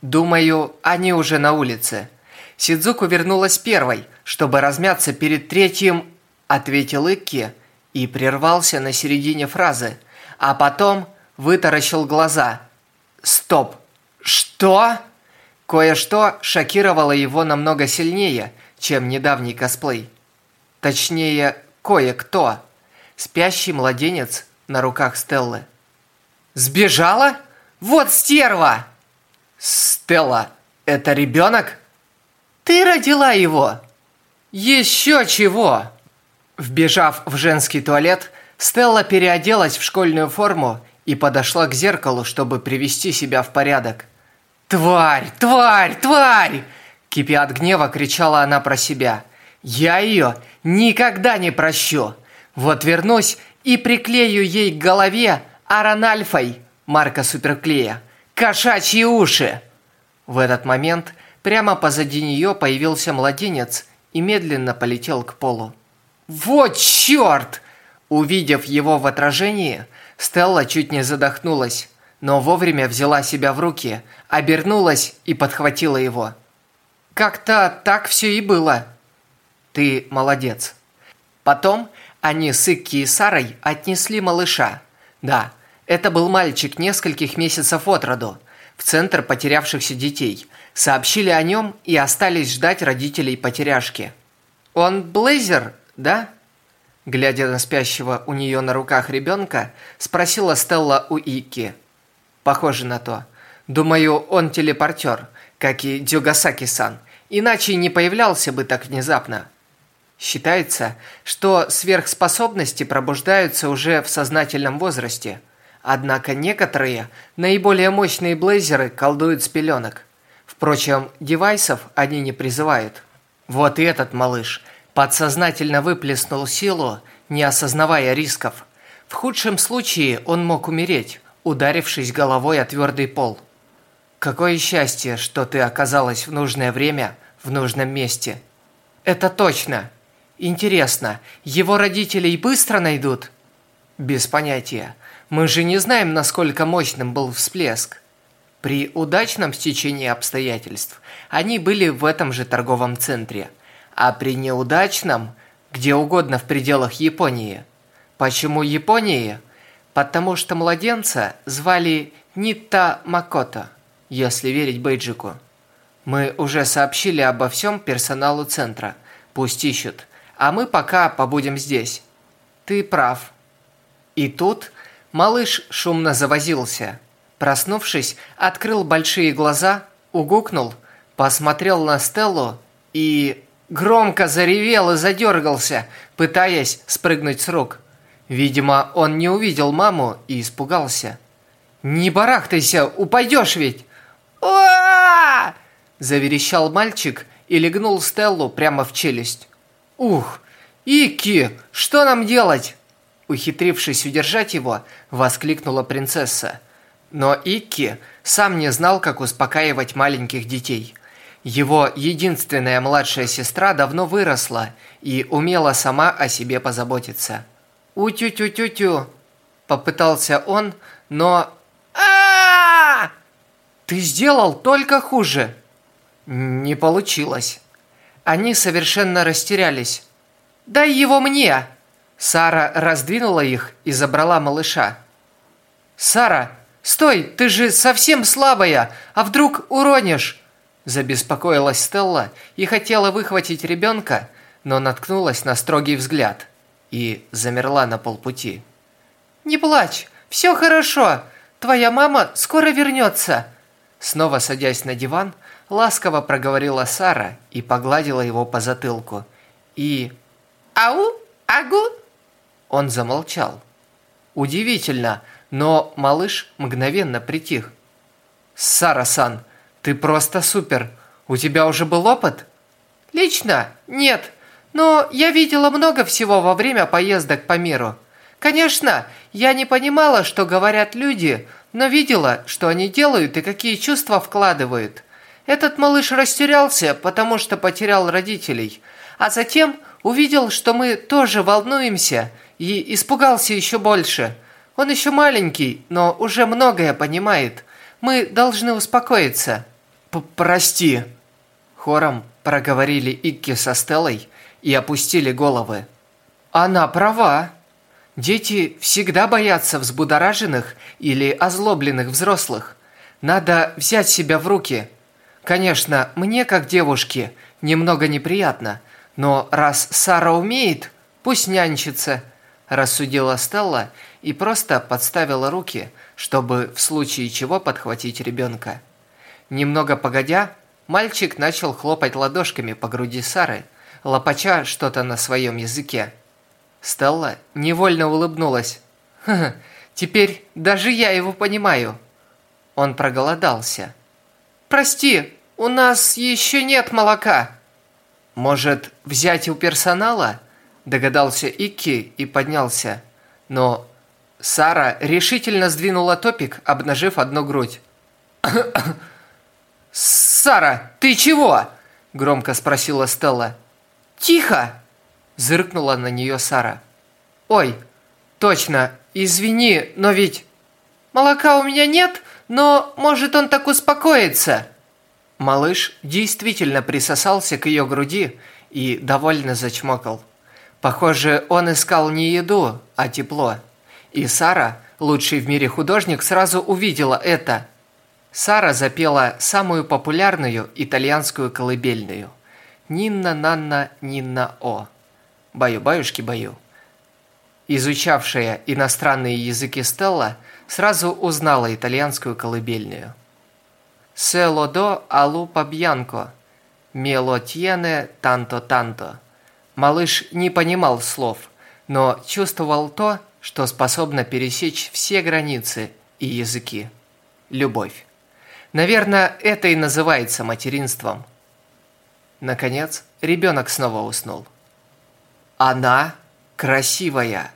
Думаю, они уже на улице. Сидзуку вернулась первой, чтобы размяться перед третьим, ответил Икки и прервался на середине фразы, а потом вытаращил глаза. Стоп. Что? Кое-что шокировало его намного сильнее, чем недавний косплей. Точнее, кое-кто. Спящий младенец на руках Стеллы. «Сбежала? Вот стерва!» «Стелла, это ребенок?» «Ты родила его!» «Еще чего!» Вбежав в женский туалет, Стелла переоделась в школьную форму и подошла к зеркалу, чтобы привести себя в порядок. «Тварь! Тварь! Тварь!» Кипя от гнева, кричала она про себя. «Я ее никогда не прощу! Вот вернусь и приклею ей к голове Аранальфой, марка суперклея, кошачьи уши!» В этот момент прямо позади нее появился младенец и медленно полетел к полу. «Вот черт!» Увидев его в отражении, Стелла чуть не задохнулась, но вовремя взяла себя в руки, обернулась и подхватила его. «Как-то так все и было». «Ты молодец». Потом они с Икки и Сарой отнесли малыша. Да, это был мальчик нескольких месяцев от роду, в центр потерявшихся детей. Сообщили о нем и остались ждать родителей потеряшки. «Он Блейзер, да?» Глядя на спящего у нее на руках ребенка, спросила Стелла у Ики. «Похоже на то. Думаю, он телепортер, как и Дюгасаки-сан, иначе не появлялся бы так внезапно». Считается, что сверхспособности пробуждаются уже в сознательном возрасте. Однако некоторые, наиболее мощные блейзеры колдуют с пеленок. Впрочем, девайсов они не призывают. Вот и этот малыш – Подсознательно выплеснул силу, не осознавая рисков. В худшем случае он мог умереть, ударившись головой о твердый пол. Какое счастье, что ты оказалась в нужное время, в нужном месте. Это точно. Интересно, его родителей быстро найдут? Без понятия. Мы же не знаем, насколько мощным был всплеск. При удачном стечении обстоятельств они были в этом же торговом центре – а при неудачном где угодно в пределах Японии. Почему Японии? Потому что младенца звали Нита Макото, если верить Бейджику. Мы уже сообщили обо всем персоналу центра. Пусть ищут. А мы пока побудем здесь. Ты прав. И тут малыш шумно завозился. Проснувшись, открыл большие глаза, угукнул, посмотрел на Стеллу и Громко заревел и задергался, пытаясь спрыгнуть с рук. Видимо, он не увидел маму и испугался. «Не барахтайся, упадешь ведь!» «Уа!» – заверещал мальчик и легнул Стеллу прямо в челюсть. «Ух! Ики, что нам делать?» Ухитрившись удержать его, воскликнула принцесса. Но Икки сам не знал, как успокаивать маленьких детей – его единственная младшая сестра давно выросла и умела сама о себе позаботиться. «У-тю-тю-тю-тю!» Попытался он, но... а Ты сделал только хуже!» Не получилось. Они совершенно растерялись. «Дай его мне!» Сара раздвинула их и забрала малыша. «Сара, стой, ты же совсем слабая, а вдруг уронишь?» Забеспокоилась Стелла и хотела выхватить ребенка, но наткнулась на строгий взгляд и замерла на полпути. «Не плачь, все хорошо, твоя мама скоро вернется!» Снова садясь на диван, ласково проговорила Сара и погладила его по затылку. И... «Ау? Агу?» Он замолчал. Удивительно, но малыш мгновенно притих. «Сара-сан, ты просто супер. У тебя уже был опыт? Лично? Нет. Но я видела много всего во время поездок по миру. Конечно, я не понимала, что говорят люди, но видела, что они делают и какие чувства вкладывают. Этот малыш растерялся, потому что потерял родителей, а затем увидел, что мы тоже волнуемся и испугался еще больше. Он еще маленький, но уже многое понимает. Мы должны успокоиться». П «Прости». Хором проговорили Икки со Стеллой и опустили головы. «Она права. Дети всегда боятся взбудораженных или озлобленных взрослых. Надо взять себя в руки. Конечно, мне, как девушке, немного неприятно, но раз Сара умеет, пусть нянчится», – рассудила Стелла и просто подставила руки, чтобы в случае чего подхватить ребенка. Немного погодя, мальчик начал хлопать ладошками по груди Сары, лопача что-то на своем языке. Стелла невольно улыбнулась. «Ха -ха, теперь даже я его понимаю». Он проголодался. «Прости, у нас еще нет молока». «Может, взять у персонала?» Догадался Икки и поднялся. Но Сара решительно сдвинула топик, обнажив одну грудь. «Сара, ты чего?» – громко спросила Стелла. «Тихо!» – зыркнула на нее Сара. «Ой, точно, извини, но ведь...» «Молока у меня нет, но может он так успокоится?» Малыш действительно присосался к ее груди и довольно зачмокал. Похоже, он искал не еду, а тепло. И Сара, лучший в мире художник, сразу увидела это. Сара запела самую популярную итальянскую колыбельную – Нинна Нанна Нинна О. Баю-баюшки-баю. Изучавшая иностранные языки Стелла сразу узнала итальянскую колыбельную. «Село до алу пабьянко, мело тьене танто-танто». Малыш не понимал слов, но чувствовал то, что способно пересечь все границы и языки. Любовь. Наверное, это и называется материнством – Наконец, ребенок снова уснул. Она красивая.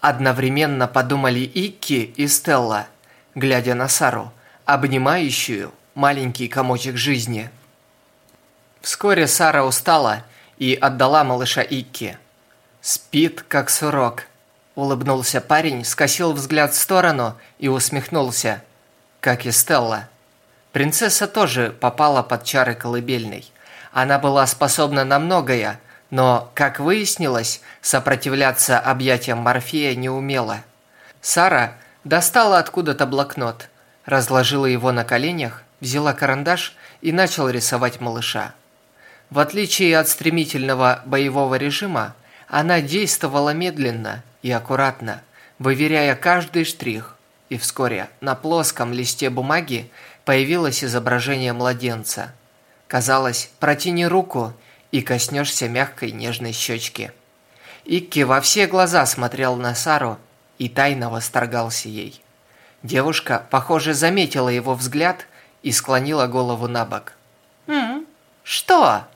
Одновременно подумали Икки и Стелла, глядя на Сару, обнимающую маленький комочек жизни. Вскоре Сара устала и отдала малыша Икки. «Спит, как сурок», – улыбнулся парень, скосил взгляд в сторону и усмехнулся, как и Стелла. Принцесса тоже попала под чары колыбельной – она была способна на многое, но, как выяснилось, сопротивляться объятиям Морфея не умела. Сара достала откуда-то блокнот, разложила его на коленях, взяла карандаш и начала рисовать малыша. В отличие от стремительного боевого режима, она действовала медленно и аккуратно, выверяя каждый штрих, и вскоре на плоском листе бумаги появилось изображение младенца – Казалось, протяни руку и коснешься мягкой нежной щечки. Икки во все глаза смотрел на Сару и тайно восторгался ей. Девушка, похоже, заметила его взгляд и склонила голову на бок. «М? Что?»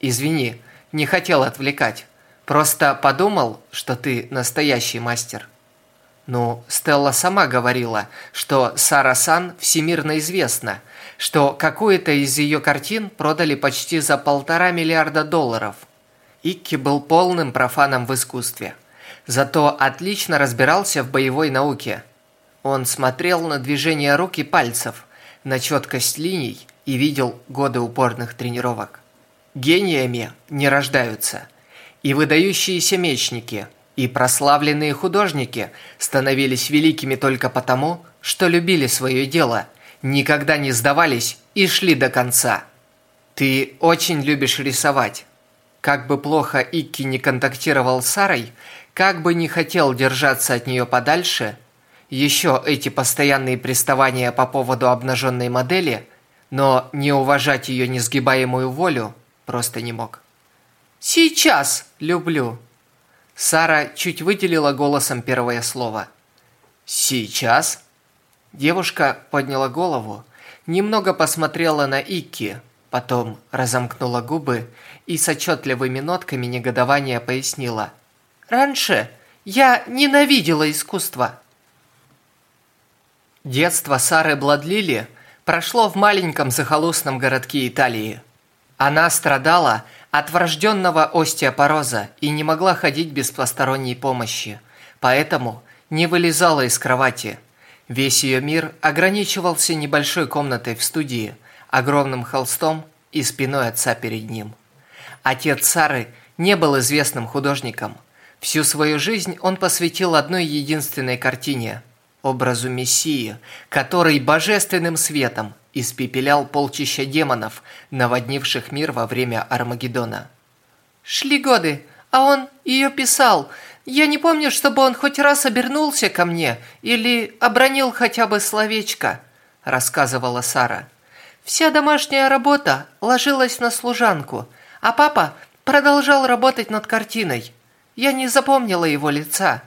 «Извини, не хотел отвлекать. Просто подумал, что ты настоящий мастер». Ну, Стелла сама говорила, что Сара Сан всемирно известна, что какую-то из ее картин продали почти за полтора миллиарда долларов. Икки был полным профаном в искусстве, зато отлично разбирался в боевой науке. Он смотрел на движение рук и пальцев, на четкость линий и видел годы упорных тренировок. Гениями не рождаются, и выдающиеся мечники, и прославленные художники становились великими только потому, что любили свое дело – никогда не сдавались и шли до конца. Ты очень любишь рисовать. Как бы плохо Икки не контактировал с Сарой, как бы не хотел держаться от нее подальше, еще эти постоянные приставания по поводу обнаженной модели, но не уважать ее несгибаемую волю просто не мог. «Сейчас люблю!» Сара чуть выделила голосом первое слово. «Сейчас?» Девушка подняла голову, немного посмотрела на Икки, потом разомкнула губы и с отчетливыми нотками негодования пояснила. «Раньше я ненавидела искусство». Детство Сары Бладлили прошло в маленьком захолустном городке Италии. Она страдала от врожденного остеопороза и не могла ходить без посторонней помощи, поэтому не вылезала из кровати. Весь ее мир ограничивался небольшой комнатой в студии, огромным холстом и спиной отца перед ним. Отец Сары не был известным художником. Всю свою жизнь он посвятил одной единственной картине – образу Мессии, который божественным светом испепелял полчища демонов, наводнивших мир во время Армагеддона. «Шли годы, а он ее писал. Я не помню, чтобы он хоть раз обернулся ко мне или обронил хотя бы словечко», – рассказывала Сара. «Вся домашняя работа ложилась на служанку, а папа продолжал работать над картиной. Я не запомнила его лица.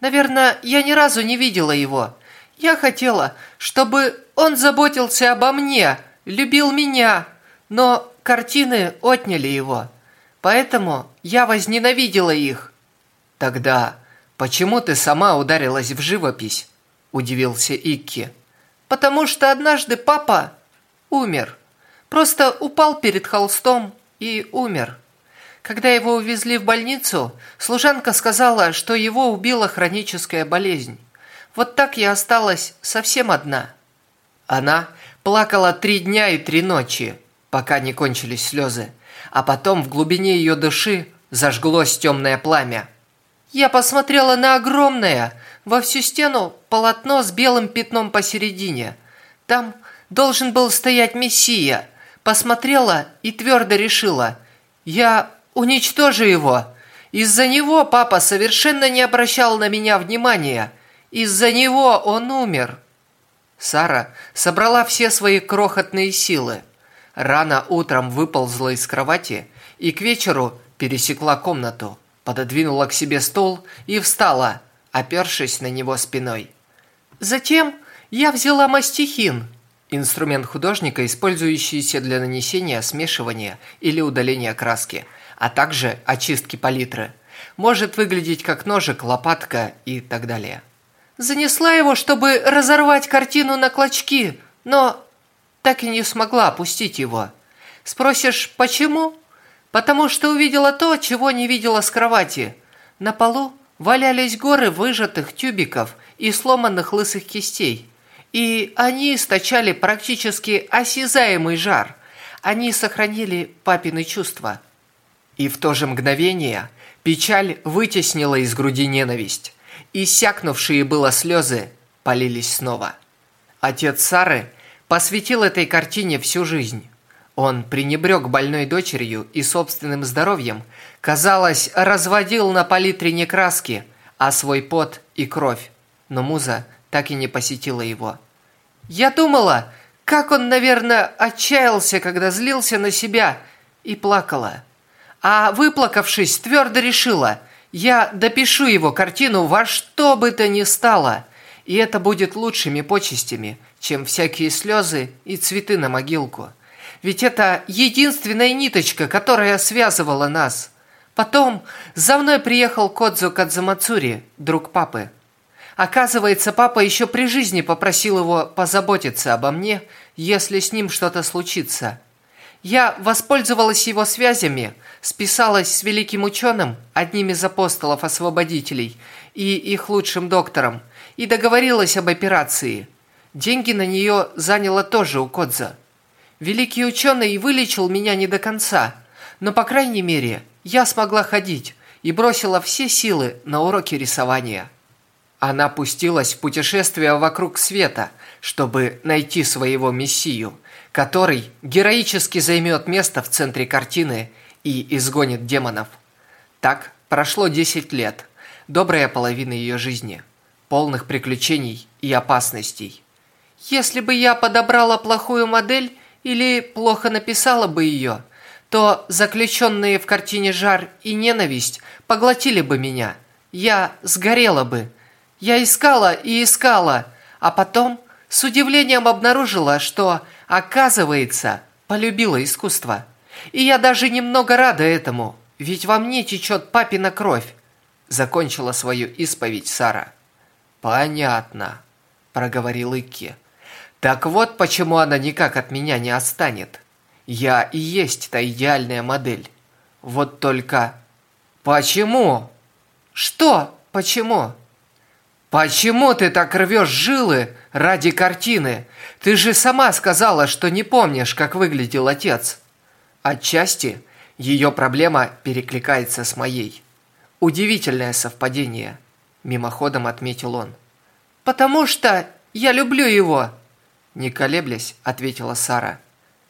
Наверное, я ни разу не видела его. Я хотела, чтобы он заботился обо мне, любил меня, но картины отняли его. Поэтому я возненавидела их. Тогда почему ты сама ударилась в живопись? Удивился Икки. Потому что однажды папа умер. Просто упал перед холстом и умер. Когда его увезли в больницу, служанка сказала, что его убила хроническая болезнь. Вот так я осталась совсем одна. Она плакала три дня и три ночи, пока не кончились слезы, а потом в глубине ее души зажглось темное пламя. Я посмотрела на огромное, во всю стену полотно с белым пятном посередине. Там должен был стоять Мессия. Посмотрела и твердо решила. Я уничтожу его. Из-за него папа совершенно не обращал на меня внимания. Из-за него он умер. Сара собрала все свои крохотные силы. Рано утром выползла из кровати и к вечеру пересекла комнату, пододвинула к себе стол и встала, опершись на него спиной. Затем я взяла мастихин, инструмент художника, использующийся для нанесения, смешивания или удаления краски, а также очистки палитры. Может выглядеть как ножик, лопатка и так далее. Занесла его, чтобы разорвать картину на клочки, но так и не смогла опустить его. Спросишь, почему? Потому что увидела то, чего не видела с кровати. На полу валялись горы выжатых тюбиков и сломанных лысых кистей. И они источали практически осязаемый жар. Они сохранили папины чувства. И в то же мгновение печаль вытеснила из груди ненависть. Иссякнувшие было слезы полились снова. Отец Сары посвятил этой картине всю жизнь. Он пренебрег больной дочерью и собственным здоровьем, казалось, разводил на палитре не краски, а свой пот и кровь. Но муза так и не посетила его. Я думала, как он, наверное, отчаялся, когда злился на себя, и плакала. А выплакавшись, твердо решила – я допишу его картину во что бы то ни стало, и это будет лучшими почестями, чем всякие слезы и цветы на могилку. Ведь это единственная ниточка, которая связывала нас. Потом за мной приехал Кодзу Кадзамацури, друг папы. Оказывается, папа еще при жизни попросил его позаботиться обо мне, если с ним что-то случится. Я воспользовалась его связями, списалась с великим ученым, одним из апостолов-освободителей, и их лучшим доктором, и договорилась об операции. Деньги на нее заняла тоже у Кодза. Великий ученый вылечил меня не до конца, но, по крайней мере, я смогла ходить и бросила все силы на уроки рисования. Она пустилась в путешествие вокруг света, чтобы найти своего мессию – который героически займет место в центре картины и изгонит демонов. Так прошло 10 лет, добрая половина ее жизни, полных приключений и опасностей. Если бы я подобрала плохую модель или плохо написала бы ее, то заключенные в картине жар и ненависть поглотили бы меня. Я сгорела бы. Я искала и искала, а потом с удивлением обнаружила, что Оказывается, полюбила искусство. И я даже немного рада этому, ведь во мне течет папина кровь. Закончила свою исповедь Сара. Понятно, проговорил Икки. Так вот почему она никак от меня не отстанет. Я и есть та идеальная модель. Вот только... Почему? Что? Почему? Почему ты так рвешь жилы ради картины? Ты же сама сказала, что не помнишь, как выглядел отец. Отчасти ее проблема перекликается с моей. Удивительное совпадение, мимоходом отметил он. Потому что я люблю его, не колеблясь, ответила Сара.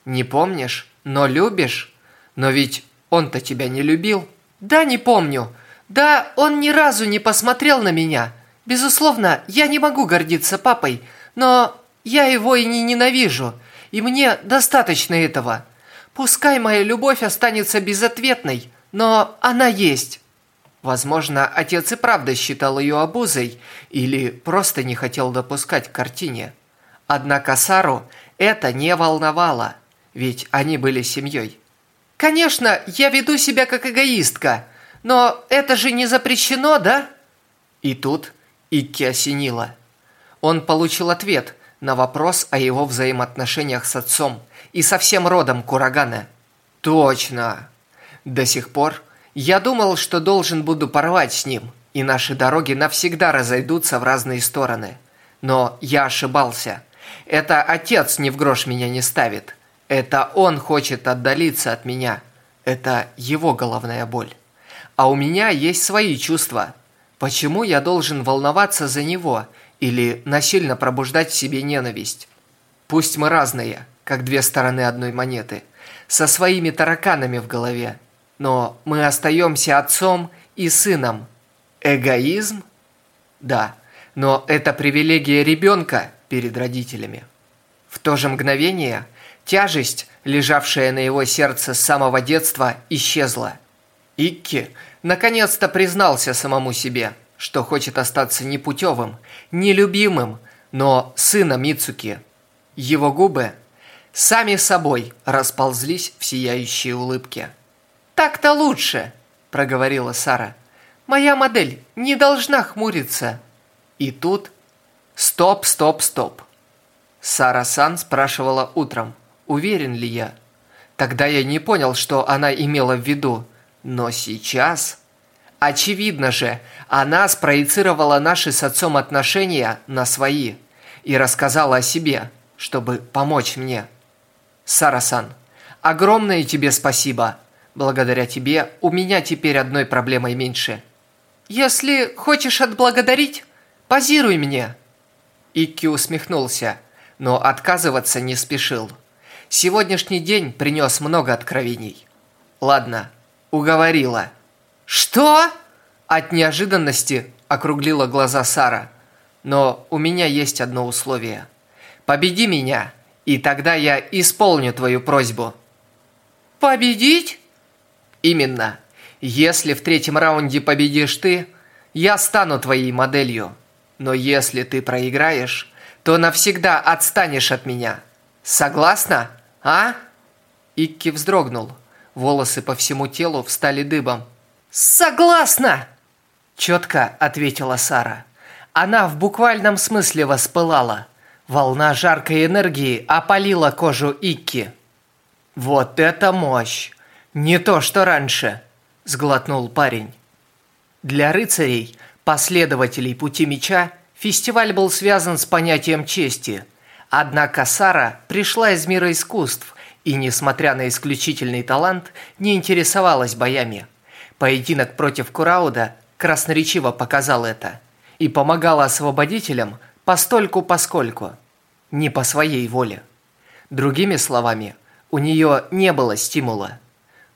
Не помнишь, но любишь? Но ведь он-то тебя не любил. Да, не помню. Да, он ни разу не посмотрел на меня. Безусловно, я не могу гордиться папой, но я его и не ненавижу, и мне достаточно этого. Пускай моя любовь останется безответной, но она есть. Возможно, отец и правда считал ее обузой или просто не хотел допускать к картине. Однако Сару это не волновало, ведь они были семьей. «Конечно, я веду себя как эгоистка, но это же не запрещено, да?» И тут Икки осенило. Он получил ответ на вопрос о его взаимоотношениях с отцом и со всем родом Курагана. «Точно! До сих пор я думал, что должен буду порвать с ним, и наши дороги навсегда разойдутся в разные стороны. Но я ошибался. Это отец ни в грош меня не ставит. Это он хочет отдалиться от меня. Это его головная боль. А у меня есть свои чувства. Почему я должен волноваться за него или насильно пробуждать в себе ненависть? Пусть мы разные, как две стороны одной монеты, со своими тараканами в голове, но мы остаемся отцом и сыном. Эгоизм? Да, но это привилегия ребенка перед родителями. В то же мгновение тяжесть, лежавшая на его сердце с самого детства, исчезла. Икки наконец-то признался самому себе, что хочет остаться непутевым, нелюбимым, но сыном Мицуки. Его губы сами собой расползлись в сияющие улыбки. «Так-то лучше», – проговорила Сара. «Моя модель не должна хмуриться». И тут «Стоп, стоп, стоп!» Сара Сан спрашивала утром, уверен ли я. Тогда я не понял, что она имела в виду. Но сейчас... Очевидно же, она спроецировала наши с отцом отношения на свои и рассказала о себе, чтобы помочь мне. Сара-сан, огромное тебе спасибо. Благодаря тебе у меня теперь одной проблемой меньше. Если хочешь отблагодарить, позируй мне. Икки усмехнулся, но отказываться не спешил. Сегодняшний день принес много откровений. Ладно, уговорила. Что? От неожиданности округлила глаза Сара. Но у меня есть одно условие. Победи меня, и тогда я исполню твою просьбу. Победить? Именно. Если в третьем раунде победишь ты, я стану твоей моделью. Но если ты проиграешь, то навсегда отстанешь от меня. Согласна, а?» Икки вздрогнул. Волосы по всему телу встали дыбом. «Согласна!» Четко ответила Сара. Она в буквальном смысле воспылала. Волна жаркой энергии опалила кожу Икки. «Вот это мощь! Не то, что раньше!» – сглотнул парень. Для рыцарей последователей пути меча фестиваль был связан с понятием чести. Однако Сара пришла из мира искусств и, несмотря на исключительный талант, не интересовалась боями. Поединок против Курауда красноречиво показал это и помогал освободителям постольку-поскольку, не по своей воле. Другими словами, у нее не было стимула.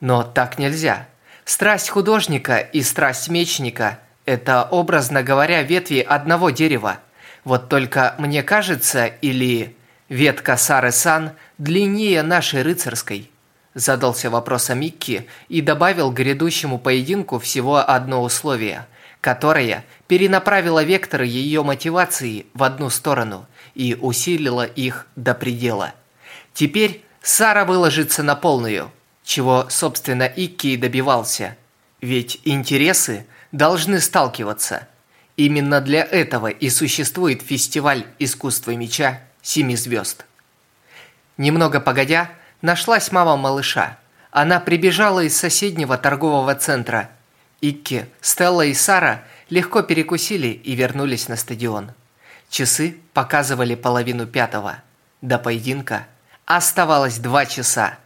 Но так нельзя. Страсть художника и страсть мечника – это, образно говоря, ветви одного дерева. Вот только мне кажется, или ветка Сары-сан длиннее нашей рыцарской? Задался вопросом Микки и добавил к грядущему поединку всего одно условие, которое перенаправило векторы ее мотивации в одну сторону и усилило их до предела. Теперь Сара выложится на полную, чего, собственно, Икки и добивался. Ведь интересы – должны сталкиваться. Именно для этого и существует фестиваль искусства меча «Семи звезд». Немного погодя, нашлась мама малыша. Она прибежала из соседнего торгового центра. Икки, Стелла и Сара легко перекусили и вернулись на стадион. Часы показывали половину пятого. До поединка оставалось два часа.